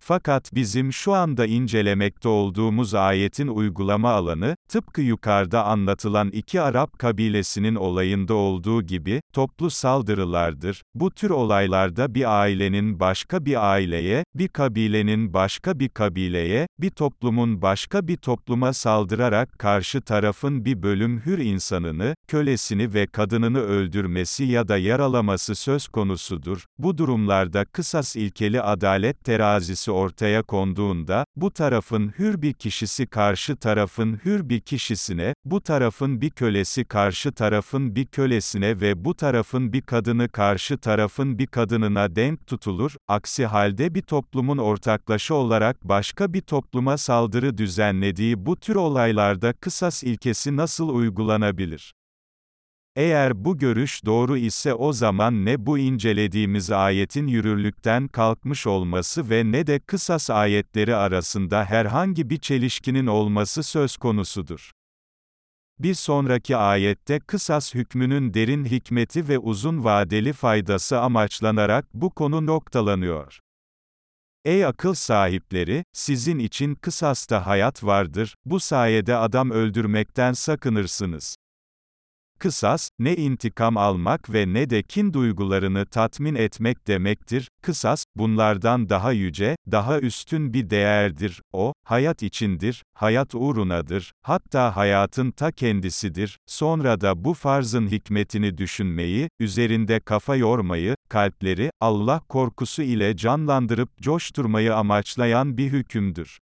Fakat bizim şu anda incelemekte olduğumuz ayetin uygulama alanı, tıpkı yukarıda anlatılan iki Arap kabilesinin olayında olduğu gibi, toplu saldırılardır. Bu tür olaylarda bir ailenin başka bir aileye, bir kabilenin başka bir kabileye, bir toplumun başka bir topluma saldırarak karşı tarafın bir bölüm hür insanını, kölesini ve kadınını öldürmesi ya da yaralaması söz konusudur. Bu durumlarda kısas ilkeli adalet terazisi ortaya konduğunda, bu tarafın hür bir kişisi karşı tarafın hür bir kişisine, bu tarafın bir kölesi karşı tarafın bir kölesine ve bu tarafın bir kadını karşı tarafın bir kadınına denk tutulur, aksi halde bir toplumun ortaklaşa olarak başka bir topluma saldırı düzenlediği bu tür olaylarda kısas ilkesi nasıl uygulanabilir? Eğer bu görüş doğru ise o zaman ne bu incelediğimiz ayetin yürürlükten kalkmış olması ve ne de kısas ayetleri arasında herhangi bir çelişkinin olması söz konusudur. Bir sonraki ayette kısas hükmünün derin hikmeti ve uzun vadeli faydası amaçlanarak bu konu noktalanıyor. Ey akıl sahipleri, sizin için kısasta hayat vardır, bu sayede adam öldürmekten sakınırsınız. Kısas, ne intikam almak ve ne de kin duygularını tatmin etmek demektir. Kısas, bunlardan daha yüce, daha üstün bir değerdir. O, hayat içindir, hayat uğrunadır, hatta hayatın ta kendisidir. Sonra da bu farzın hikmetini düşünmeyi, üzerinde kafa yormayı, kalpleri, Allah korkusu ile canlandırıp coşturmayı amaçlayan bir hükümdür.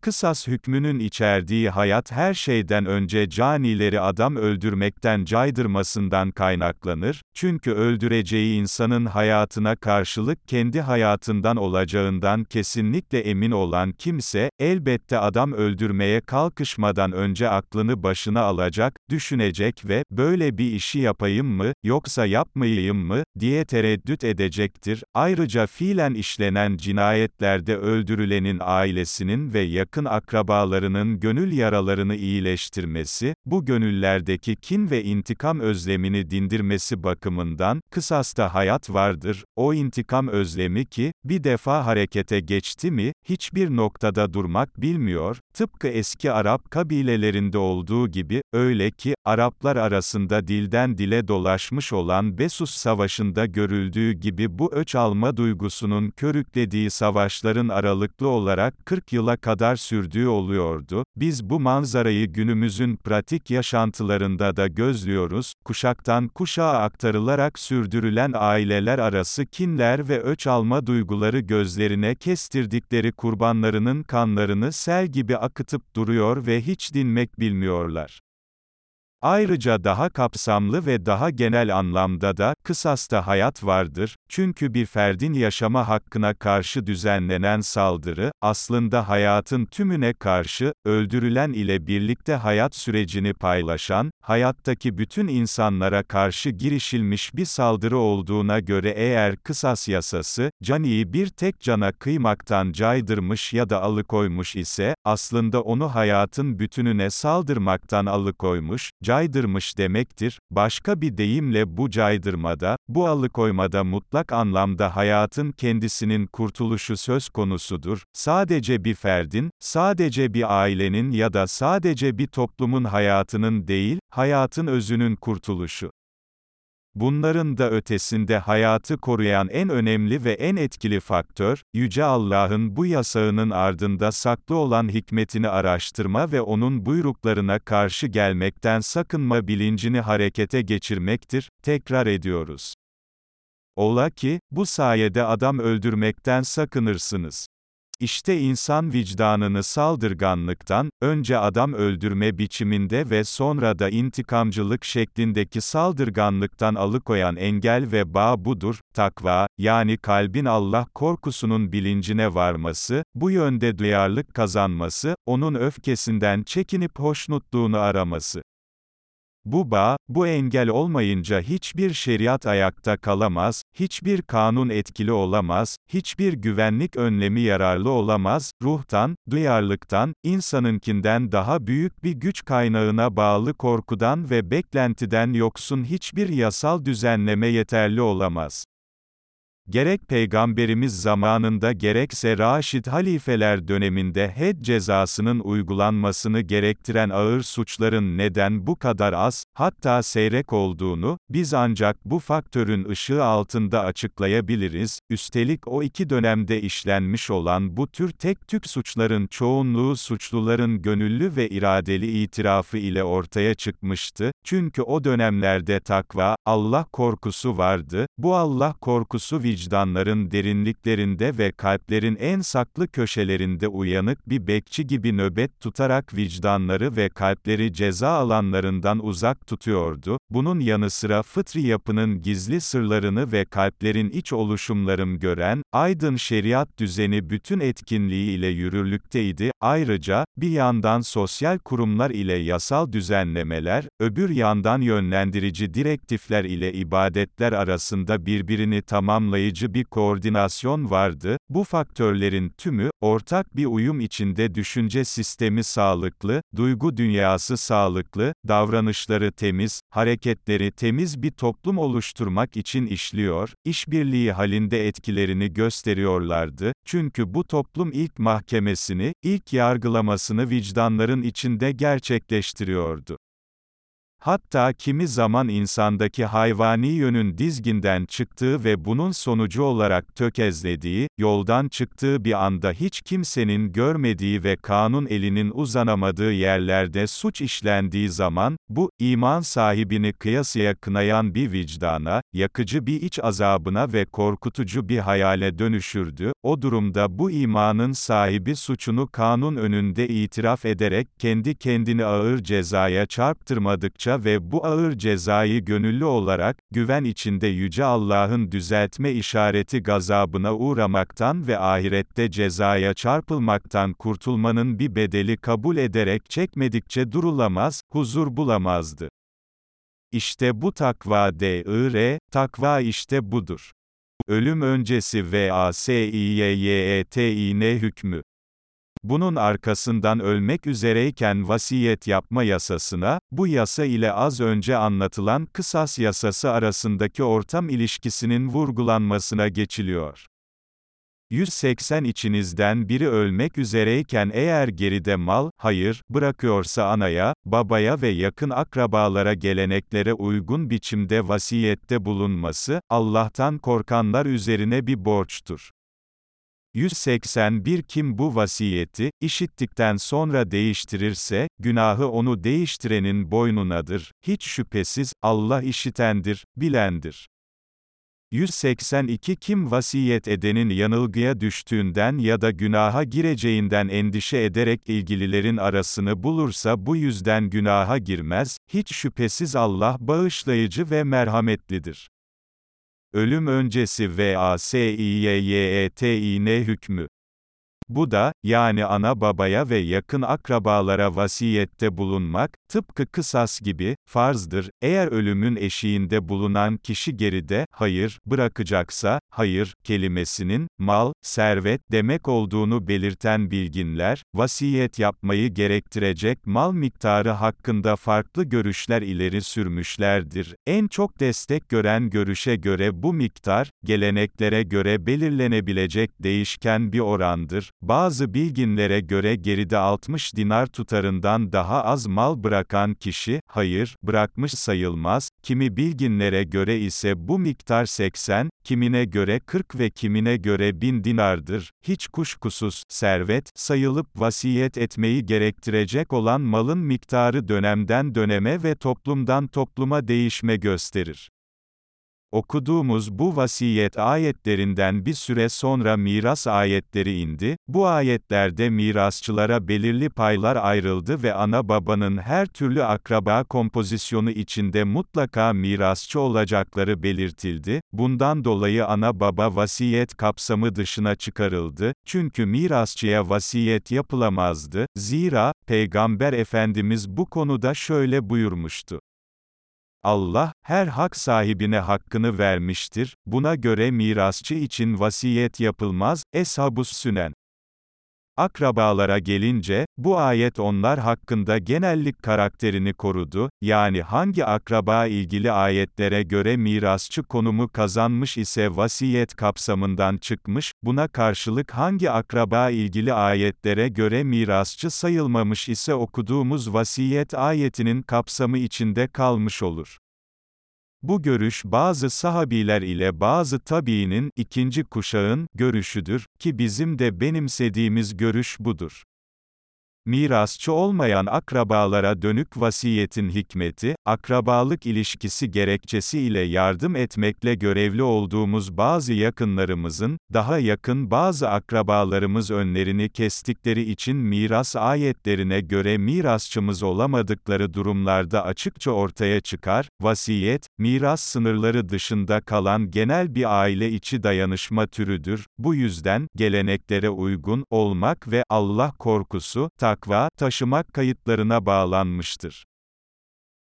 Kısas hükmünün içerdiği hayat her şeyden önce canileri adam öldürmekten caydırmasından kaynaklanır, çünkü öldüreceği insanın hayatına karşılık kendi hayatından olacağından kesinlikle emin olan kimse, elbette adam öldürmeye kalkışmadan önce aklını başına alacak, düşünecek ve, böyle bir işi yapayım mı, yoksa yapmayayım mı, diye tereddüt edecektir. Ayrıca fiilen işlenen cinayetlerde öldürülenin ailesinin ve yakın yakın akrabalarının gönül yaralarını iyileştirmesi, bu gönüllerdeki kin ve intikam özlemini dindirmesi bakımından, kısasta hayat vardır, o intikam özlemi ki, bir defa harekete geçti mi, hiçbir noktada durmak bilmiyor, tıpkı eski Arap kabilelerinde olduğu gibi, öyle ki, Araplar arasında dilden dile dolaşmış olan Besus Savaşı'nda görüldüğü gibi bu öç alma duygusunun körüklediği savaşların aralıklı olarak 40 yıla kadar sürdüğü oluyordu. Biz bu manzarayı günümüzün pratik yaşantılarında da gözlüyoruz. Kuşaktan kuşağa aktarılarak sürdürülen aileler arası kinler ve öç alma duyguları gözlerine kestirdikleri kurbanlarının kanlarını sel gibi akıtıp duruyor ve hiç dinmek bilmiyorlar. Ayrıca daha kapsamlı ve daha genel anlamda da, kısasta hayat vardır, çünkü bir ferdin yaşama hakkına karşı düzenlenen saldırı, aslında hayatın tümüne karşı, öldürülen ile birlikte hayat sürecini paylaşan, hayattaki bütün insanlara karşı girişilmiş bir saldırı olduğuna göre eğer kısas yasası, caniyi bir tek cana kıymaktan caydırmış ya da alıkoymuş ise, aslında onu hayatın bütününe saldırmaktan alıkoymuş, caydırmış demektir. Başka bir deyimle bu caydırmada, bu alıkoymada mutlak anlamda hayatın kendisinin kurtuluşu söz konusudur. Sadece bir ferdin, sadece bir ailenin ya da sadece bir toplumun hayatının değil, hayatın özünün kurtuluşu. Bunların da ötesinde hayatı koruyan en önemli ve en etkili faktör, Yüce Allah'ın bu yasağının ardında saklı olan hikmetini araştırma ve onun buyruklarına karşı gelmekten sakınma bilincini harekete geçirmektir, tekrar ediyoruz. Ola ki, bu sayede adam öldürmekten sakınırsınız. İşte insan vicdanını saldırganlıktan, önce adam öldürme biçiminde ve sonra da intikamcılık şeklindeki saldırganlıktan alıkoyan engel ve bağ budur, takva, yani kalbin Allah korkusunun bilincine varması, bu yönde duyarlılık kazanması, onun öfkesinden çekinip hoşnutluğunu araması. Bu bağ, bu engel olmayınca hiçbir şeriat ayakta kalamaz, hiçbir kanun etkili olamaz, hiçbir güvenlik önlemi yararlı olamaz, ruhtan, duyarlılıktan, insanınkinden daha büyük bir güç kaynağına bağlı korkudan ve beklentiden yoksun hiçbir yasal düzenleme yeterli olamaz gerek Peygamberimiz zamanında gerekse Raşid halifeler döneminde had cezasının uygulanmasını gerektiren ağır suçların neden bu kadar az, hatta seyrek olduğunu, biz ancak bu faktörün ışığı altında açıklayabiliriz, üstelik o iki dönemde işlenmiş olan bu tür tek tük suçların çoğunluğu suçluların gönüllü ve iradeli itirafı ile ortaya çıkmıştı, çünkü o dönemlerde takva, Allah korkusu vardı, bu Allah korkusu vicdanı vicdanların derinliklerinde ve kalplerin en saklı köşelerinde uyanık bir bekçi gibi nöbet tutarak vicdanları ve kalpleri ceza alanlarından uzak tutuyordu. Bunun yanı sıra fıtri yapının gizli sırlarını ve kalplerin iç oluşumlarım gören, aydın şeriat düzeni bütün etkinliği ile yürürlükteydi. Ayrıca, bir yandan sosyal kurumlar ile yasal düzenlemeler, öbür yandan yönlendirici direktifler ile ibadetler arasında birbirini tamamlayıcı sağlayıcı bir koordinasyon vardı, bu faktörlerin tümü, ortak bir uyum içinde düşünce sistemi sağlıklı, duygu dünyası sağlıklı, davranışları temiz, hareketleri temiz bir toplum oluşturmak için işliyor, işbirliği halinde etkilerini gösteriyorlardı, çünkü bu toplum ilk mahkemesini, ilk yargılamasını vicdanların içinde gerçekleştiriyordu. Hatta kimi zaman insandaki hayvani yönün dizginden çıktığı ve bunun sonucu olarak tökezlediği, yoldan çıktığı bir anda hiç kimsenin görmediği ve kanun elinin uzanamadığı yerlerde suç işlendiği zaman, bu, iman sahibini kıyasıya kınayan bir vicdana, yakıcı bir iç azabına ve korkutucu bir hayale dönüşürdü, o durumda bu imanın sahibi suçunu kanun önünde itiraf ederek kendi kendini ağır cezaya çarptırmadıkça, oldukça ve bu ağır cezayı gönüllü olarak, güven içinde Yüce Allah'ın düzeltme işareti gazabına uğramaktan ve ahirette cezaya çarpılmaktan kurtulmanın bir bedeli kabul ederek çekmedikçe durulamaz, huzur bulamazdı. İşte bu takva dir, takva işte budur. Ölüm öncesi v a s i y y e t i n hükmü. Bunun arkasından ölmek üzereyken vasiyet yapma yasasına, bu yasa ile az önce anlatılan kısas yasası arasındaki ortam ilişkisinin vurgulanmasına geçiliyor. 180 içinizden biri ölmek üzereyken eğer geride mal, hayır, bırakıyorsa anaya, babaya ve yakın akrabalara geleneklere uygun biçimde vasiyette bulunması, Allah'tan korkanlar üzerine bir borçtur. 181 Kim bu vasiyeti, işittikten sonra değiştirirse, günahı onu değiştirenin boynunadır, hiç şüphesiz, Allah işitendir, bilendir. 182 Kim vasiyet edenin yanılgıya düştüğünden ya da günaha gireceğinden endişe ederek ilgililerin arasını bulursa bu yüzden günaha girmez, hiç şüphesiz Allah bağışlayıcı ve merhametlidir. Ölüm öncesi VASİYYETİN hükmü bu da, yani ana babaya ve yakın akrabalara vasiyette bulunmak, tıpkı kısas gibi, farzdır. Eğer ölümün eşiğinde bulunan kişi geride, hayır, bırakacaksa, hayır, kelimesinin, mal, servet demek olduğunu belirten bilginler, vasiyet yapmayı gerektirecek mal miktarı hakkında farklı görüşler ileri sürmüşlerdir. En çok destek gören görüşe göre bu miktar, geleneklere göre belirlenebilecek değişken bir orandır. Bazı bilginlere göre geride 60 dinar tutarından daha az mal bırakan kişi, hayır, bırakmış sayılmaz, kimi bilginlere göre ise bu miktar 80, kimine göre 40 ve kimine göre 1000 dinardır. Hiç kuşkusuz, servet, sayılıp vasiyet etmeyi gerektirecek olan malın miktarı dönemden döneme ve toplumdan topluma değişme gösterir. Okuduğumuz bu vasiyet ayetlerinden bir süre sonra miras ayetleri indi, bu ayetlerde mirasçılara belirli paylar ayrıldı ve ana babanın her türlü akraba kompozisyonu içinde mutlaka mirasçı olacakları belirtildi, bundan dolayı ana baba vasiyet kapsamı dışına çıkarıldı, çünkü mirasçıya vasiyet yapılamazdı, zira, Peygamber Efendimiz bu konuda şöyle buyurmuştu. Allah, her hak sahibine hakkını vermiştir, buna göre mirasçı için vasiyet yapılmaz, Eshabus Sünen. Akrabalara gelince, bu ayet onlar hakkında genellik karakterini korudu, yani hangi akraba ilgili ayetlere göre mirasçı konumu kazanmış ise vasiyet kapsamından çıkmış, buna karşılık hangi akraba ilgili ayetlere göre mirasçı sayılmamış ise okuduğumuz vasiyet ayetinin kapsamı içinde kalmış olur. Bu görüş bazı sahabiler ile bazı tabiinin, ikinci kuşağın, görüşüdür, ki bizim de benimsediğimiz görüş budur. Mirasçı olmayan akrabalara dönük vasiyetin hikmeti, akrabalık ilişkisi gerekçesi ile yardım etmekle görevli olduğumuz bazı yakınlarımızın, daha yakın bazı akrabalarımız önlerini kestikleri için miras ayetlerine göre mirasçımız olamadıkları durumlarda açıkça ortaya çıkar, vasiyet, miras sınırları dışında kalan genel bir aile içi dayanışma türüdür, bu yüzden, geleneklere uygun olmak ve Allah korkusu, tak takva, taşımak kayıtlarına bağlanmıştır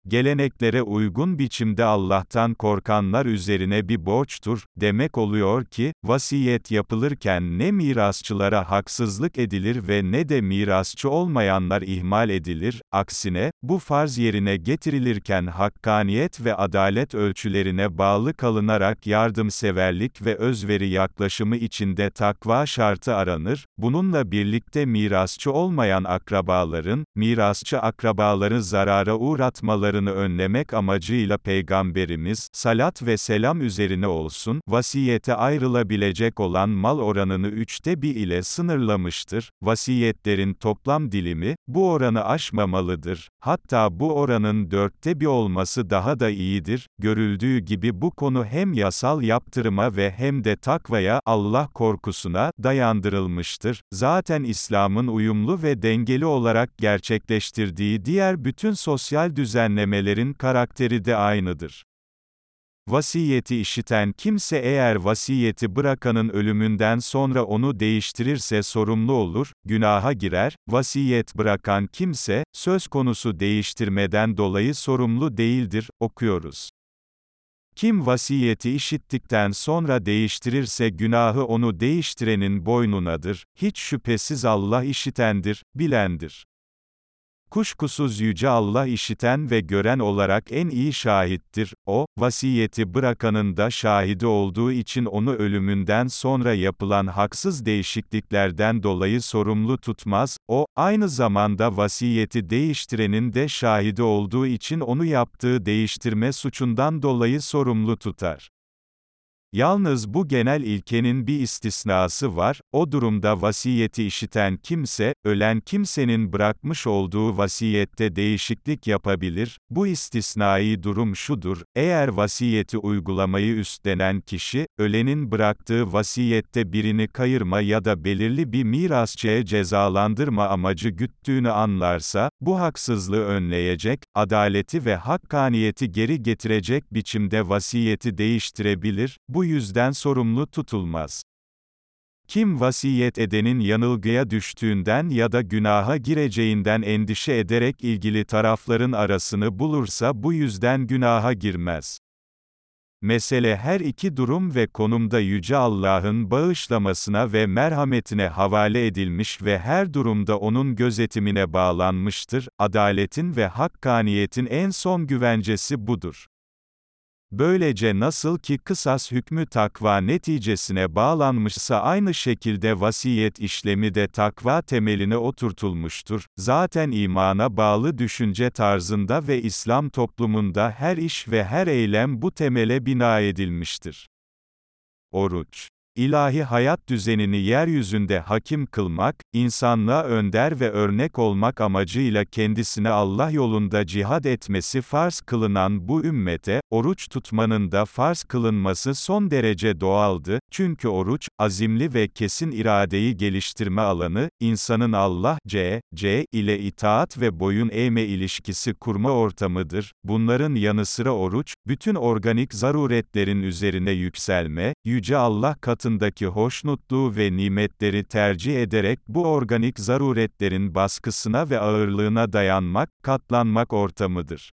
geleneklere uygun biçimde Allah'tan korkanlar üzerine bir borçtur, demek oluyor ki, vasiyet yapılırken ne mirasçılara haksızlık edilir ve ne de mirasçı olmayanlar ihmal edilir, aksine, bu farz yerine getirilirken hakkaniyet ve adalet ölçülerine bağlı kalınarak yardımseverlik ve özveri yaklaşımı içinde takva şartı aranır, bununla birlikte mirasçı olmayan akrabaların, mirasçı akrabaları zarara uğratmaları zararlarını önlemek amacıyla Peygamberimiz, salat ve selam üzerine olsun, vasiyete ayrılabilecek olan mal oranını üçte bir ile sınırlamıştır. Vasiyetlerin toplam dilimi, bu oranı aşmamalıdır. Hatta bu oranın dörtte bir olması daha da iyidir. Görüldüğü gibi bu konu hem yasal yaptırıma ve hem de takvaya, Allah korkusuna, dayandırılmıştır. Zaten İslam'ın uyumlu ve dengeli olarak gerçekleştirdiği diğer bütün sosyal düzenle düzenlemelerin karakteri de aynıdır. Vasiyeti işiten kimse eğer vasiyeti bırakanın ölümünden sonra onu değiştirirse sorumlu olur, günaha girer, vasiyet bırakan kimse, söz konusu değiştirmeden dolayı sorumlu değildir, okuyoruz. Kim vasiyeti işittikten sonra değiştirirse günahı onu değiştirenin boynunadır, hiç şüphesiz Allah işitendir, bilendir. Kuşkusuz Yüce Allah işiten ve gören olarak en iyi şahittir, o, vasiyeti bırakanın da şahidi olduğu için onu ölümünden sonra yapılan haksız değişikliklerden dolayı sorumlu tutmaz, o, aynı zamanda vasiyeti değiştirenin de şahidi olduğu için onu yaptığı değiştirme suçundan dolayı sorumlu tutar. Yalnız bu genel ilkenin bir istisnası var, o durumda vasiyeti işiten kimse, ölen kimsenin bırakmış olduğu vasiyette değişiklik yapabilir, bu istisnai durum şudur, eğer vasiyeti uygulamayı üstlenen kişi, ölenin bıraktığı vasiyette birini kayırma ya da belirli bir mirasçıya cezalandırma amacı güttüğünü anlarsa, bu haksızlığı önleyecek, adaleti ve hakkaniyeti geri getirecek biçimde vasiyeti değiştirebilir, bu yüzden sorumlu tutulmaz. Kim vasiyet edenin yanılgıya düştüğünden ya da günaha gireceğinden endişe ederek ilgili tarafların arasını bulursa bu yüzden günaha girmez. Mesele her iki durum ve konumda Yüce Allah'ın bağışlamasına ve merhametine havale edilmiş ve her durumda O'nun gözetimine bağlanmıştır, adaletin ve hakkaniyetin en son güvencesi budur. Böylece nasıl ki kısas hükmü takva neticesine bağlanmışsa aynı şekilde vasiyet işlemi de takva temeline oturtulmuştur. Zaten imana bağlı düşünce tarzında ve İslam toplumunda her iş ve her eylem bu temele bina edilmiştir. Oruç İlahi hayat düzenini yeryüzünde hakim kılmak, insanlığa önder ve örnek olmak amacıyla kendisine Allah yolunda cihad etmesi farz kılınan bu ümmete, oruç tutmanın da farz kılınması son derece doğaldı, çünkü oruç, azimli ve kesin iradeyi geliştirme alanı, insanın Allah, C, C ile itaat ve boyun eğme ilişkisi kurma ortamıdır. Bunların yanı sıra oruç, bütün organik zaruretlerin üzerine yükselme, Yüce Allah katı hayatındaki hoşnutluğu ve nimetleri tercih ederek bu organik zaruretlerin baskısına ve ağırlığına dayanmak, katlanmak ortamıdır.